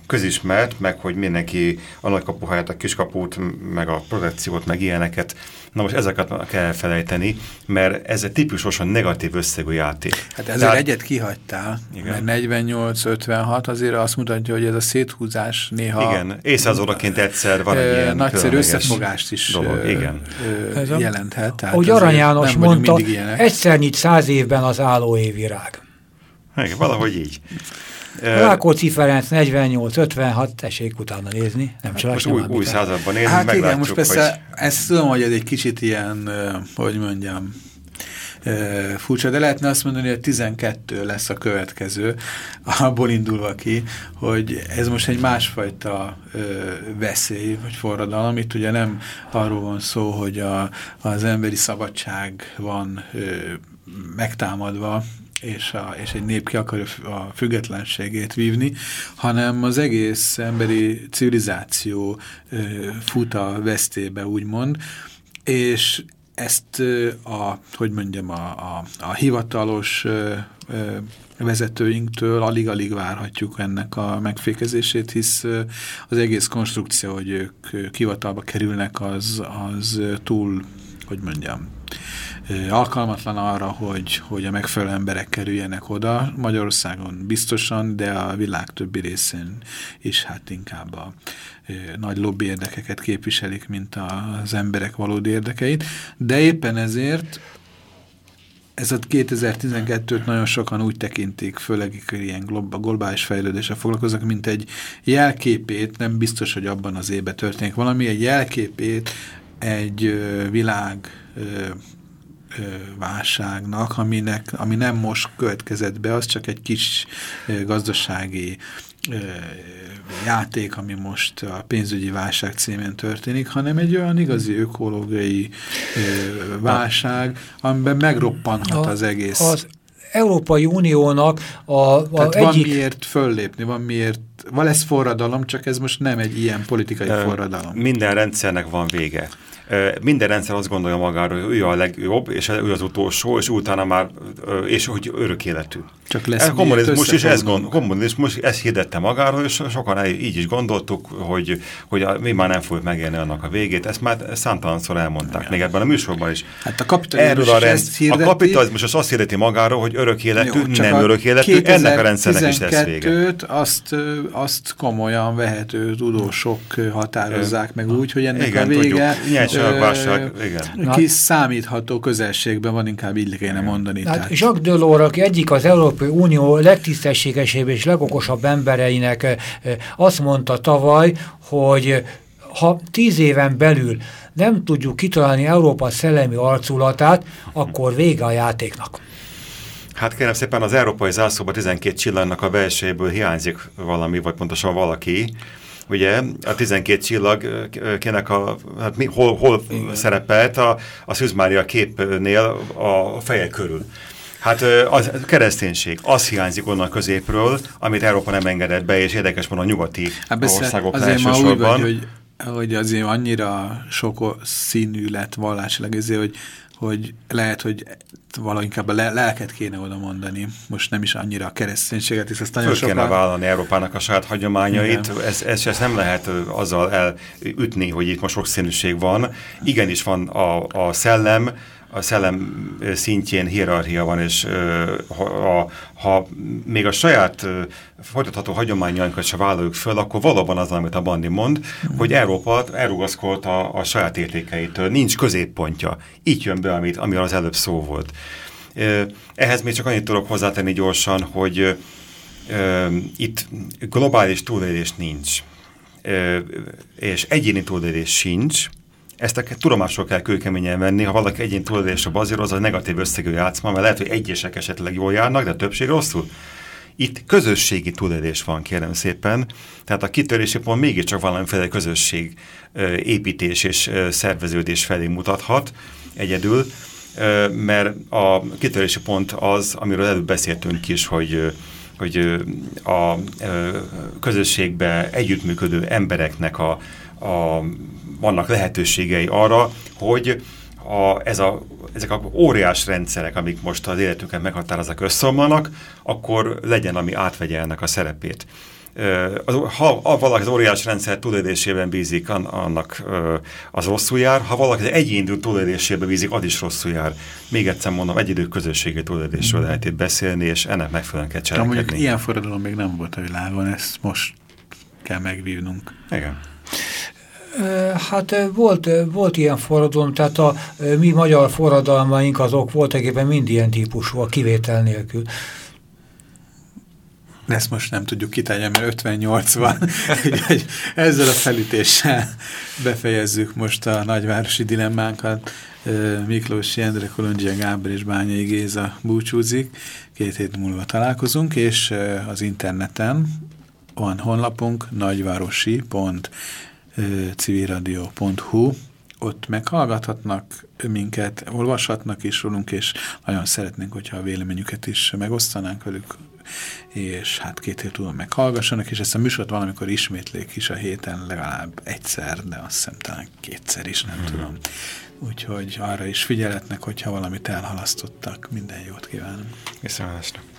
S3: közismert, meg hogy mindenki a nagykapuháját, a kiskaput, meg a protekciót, meg ilyeneket. Na most ezeket kell elfelejteni, mert ez egy típusosan negatív összegű játék.
S2: Hát ezért Tehát, egyet kihagytál, igen. mert 48-56 azért azt mutatja, hogy ez a széthúzás néha...
S3: Igen, évszázóraként egyszer van egy ilyen
S2: Nagyszerű összefogást is dolog. Igen. Ö, jelenthet.
S4: Tehát ahogy Arany János mondta, egyszer nyit száz évben az állóévirág.
S3: Igen, valahogy így.
S4: Rákóczi Ferenc 48-56, tessék utána nézni, nem csak
S3: Most új, új században nézni,
S2: hát igen, most persze hogy... ezt tudom, hogy ez egy kicsit ilyen, hogy mondjam, furcsa, de lehetne azt mondani, hogy 12 lesz a következő, abból indulva ki, hogy ez most egy másfajta veszély, vagy forradalom, itt ugye nem arról van szó, hogy a, az emberi szabadság van megtámadva, és, a, és egy nép ki akarja a függetlenségét vívni, hanem az egész emberi civilizáció fut a vesztébe, úgymond, és ezt a, hogy mondjam, a, a, a hivatalos vezetőinktől alig-alig várhatjuk ennek a megfékezését, hisz az egész konstrukció, hogy ők hivatalba kerülnek, az, az túl, hogy mondjam, alkalmatlan arra, hogy, hogy a megfelelő emberek kerüljenek oda. Magyarországon biztosan, de a világ többi részén is hát inkább a nagy lobby érdekeket képviselik, mint az emberek valódi érdekeit. De éppen ezért ez a 2012-t nagyon sokan úgy tekintik, főleg ilyen globális fejlődéssel foglalkoznak, mint egy jelképét, nem biztos, hogy abban az évben történik valami, egy jelképét egy világ válságnak, aminek, ami nem most következett be, az csak egy kis gazdasági játék, ami most a pénzügyi válság címén történik, hanem egy olyan igazi ökológiai válság, amiben megroppanhat az egész.
S4: Az Európai Uniónak a, a
S2: Tehát egyik... van miért föllépni, van miért van lesz forradalom, csak ez most nem egy ilyen politikai forradalom.
S3: Minden rendszernek van vége minden rendszer azt gondolja magáról, hogy ő a legjobb, és ő az utolsó, és utána már, és hogy örök életű.
S2: Csak lesz ez
S3: kommunizmus is ez gond, kommunizmus ezt hirdette magáról, és sokan így is gondoltuk, hogy, hogy a, mi már nem fogjuk megélni annak a végét. Ezt már számtalanszor elmondták, Igen. még ebben a műsorban is.
S2: Hát a kapitalizmus a, rend,
S3: a kapitalizmus azt hirdeti magáról, hogy örök életű, Jó, nem örök életű, ennek a rendszernek is lesz vége.
S2: Azt, azt komolyan vehető tudósok határozzák meg úgy, hogy ennek Igen, a vége
S3: válság, igen.
S2: Kis számítható közelségben van, inkább így kéne mondani.
S4: Hát tehát. Jacques Delors, aki egyik az Európai Unió legtisztességesebb és legokosabb embereinek azt mondta tavaly, hogy ha tíz éven belül nem tudjuk kitalálni Európa szellemi arculatát, akkor vége a játéknak.
S3: Hát kérem szépen, az európai zászlóban 12 csillagnak a belsejéből hiányzik valami, vagy pontosan valaki, ugye a 12 csillag kinek a, hát mi, hol, hol szerepelt a, a Szűz Mária képnél a feje körül. Hát a kereszténység, az hiányzik onnan középről, amit Európa nem engedett be, és érdekes van a nyugati hát országok elsősorban.
S2: Hogy, hogy azért annyira sok színű lett vallásilag, ezért, hogy hogy lehet, hogy valahogy inkább a lelket kéne oda mondani. Most nem is annyira a kereszténységet, hisz ezt nagyon
S3: sokan... kéne vállalni Európának a saját hagyományait. Ez, ez, ez nem lehet azzal elütni, hogy itt most sokszínűség van. Igenis van a, a szellem, a szellem szintjén hierarchia van, és ha, ha még a saját folytatható hagyományainkat se vállaljuk föl, akkor valóban az, amit a Bandi mond, mm. hogy Európa elrugaszkolt a, a saját értékeitől. Nincs középpontja. Így jön be, amit, amiről az előbb szó volt. Ehhez még csak annyit tudok hozzátenni gyorsan, hogy itt globális túlélés nincs, és egyéni túlélés sincs, ezt a tudomásról kell kőkeményen venni, ha valaki egyén túlélésre bazíroz, az a negatív összegű játszma, mert lehet, hogy egyesek esetleg jól járnak, de a többség rosszul. Itt közösségi túlélés van, kérem szépen. Tehát a kitörési pont mégiscsak valamiféle közösség építés és szerveződés felé mutathat egyedül, mert a kitörési pont az, amiről előbb beszéltünk is, hogy hogy a közösségbe együttműködő embereknek a, a vannak lehetőségei arra, hogy a, ez a, ezek a óriás rendszerek, amik most az életünket meghatározzák, összeomlanak, akkor legyen, ami átvegye ennek a szerepét. Ha, ha valaki az óriás rendszer túlélésében bízik, annak az rosszul jár, ha valaki az egyéni túlélésében bízik, az is rosszul jár. Még egyszer mondom, egyidő közösségi túlélésről mm. lehet itt beszélni, és ennek megfelelően kell cselekedni.
S2: mondjuk ilyen forradalom még nem volt a világon, ezt most kell megvívnunk.
S3: Igen.
S4: Hát volt, volt ilyen forradalom, tehát a mi magyar forradalmaink azok voltak mind ilyen típusú, a kivétel nélkül.
S2: Ezt most nem tudjuk kitálni, mert 58 van. ezzel a felütéssel befejezzük most a nagyvárosi dilemmánkat. Miklós Jendre, Kolondzsia Gábor és Bányai Géza búcsúzik. Két hét múlva találkozunk, és az interneten van honlapunk nagyvárosi.com civilradio.hu, ott meghallgathatnak minket, olvashatnak is rólunk, és nagyon szeretnénk, hogyha a véleményüket is megosztanánk velük, és hát két hét tudom meghallgassanak, és ezt a műsort valamikor ismétlék is a héten legalább egyszer, de azt hiszem talán kétszer is, nem mm -hmm. tudom. Úgyhogy arra is figyeletnek, hogyha valamit elhalasztottak. Minden jót kívánok.
S3: Viszontlátásra.